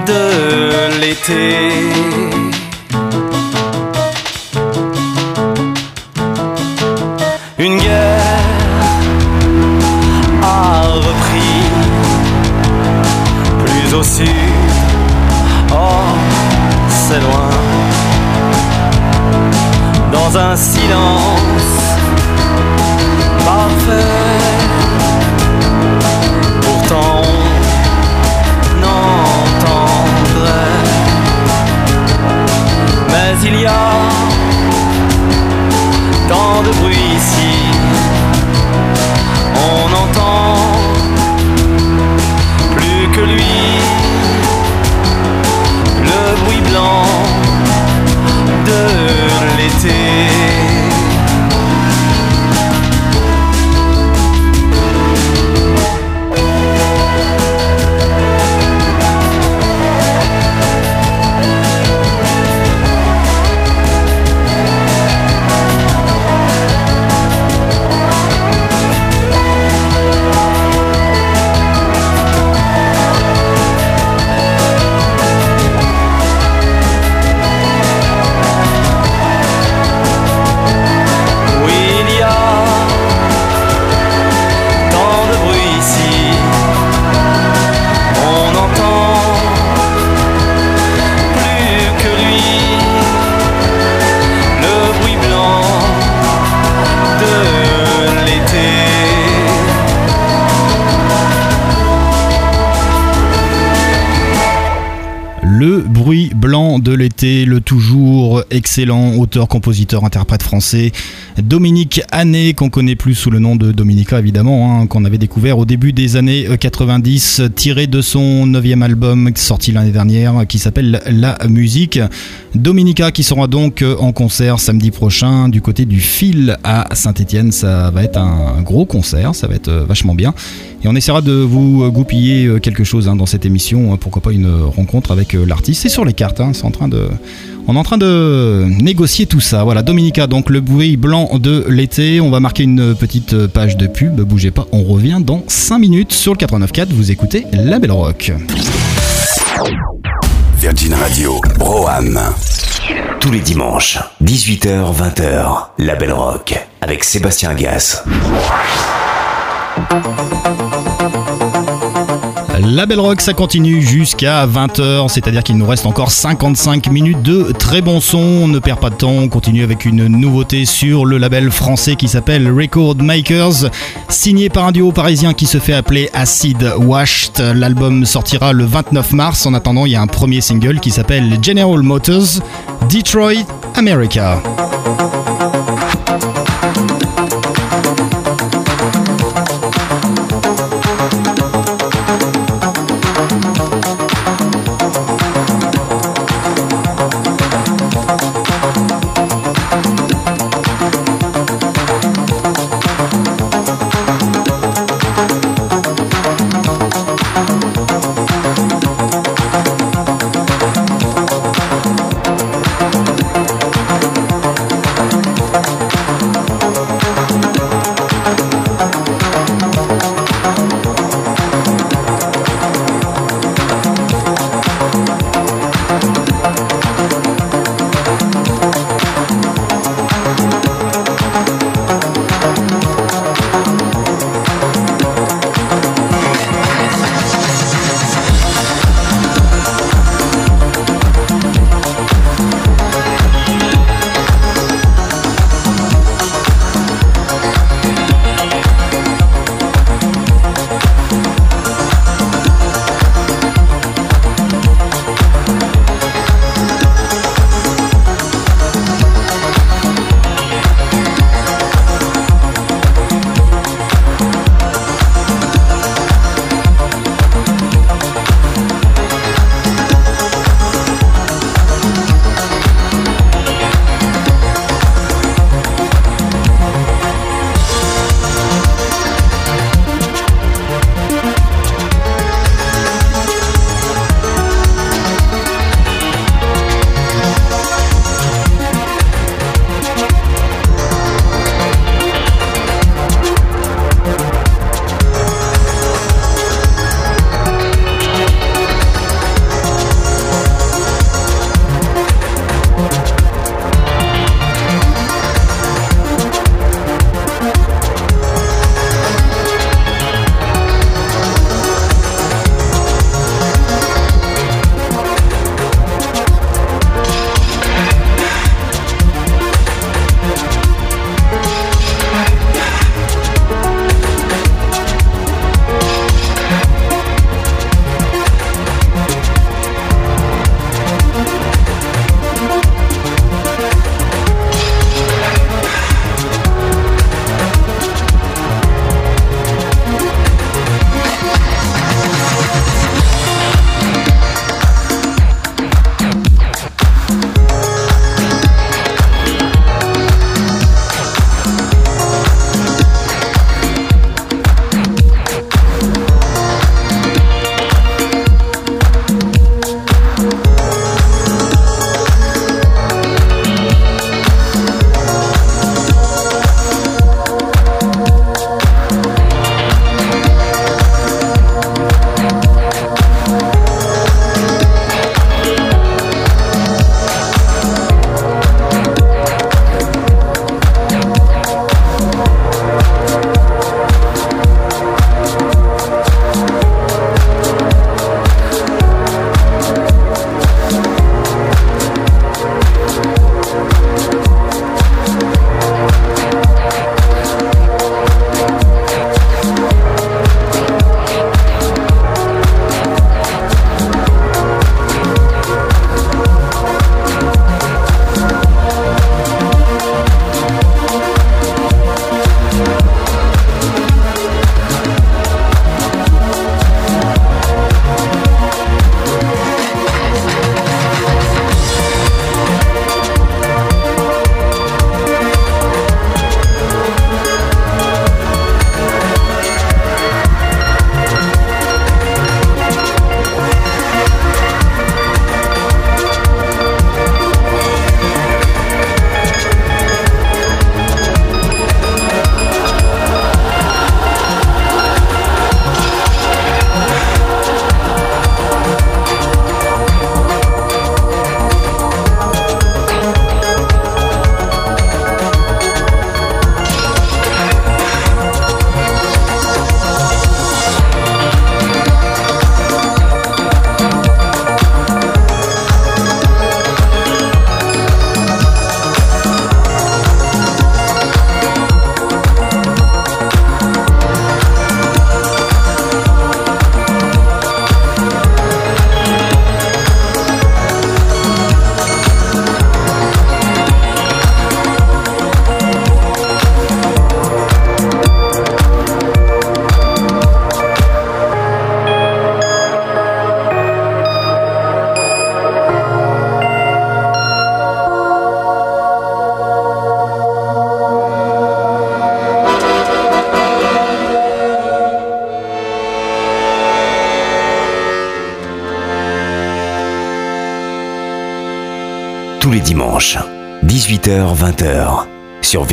de l'été. Un silence parfait. Pourtant, on entendrait. Mais il y a tant de bruit ici. On entend plus que lui le bruit blanc l'été, le toujours excellent auteur, compositeur, interprète français Dominique Hanné, qu'on connaît plus sous le nom de Dominica évidemment, hein, qu'on avait découvert au début des années euh, 90, tiré de son neuvième album sorti l'année dernière qui s'appelle La Musique. Dominica qui sera donc euh, en concert samedi prochain du côté du fil à Saint-Etienne. Ça va être un gros concert, ça va être euh, vachement bien. Et on essaiera de vous euh, goupiller euh, quelque chose hein, dans cette émission. hein, Pourquoi pas une rencontre avec euh, l'artiste. C'est sur les cartes, c'est en train de. On est en train de négocier tout ça. Voilà, Dominica, donc le bruit blanc de l'été. On va marquer une petite page de pub. Bougez pas, on revient dans 5 minutes sur le 89.4. Vous écoutez La Belle Rock. Virgin Radio, Broham. Tous les dimanches, 18h-20h, La Belle Rock, avec Sébastien Gas. La Belle Rock, ça continue jusqu'à 20h, c'est-à-dire qu'il nous reste encore 55 minutes de très bon son. On ne perd pas de temps, on continue avec une nouveauté sur le label français qui s'appelle Record Makers, signé par un duo parisien qui se fait appeler Acid Washed. L'album sortira le 29 mars. En attendant, il y a un premier single qui s'appelle General Motors, Detroit, America.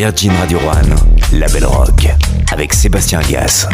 Virgin Radio One, La Belle Rock, avec Sébastien Gas.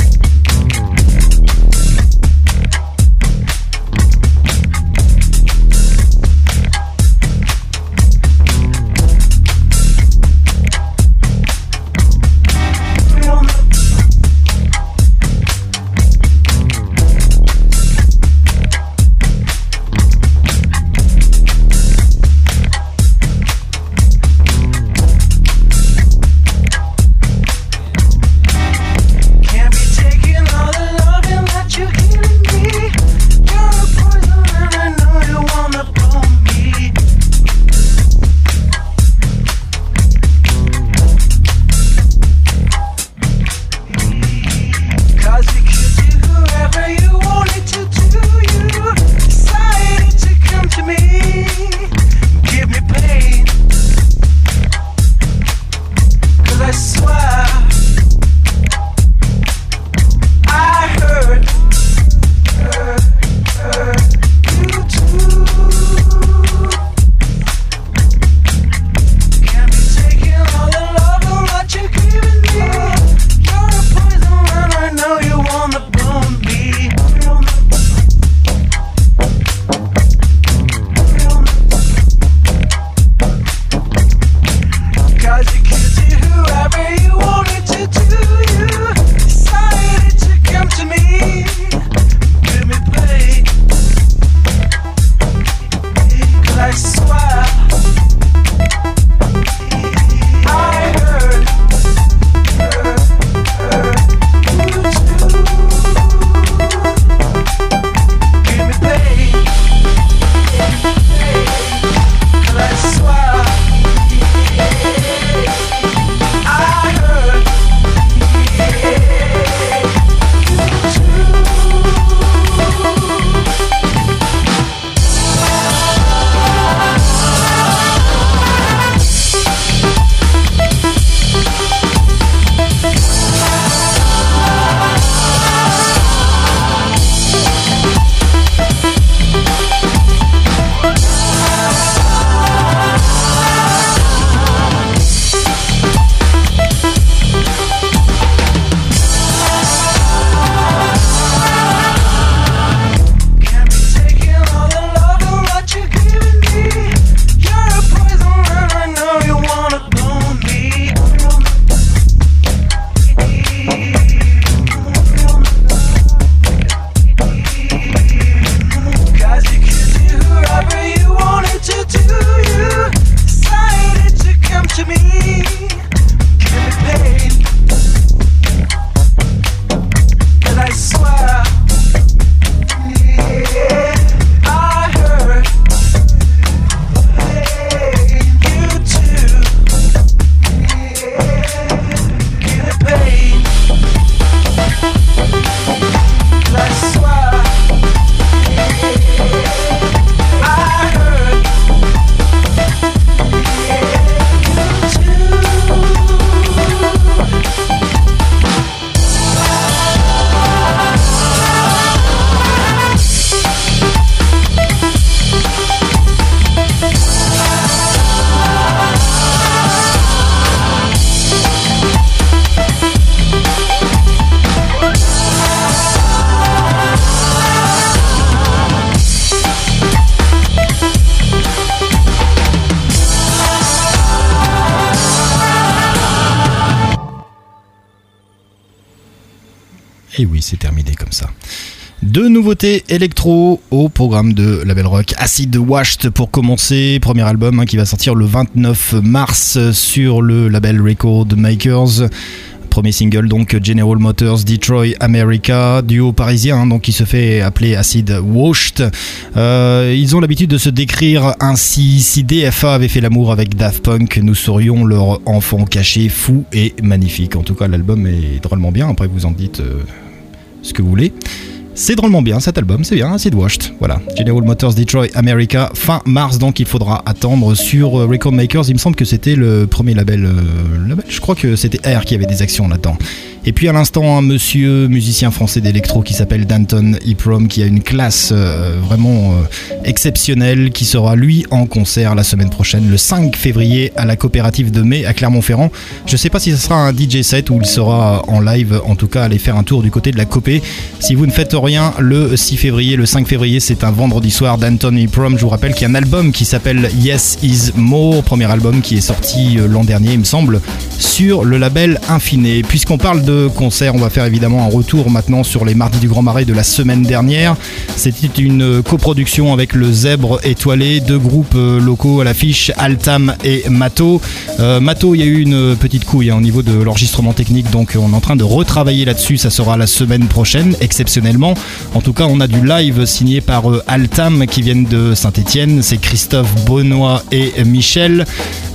Nouveautés électro au programme de Label Rock. Acid Washed pour commencer, premier album hein, qui va sortir le 29 mars sur le label Record Makers. Premier single donc General Motors Detroit America, duo parisien hein, donc qui se fait appeler Acid Washed. Euh, ils ont l'habitude de se décrire ainsi. Si DFA avait fait l'amour avec Daft Punk, nous serions leur enfant caché, fou et magnifique. En tout cas, l'album est drôlement bien. Après, vous en dites euh, ce que vous voulez. C'est drôlement bien cet album, c'est bien, Acid Washed. Voilà, General Motors Detroit America, fin mars, donc il faudra attendre sur euh, Record Makers. Il me semble que c'était le premier label, euh, label, je crois que c'était R qui avait des actions là-dedans. Et puis à l'instant, un monsieur musicien français d'électro qui s'appelle Danton Iprom, qui a une classe euh, vraiment euh, exceptionnelle, qui sera lui en concert la semaine prochaine, le 5 février, à la coopérative de mai à Clermont-Ferrand. Je sais pas si ce sera un DJ set ou il sera en live, en tout cas, allez faire un tour du côté de la copée. Si vous ne faites rien, le 6 février, le 5 février, c'est un vendredi soir d'Anton Iprom. Je vous rappelle qu'il y a un album qui s'appelle Yes Is More, premier album qui est sorti euh, l'an dernier, il me semble, sur le label Infiné. Puisqu'on parle de concert, on va faire évidemment un retour maintenant sur les mardis du Grand Marais de la semaine dernière. C'était une coproduction avec le Zèbre étoilé, deux groupes euh, locaux à l'affiche, Altam et Mato. Euh, Mato, il y a eu une petite couille hein, au niveau de l'enregistrement technique, donc on est en train de retravailler là-dessus. Ça sera la semaine prochaine, exceptionnellement. En tout cas, on a du live signé par euh, Altam qui viennent de Saint-Etienne. C'est Christophe Benoît et Michel,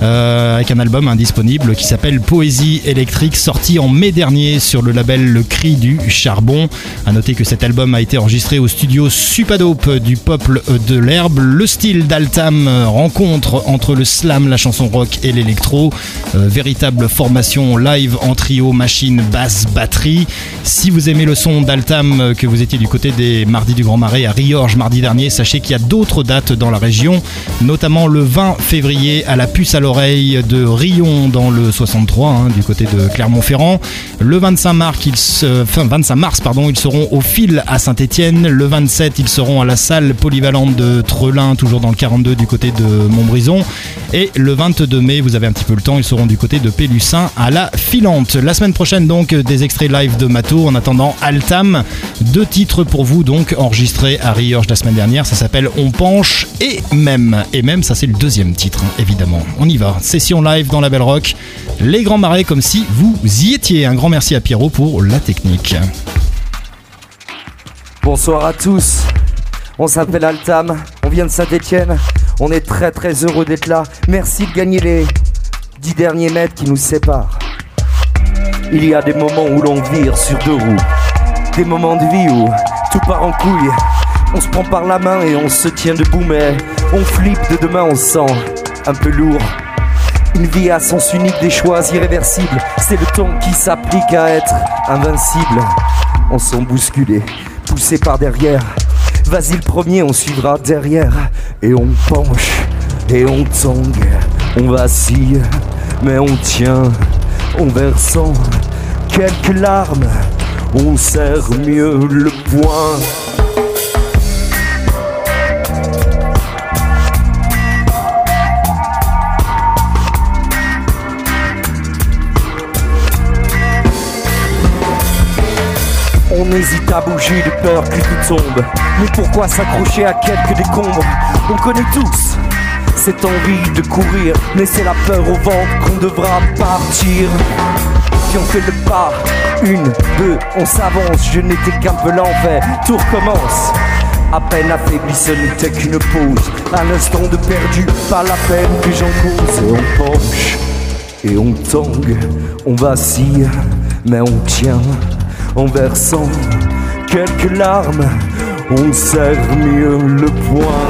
avec un album indisponible qui s'appelle Poésie électrique, sorti en mai dernier sur le label Le Cri du Charbon. À noter que cet album a été enregistré au studio Supadope du Peuple de l'Herbe. Le style d'Altam rencontre entre le slam, la chanson rock et l'électro. Euh, véritable formation live en trio, machine, basse, batterie. Si vous aimez le son d'Altam, euh, que vous étiez du côté des Mardis du Grand Marais à Riorges mardi dernier, sachez qu'il y a d'autres dates dans la région, notamment le 20 février à la puce à l'oreille de Rion dans le 63, hein, du côté de Clermont-Ferrand. Le 25 mars, ils, se- enfin, 25 mars ils seront au fil à Saint-Etienne. Le 27, ils seront à la salle polyvalente de Trelin, toujours dans le 42 du côté de Montbrison. Et le 22 mai, vous avez un petit peu le temps, ils seront du côté de Pélussin à la Filante. La semaine prochaine, donc, des extraits live de Mato. En attendant, Altam, deux titres pour vous, donc, enregistrés à Riorges la semaine dernière. Ça s'appelle On penche et même. Et même, ça, c'est le deuxième titre, hein, évidemment. On y va. Session live dans la Belle Rock. Les Grands Marais, comme si vous y étiez. Un grand merci à Pierrot pour la technique. Bonsoir à tous. On s'appelle Altam, on vient de Saint-Etienne. On est très très heureux d'être là. Merci de gagner les 10 derniers mètres qui nous séparent. Il y a des moments où l'on vire sur deux roues. Des moments de vie où tout part en couille. On se prend par la main et on se tient debout, mais on flippe de demain, on se sent un peu lourd. Une vie à sens unique, des choix irréversibles. C'est le temps qui s'applique à être invincible. On sent bousculé, poussé par derrière. Vas-y le premier, on suivra derrière. Et on penche, et on tangue, on vacille, mais on tient. On versant quelques larmes, on serre mieux le poing. On hésite à bouger de peur que tout tombe. Mais pourquoi s'accrocher à quelques décombres? On connaît tous cette envie de courir, mais c'est la peur au ventre qu'on devra partir. Puis on fait le pas, une, deux, on s'avance. Je n'étais qu'un peu l'enfer, tout recommence. À peine affaibli, ce n'était qu'une pause. Un instant de perdu, pas la peine que j'en cause. Et on penche, et on tangue, on vacille, mais on tient en versant quelques larmes, on serre mieux le poing.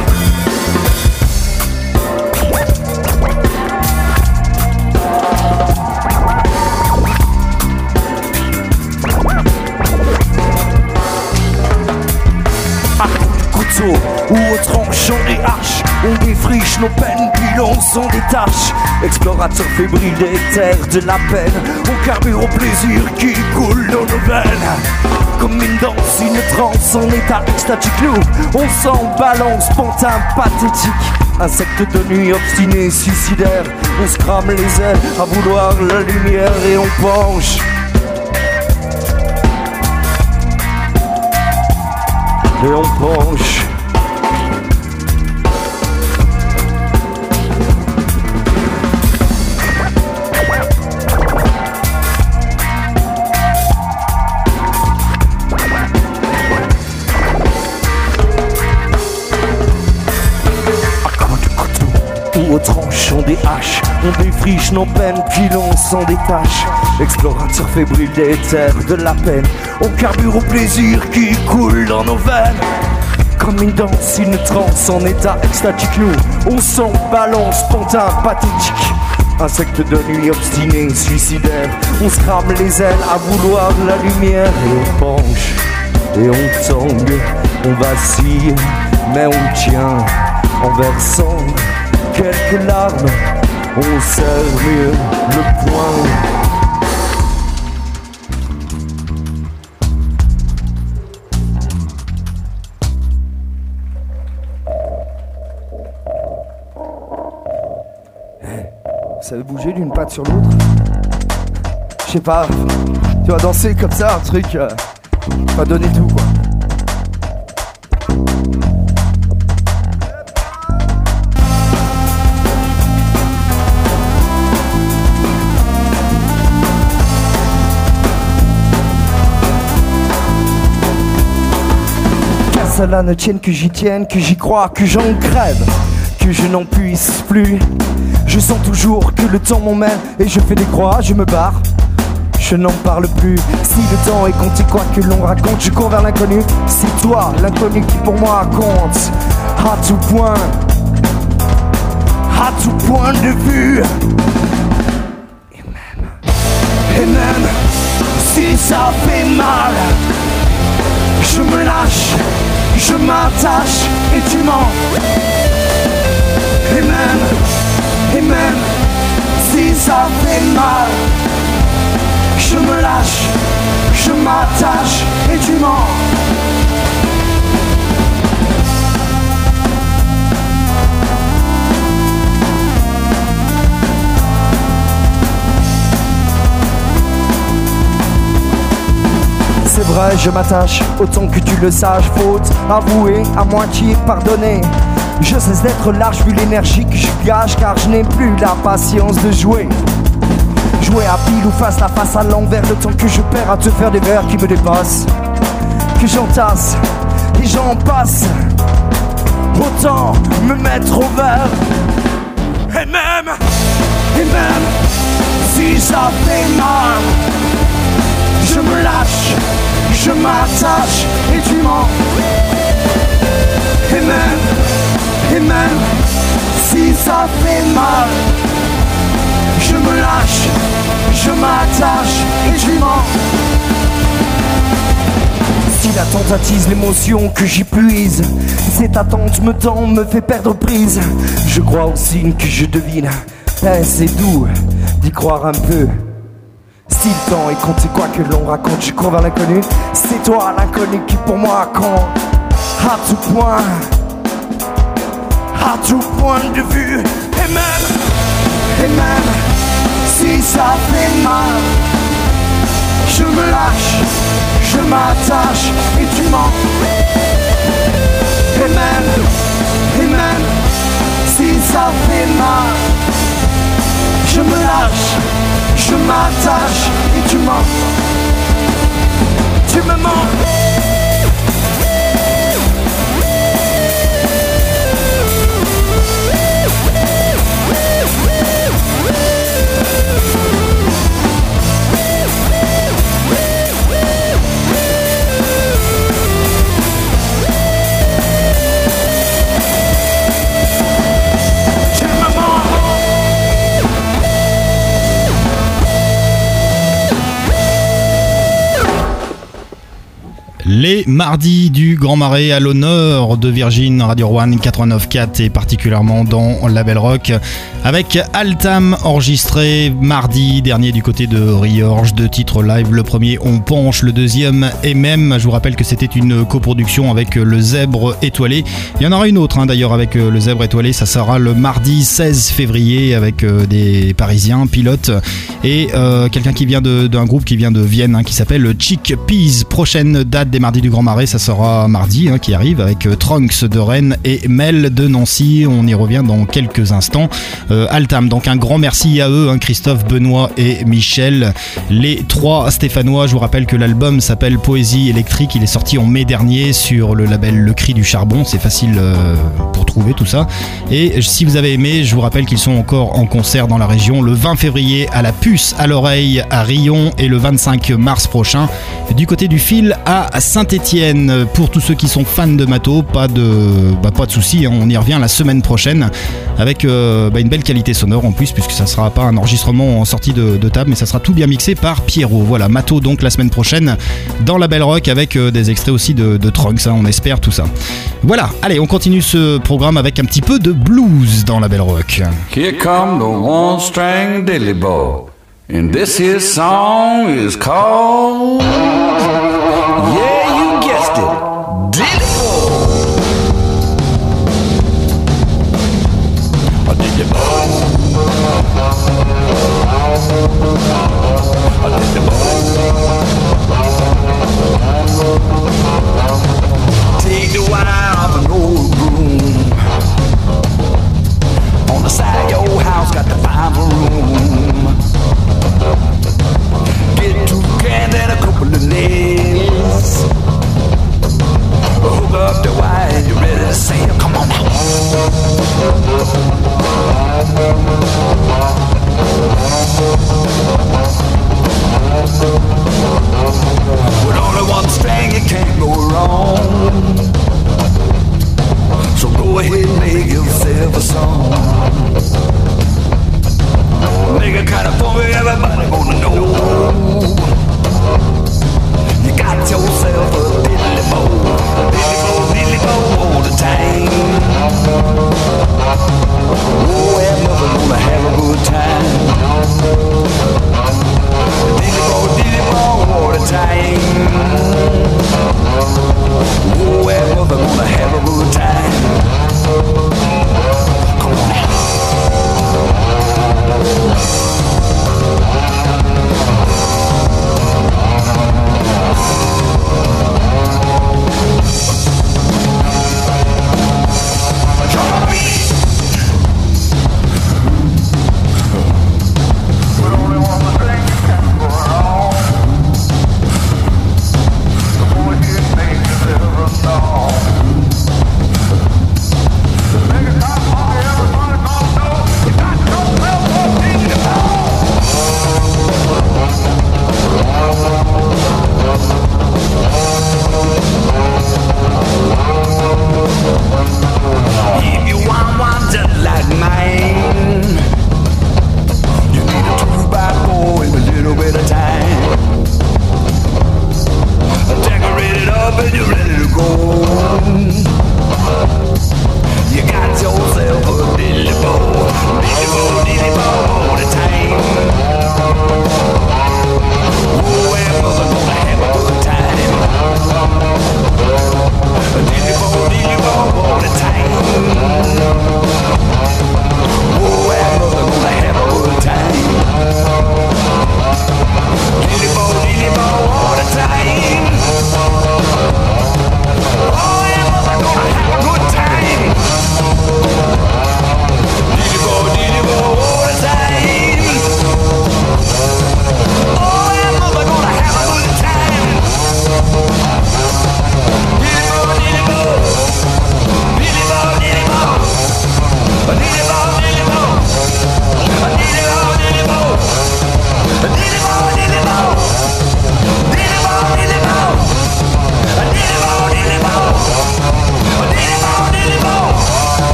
Couteau ou au tranchant des haches, on défriche nos peines puis l'on s'en détache. Explorateur fébrile des terres de la peine, on carbure au plaisir qui coule dans nos veines. Comme une danse, une transe en état extatique, nous, on s'en balance, pantin pathétique. Insecte de nuit obstiné, suicidaire, on se les ailes à vouloir la lumière et on penche. Et on penche. On défriche nos peines, puis l'on s'en détache. Explorateur fébrile des terres de la peine, on carbure au plaisir qui coule dans nos veines. Comme une danse, une transe en état extatique, nous, on s'en balance, pantin pathétique. Insecte de nuit obstiné, suicidaire. On se crame les ailes à vouloir la lumière et on penche et on tangue, on vacille, mais on tient en versant quelques larmes. On serre mieux le poing. Ça veut bouger d'une patte sur l'autre? Je sais pas, tu vas danser comme ça, un truc, euh, pas donner tout quoi. Cela ne tienne que j'y tienne, que j'y crois, que j'en crève, que je n'en puisse plus. Je sens toujours que le temps m'emmène et je fais des croix, je me barre. Je n'en parle plus. Si le temps est compté, quoi que l'on raconte, je cours vers l'inconnu. C'est toi, l'inconnu qui pour moi compte. À tout point, à tout point de vue. Et même, et même si ça fait mal, je me lâche, je m'attache et tu mens. Et même, et même si ça fait mal, je me lâche, je m'attache et tu mens. C'est vrai, je m'attache autant que tu le saches. Faute avouée, à moitié pardonnée. Je cesse d'être large vu l'énergie que je gage car je n'ai plus la patience de jouer. Jouer à pile ou face à face à l'envers le temps que je perds à te faire des vers qui me dépassent. Que j'entasse et j'en passe. Autant me mettre au vert. Et même, et même si ça fait mal, je me lâche, je m'attache et tu mens. Et même, et même si ça fait mal, je me lâche, je m'attache et tu mens. Si la tente attise l'émotion que j'y puise, cette attente me tend, me fait perdre prise. Je crois aux signes que je devine. C'est doux d'y croire un peu? Si le temps est compté, quoi que l'on raconte, je cours vers l'inconnu. C'est toi l'inconnu qui pour moi compte. À tout point, à tout point de vue. Et même, et même, si ça fait mal, je me lâche, je m'attache et tu mens. Et même, et même, si ça fait mal, je me lâche, je m'attache et tu mens. Tu me mens. Les mardis du Grand Marais à l'honneur de Virgin Radio One 89.4 et particulièrement dans la Belle Rock avec Altam enregistré mardi dernier du côté de Riorge, deux titres live. Le premier On penche, le deuxième et même. Je vous rappelle que c'était une coproduction avec le Zèbre étoilé. Il y en aura une autre hein, d'ailleurs avec le Zèbre étoilé. Ça sera le mardi 16 février avec euh, des Parisiens pilotes et euh, quelqu'un qui vient d'un groupe qui vient de Vienne hein, qui s'appelle Chick Peas. Prochaine date des mardis du Grand Marais, ça sera mardi hein, qui arrive avec euh, Trunks de Rennes et Mel de Nancy. On y revient dans quelques instants. Euh, Altam, donc un grand merci à eux, hein, Christophe, Benoît et Michel. Les trois Stéphanois, je vous rappelle que l'album s'appelle Poésie électrique. Il est sorti en mai dernier sur le label Le Cri du Charbon. C'est facile euh, pour trouver tout ça. Et si vous avez aimé, je vous rappelle qu'ils sont encore en concert dans la région le 20 février à la puce à l'oreille à Rion et le 25 mars prochain du côté du fil à Saint-Étienne. Pour tous ceux qui sont fans de Mato, pas de, bah, de soucis, hein, on y revient la semaine prochaine avec euh, bah, une belle qualité sonore en plus, puisque ça sera pas un enregistrement en sortie de, table, mais ça sera tout bien mixé par Pierrot. Voilà, Mato donc la semaine prochaine dans la Belle Rock avec euh, des extraits aussi de, de Trunks, hein, on espère tout ça. Voilà, allez, on continue ce programme avec un petit peu de blues dans la Belle Rock. Here come the one string dilly bow. And this here song is called. Yeah, you guessed it. Dilly bow. Take the off an old broom. On the side of your house, got room. Get two cans and a couple of nails. Hook up the wine, you ready to sail? Come on now. Can't go wrong. So go ahead make yourself a song. Make it kind of funky, everybody gonna know. You got yourself a diddly bow, diddly bow, diddly bow all the time. Oh,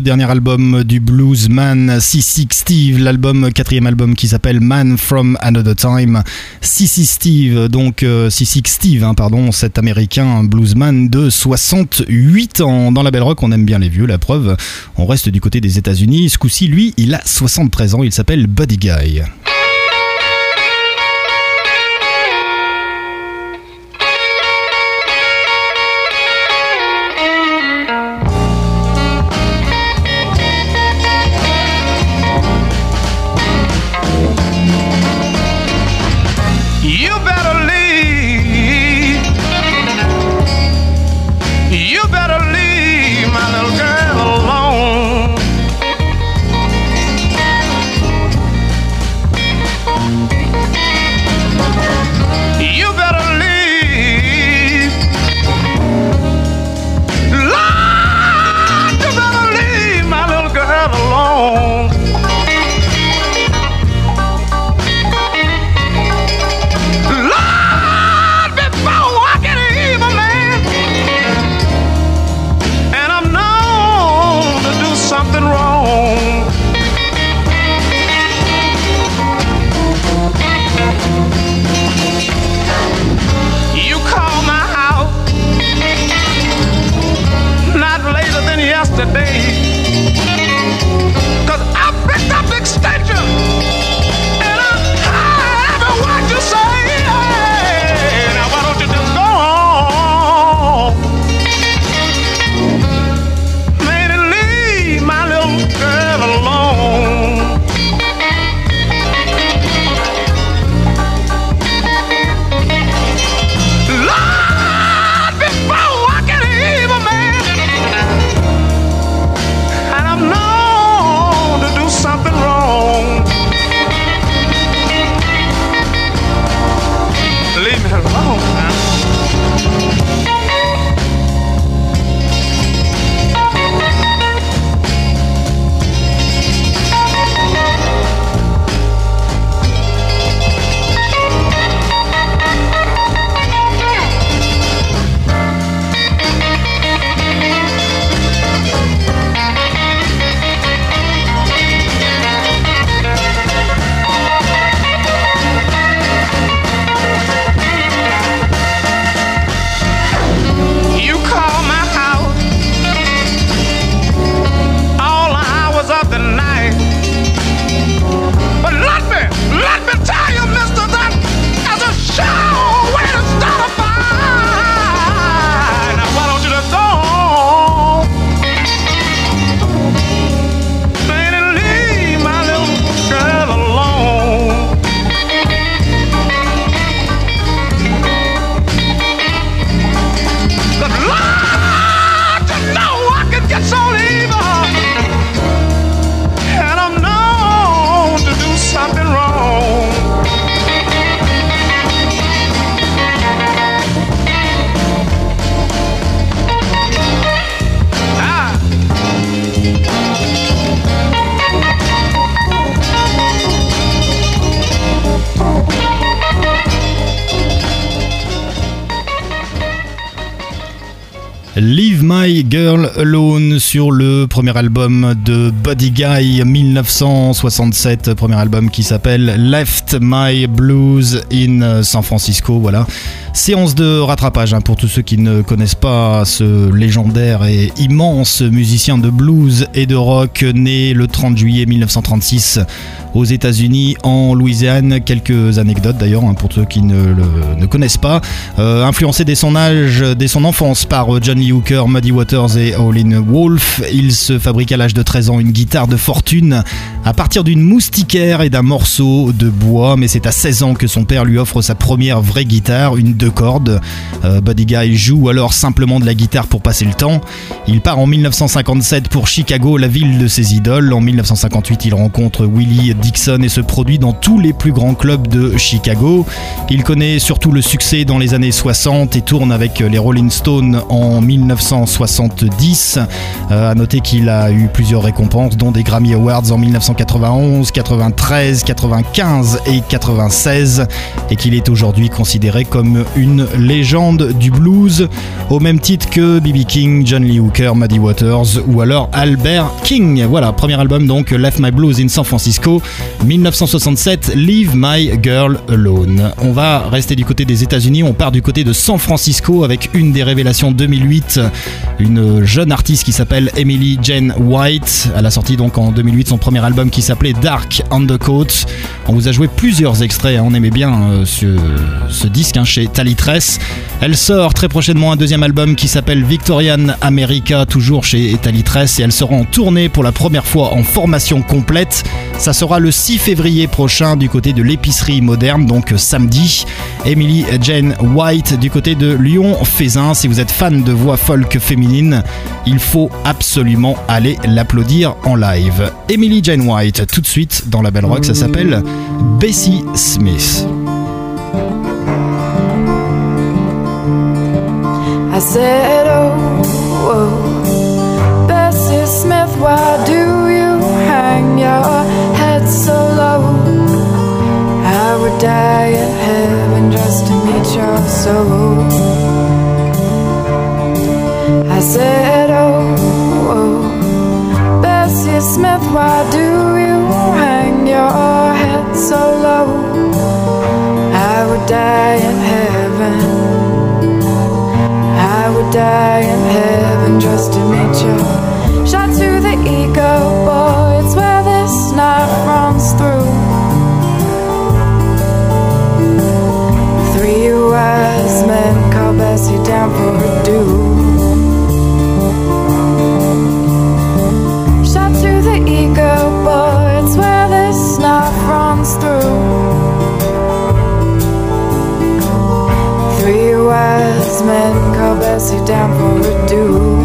dernier album du bluesman C6 Steve, l'album quatrième album qui s'appelle Man from Another Time. C6 Steve, donc euh, C6 Steve, hein, pardon, cet américain bluesman de 68 ans. Dans la Belle Rock, on aime bien les vieux, la preuve. On reste du côté des États-Unis. Ce coup-ci, lui, il a 73 ans. Il s'appelle Buddy Guy. Sur le premier album de Buddy Guy 1967, premier album qui s'appelle Left My Blues in San Francisco. Voilà, séance de rattrapage hein, pour tous ceux qui ne connaissent pas ce légendaire et immense musicien de blues et de rock né le 30 juillet 1936 aux États-Unis, en Louisiane. Quelques anecdotes d'ailleurs hein, pour ceux qui ne le ne connaissent pas. Euh, influencé dès son âge, dès son enfance par John Lee Hooker, Muddy Waters et Howlin' Wolf, il se fabrique à l'âge de 13 ans une guitare de fortune à partir d'une moustiquaire et d'un morceau de bois. Mais c'est à 16 ans que son père lui offre sa première vraie guitare, une deux cordes. Euh, Buddy Guy joue alors simplement de la guitare pour passer le temps. Il part en 1957 pour Chicago, la ville de ses idoles. En 1958, il rencontre Willie Dixon et se produit dans tous les plus grands clubs de Chicago. Il connaît surtout le succès dans les années 60 et tourne avec les Rolling Stones en 1970. Euh, à noter qu'il a eu plusieurs récompenses, dont des Grammy Awards en 1991, 93, 95 et 96, et qu'il est aujourd'hui considéré comme une légende du blues, au même titre que B.B. King, John Lee Hooker, Muddy Waters ou alors Albert King. Voilà, premier album donc Left My Blues in San Francisco, 1967, Leave My Girl Alone. On va rester du côté des États-Unis, on part du côté de San Francisco avec une des révélations 2008, une jeune artiste qui s'appelle Emily Jane White. Elle a sorti donc en 2008 son premier album qui s'appelait Dark Undercoat. On vous a joué plusieurs extraits, hein. on aimait bien euh, ce, disque hein, chez Talitress. Elle sort très prochainement un deuxième album qui s'appelle Victorian America, toujours chez Talitress, et elle sera en tournée pour la première fois en formation complète. Ça sera 6 février prochain du côté de l'épicerie moderne, donc samedi. Emily Jane White du côté de Lyon-Fézin. Si vous êtes fan de voix folk féminine, il faut absolument aller l'applaudir en live. Emily Jane White, tout de suite dans la Belle Rock, ça s'appelle Bessie Smith. Oh, oh, so low? I would die in heaven just to meet your soul. I said, oh, oh, Bessie Smith, why do you hang your head so low? I would die in heaven. I would die in heaven just to meet you. Shot to the ego, boy, wise men call Bessie down for a due. Shot to the ego, boy, it's where this knife runs through. Three wise men call Bessie down for a due.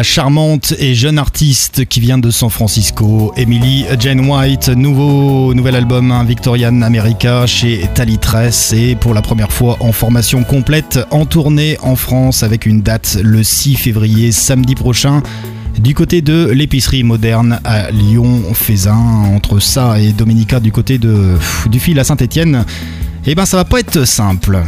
La charmante et jeune artiste qui vient de San Francisco, Emily Jane White, nouveau, nouvel album hein, Victorian America chez Talitress et pour la première fois en formation complète en tournée en France avec une date le 6 février, samedi prochain. Du côté de l'épicerie moderne à Lyon, Faisin, entre ça et Dominica du côté du fil à Saint-Etienne, eh ben ça va pas être simple.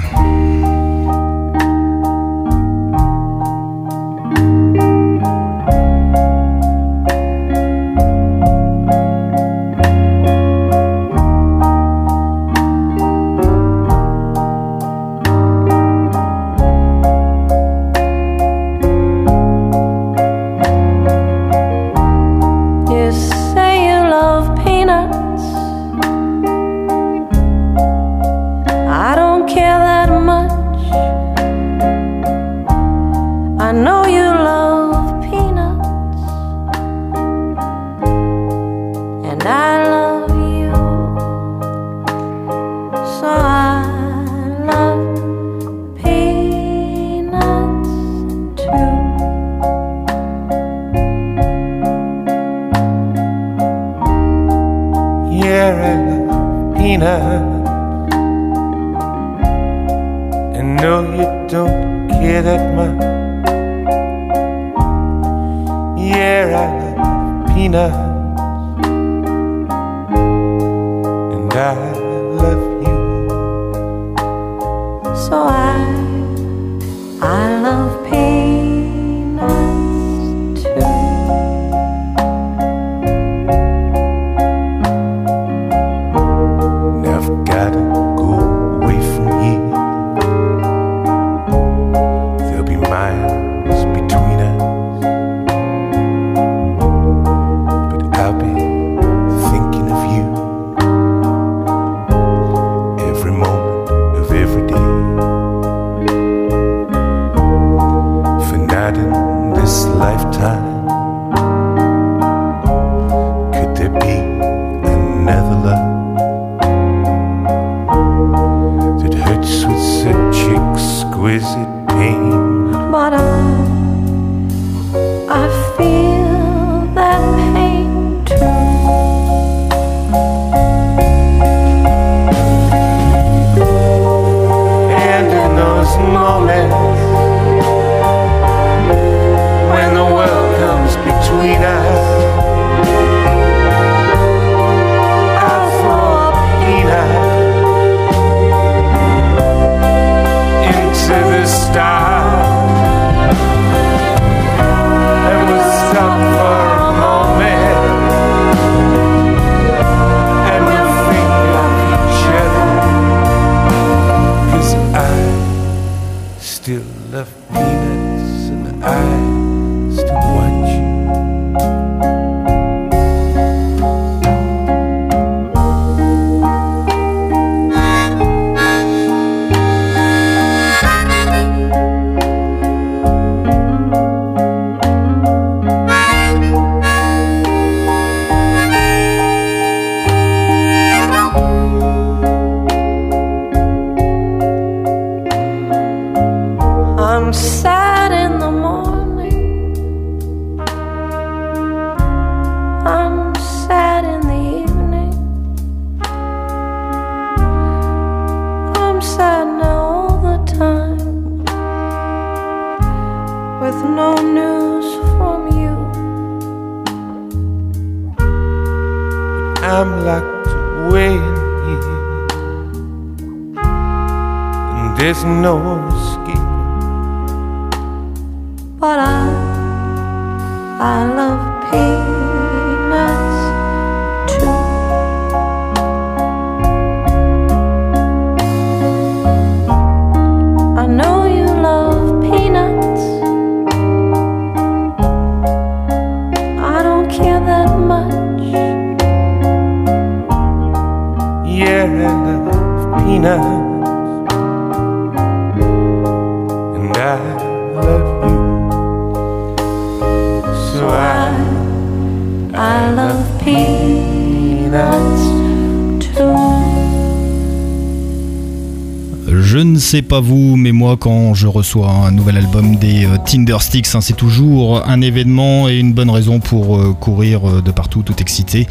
Pas vous, mais moi quand je reçois un nouvel album des euh, Tindersticks, hein, c'est toujours un événement et une bonne raison pour euh, courir euh, de partout tout excité.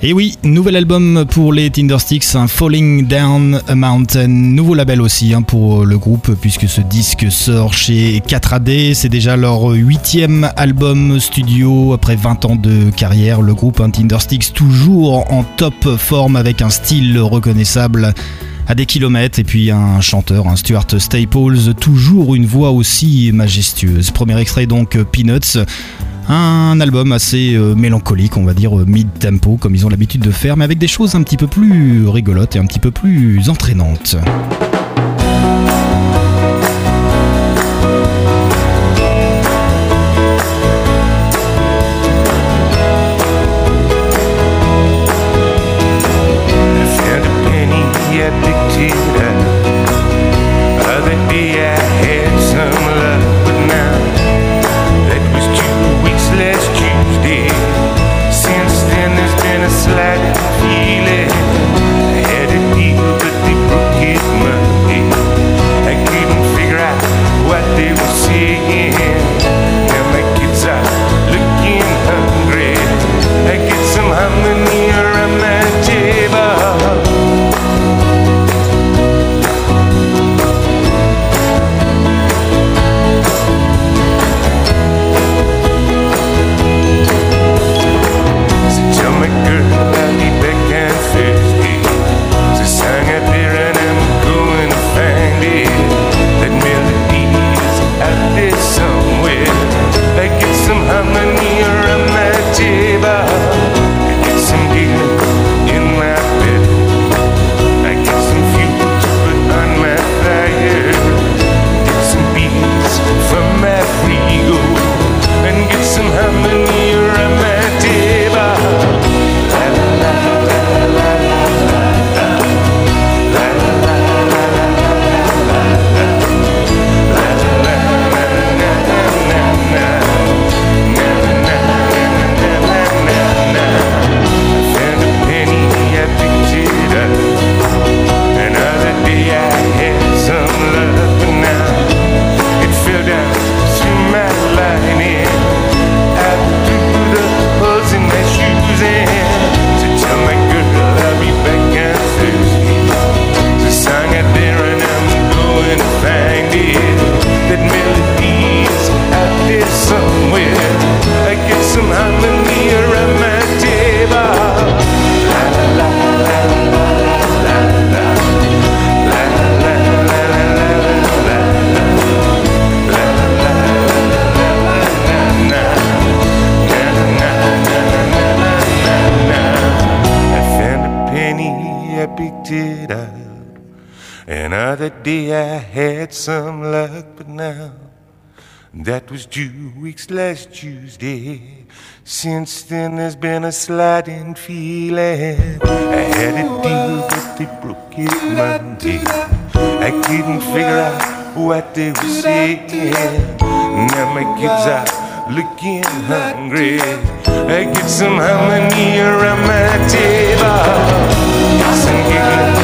Et oui, nouvel album pour les Tindersticks, un Falling Down a Mountain, nouveau label aussi hein, pour le groupe puisque ce disque sort chez 4AD, c'est déjà leur huitième album studio après 20 ans de carrière. Le groupe hein, Tindersticks toujours en top forme avec un style reconnaissable à des kilomètres et puis un chanteur, un Stuart Staples, toujours une voix aussi majestueuse. Premier extrait donc Peanuts. Un album assez euh, mélancolique, on va dire euh, mid-tempo, comme ils ont l'habitude de faire, mais avec des choses un petit peu plus rigolotes et un petit peu plus entraînantes. Since then there's been a sliding feeling. I had a deal, but they broke it Monday. I couldn't figure out what they were saying. Now my kids are looking hungry. I get some harmony around my table. Get some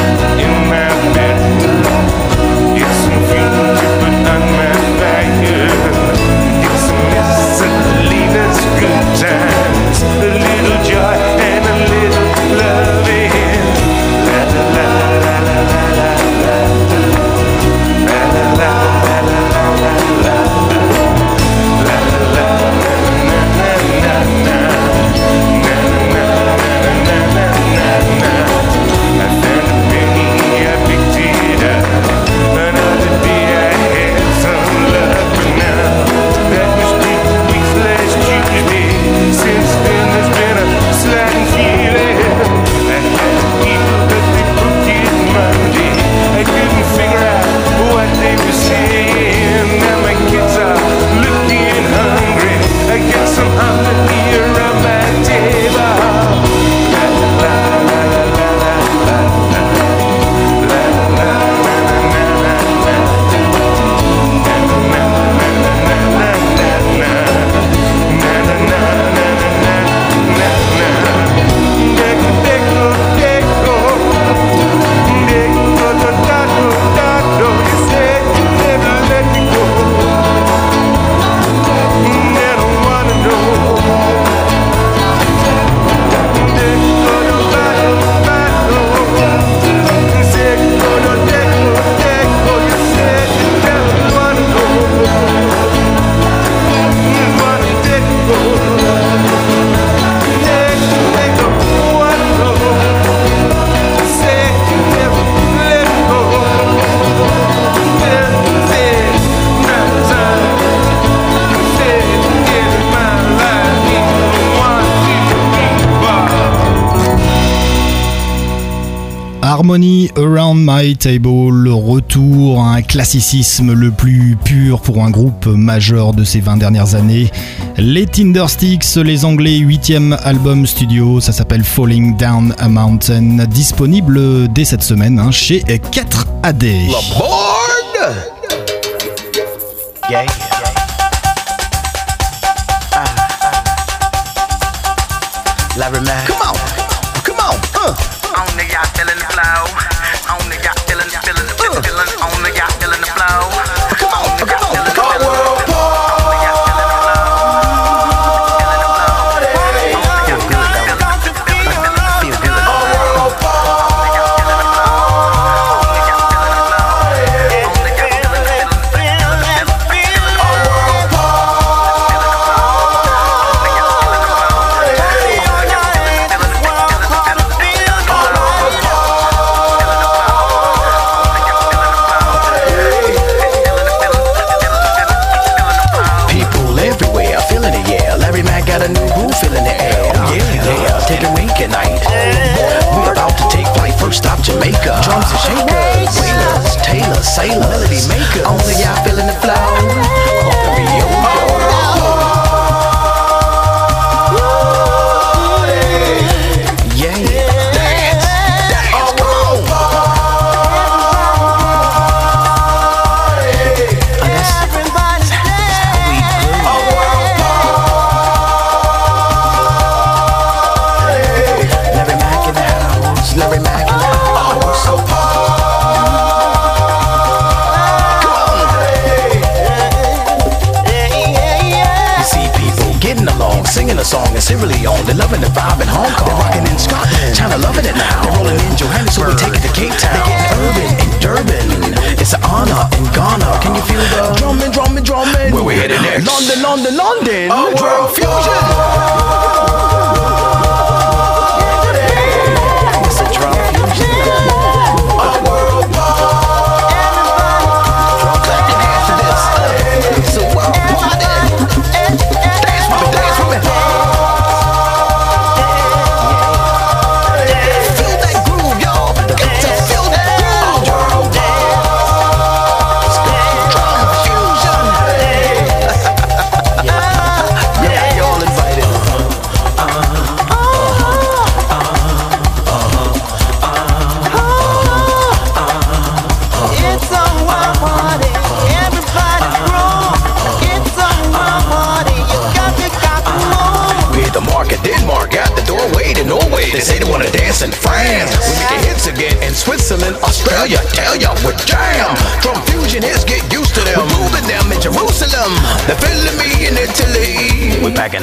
Round My Table, le retour à un classicisme le plus pur pour un groupe majeur de ces 20 dernières années. Les Tindersticks, les Anglais, 8e album studio, ça s'appelle Falling Down a Mountain, disponible dès cette semaine hein, chez 4AD.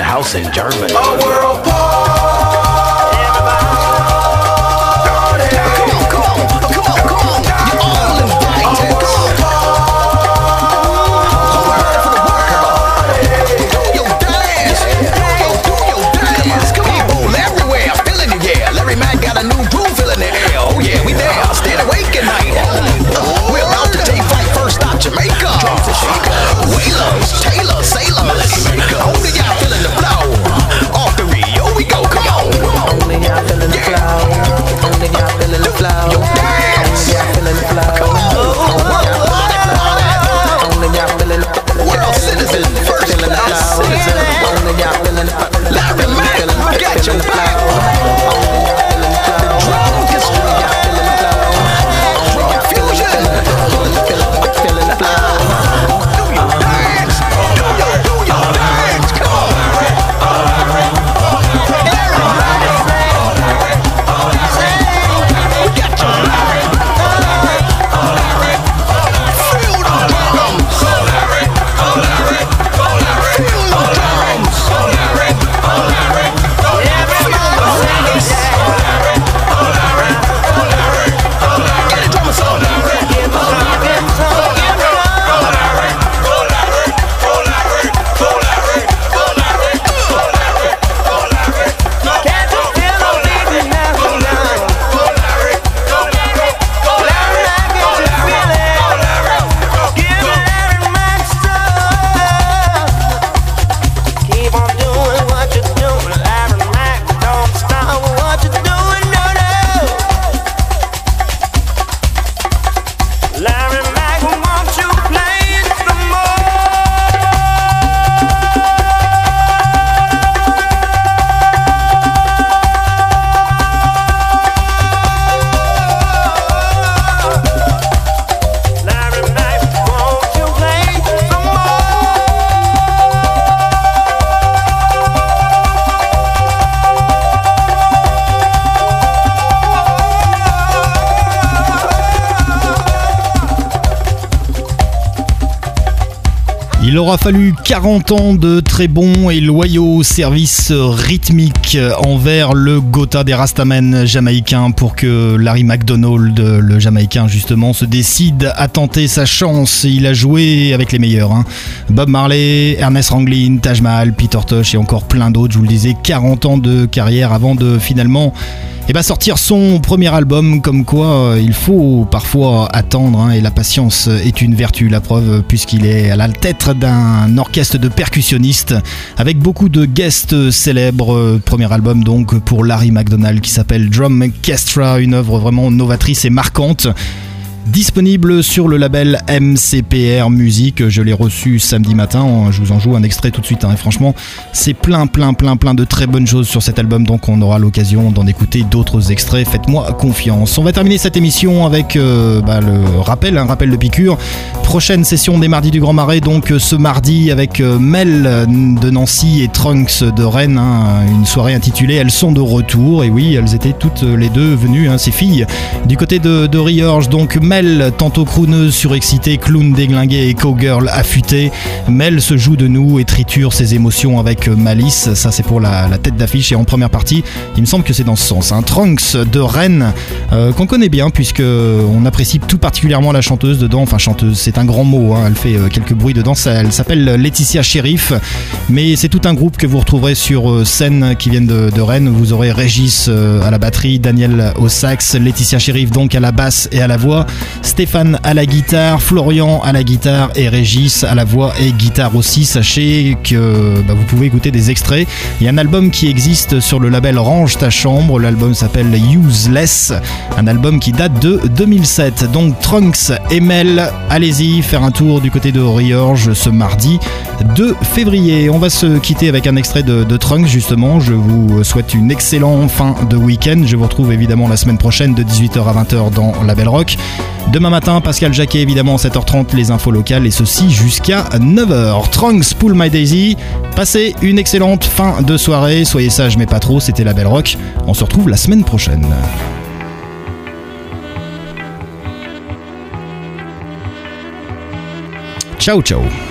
house in Germany. World. Aura fallu 40 ans de très bons et loyaux services rythmiques envers le Gotha des Rastamen jamaïcains pour que Larry McDonald, le jamaïcain justement, se décide à tenter sa chance. Il a joué avec les meilleurs. hein. Bob Marley, Ernest Ranglin, Taj Mahal, Peter Tosh et encore plein d'autres. Je vous le disais, 40 ans de carrière avant de finalement eh ben, sortir son premier album. Comme quoi, euh, il faut parfois attendre hein, et la patience est une vertu. La preuve, puisqu'il est à la tête d'un orchestre de percussionnistes avec beaucoup de guests célèbres. Euh, Premier album donc pour Larry McDonald qui s'appelle Drum Orchestra, une œuvre vraiment novatrice et marquante. Disponible sur le label MCPR Music, je l'ai reçu samedi matin, je vous en joue un extrait tout de suite hein. et franchement c'est plein plein plein plein de très bonnes choses sur cet album donc on aura l'occasion d'en écouter d'autres extraits, faites-moi confiance. On va terminer cette émission avec euh, bah, le rappel, un rappel de piqûre. Prochaine session des mardis du Grand Marais donc euh, ce mardi avec euh, Mel de Nancy et Trunks de Rennes, hein, une soirée intitulée Elles sont de retour et oui elles étaient toutes les deux venues, hein, ces filles du côté de, de Riorge donc Mel tantôt crooneuse surexcitée, clown déglingué et cowgirl affûtée. Mel se joue de nous et triture ses émotions avec malice. Ça, c'est pour la, tête d'affiche. Et en première partie, il me semble que c'est dans ce sens. Un Trunks de Rennes euh, qu'on connaît bien, puisque on apprécie tout particulièrement la chanteuse dedans. Enfin, chanteuse, c'est un grand mot. hein. Elle fait euh, quelques bruits dedans. Elle s'appelle Laetitia Sheriff. Mais c'est tout un groupe que vous retrouverez sur euh, scène qui viennent de, Rennes. Vous aurez Régis euh, à la batterie, Daniel au sax, Laetitia Sheriff donc à la basse et à la voix. Stéphane à la guitare, Florian à la guitare et Régis à la voix et guitare aussi. Sachez que bah, vous pouvez écouter des extraits. Il y a un album qui existe sur le label Range ta chambre. L'album s'appelle Useless, un album qui date de 2007. Donc Trunks et Mel, faire un tour du côté de Riorge ce mardi 2 février. On va se quitter avec un extrait de, de Trunks justement. Je vous souhaite une excellente fin de week-end. Je vous retrouve évidemment la semaine prochaine de 18h à 20h dans la Belle Rock. Demain matin, Pascal Jacquet, évidemment, 7h30, les infos locales et ceci jusqu'à 9h. Trunks, Pull My Daisy. Passez une excellente fin de soirée. Soyez sages, mais pas trop. C'était la Belle Rock. On se retrouve la semaine prochaine. Show Show.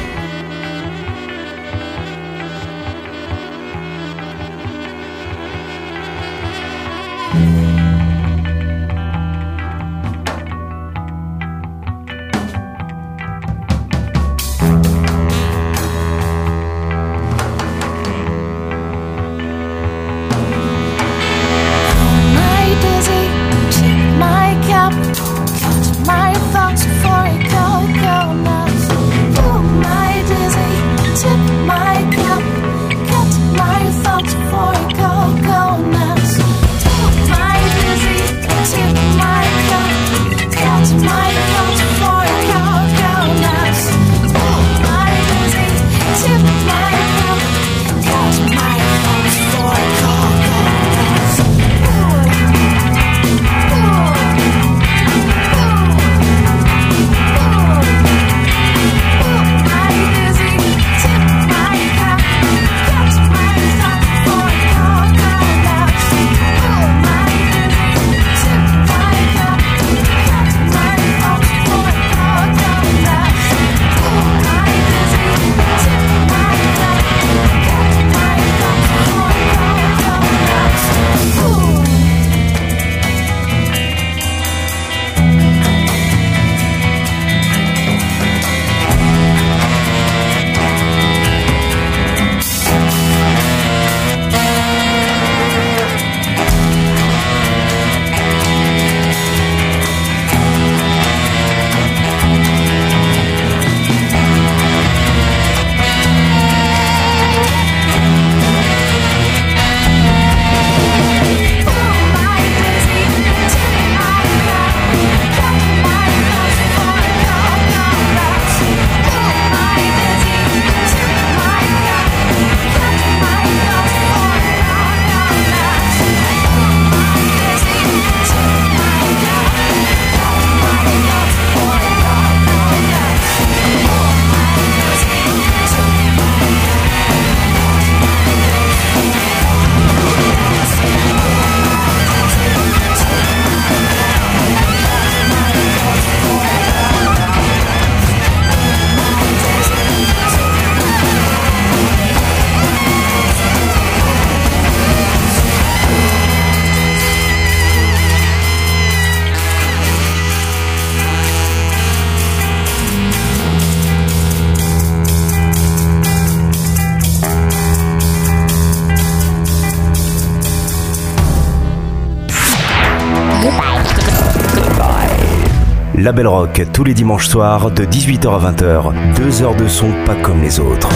La Belle Rock tous les dimanches soirs de 18h à 20h. Deux heures de son pas comme les autres.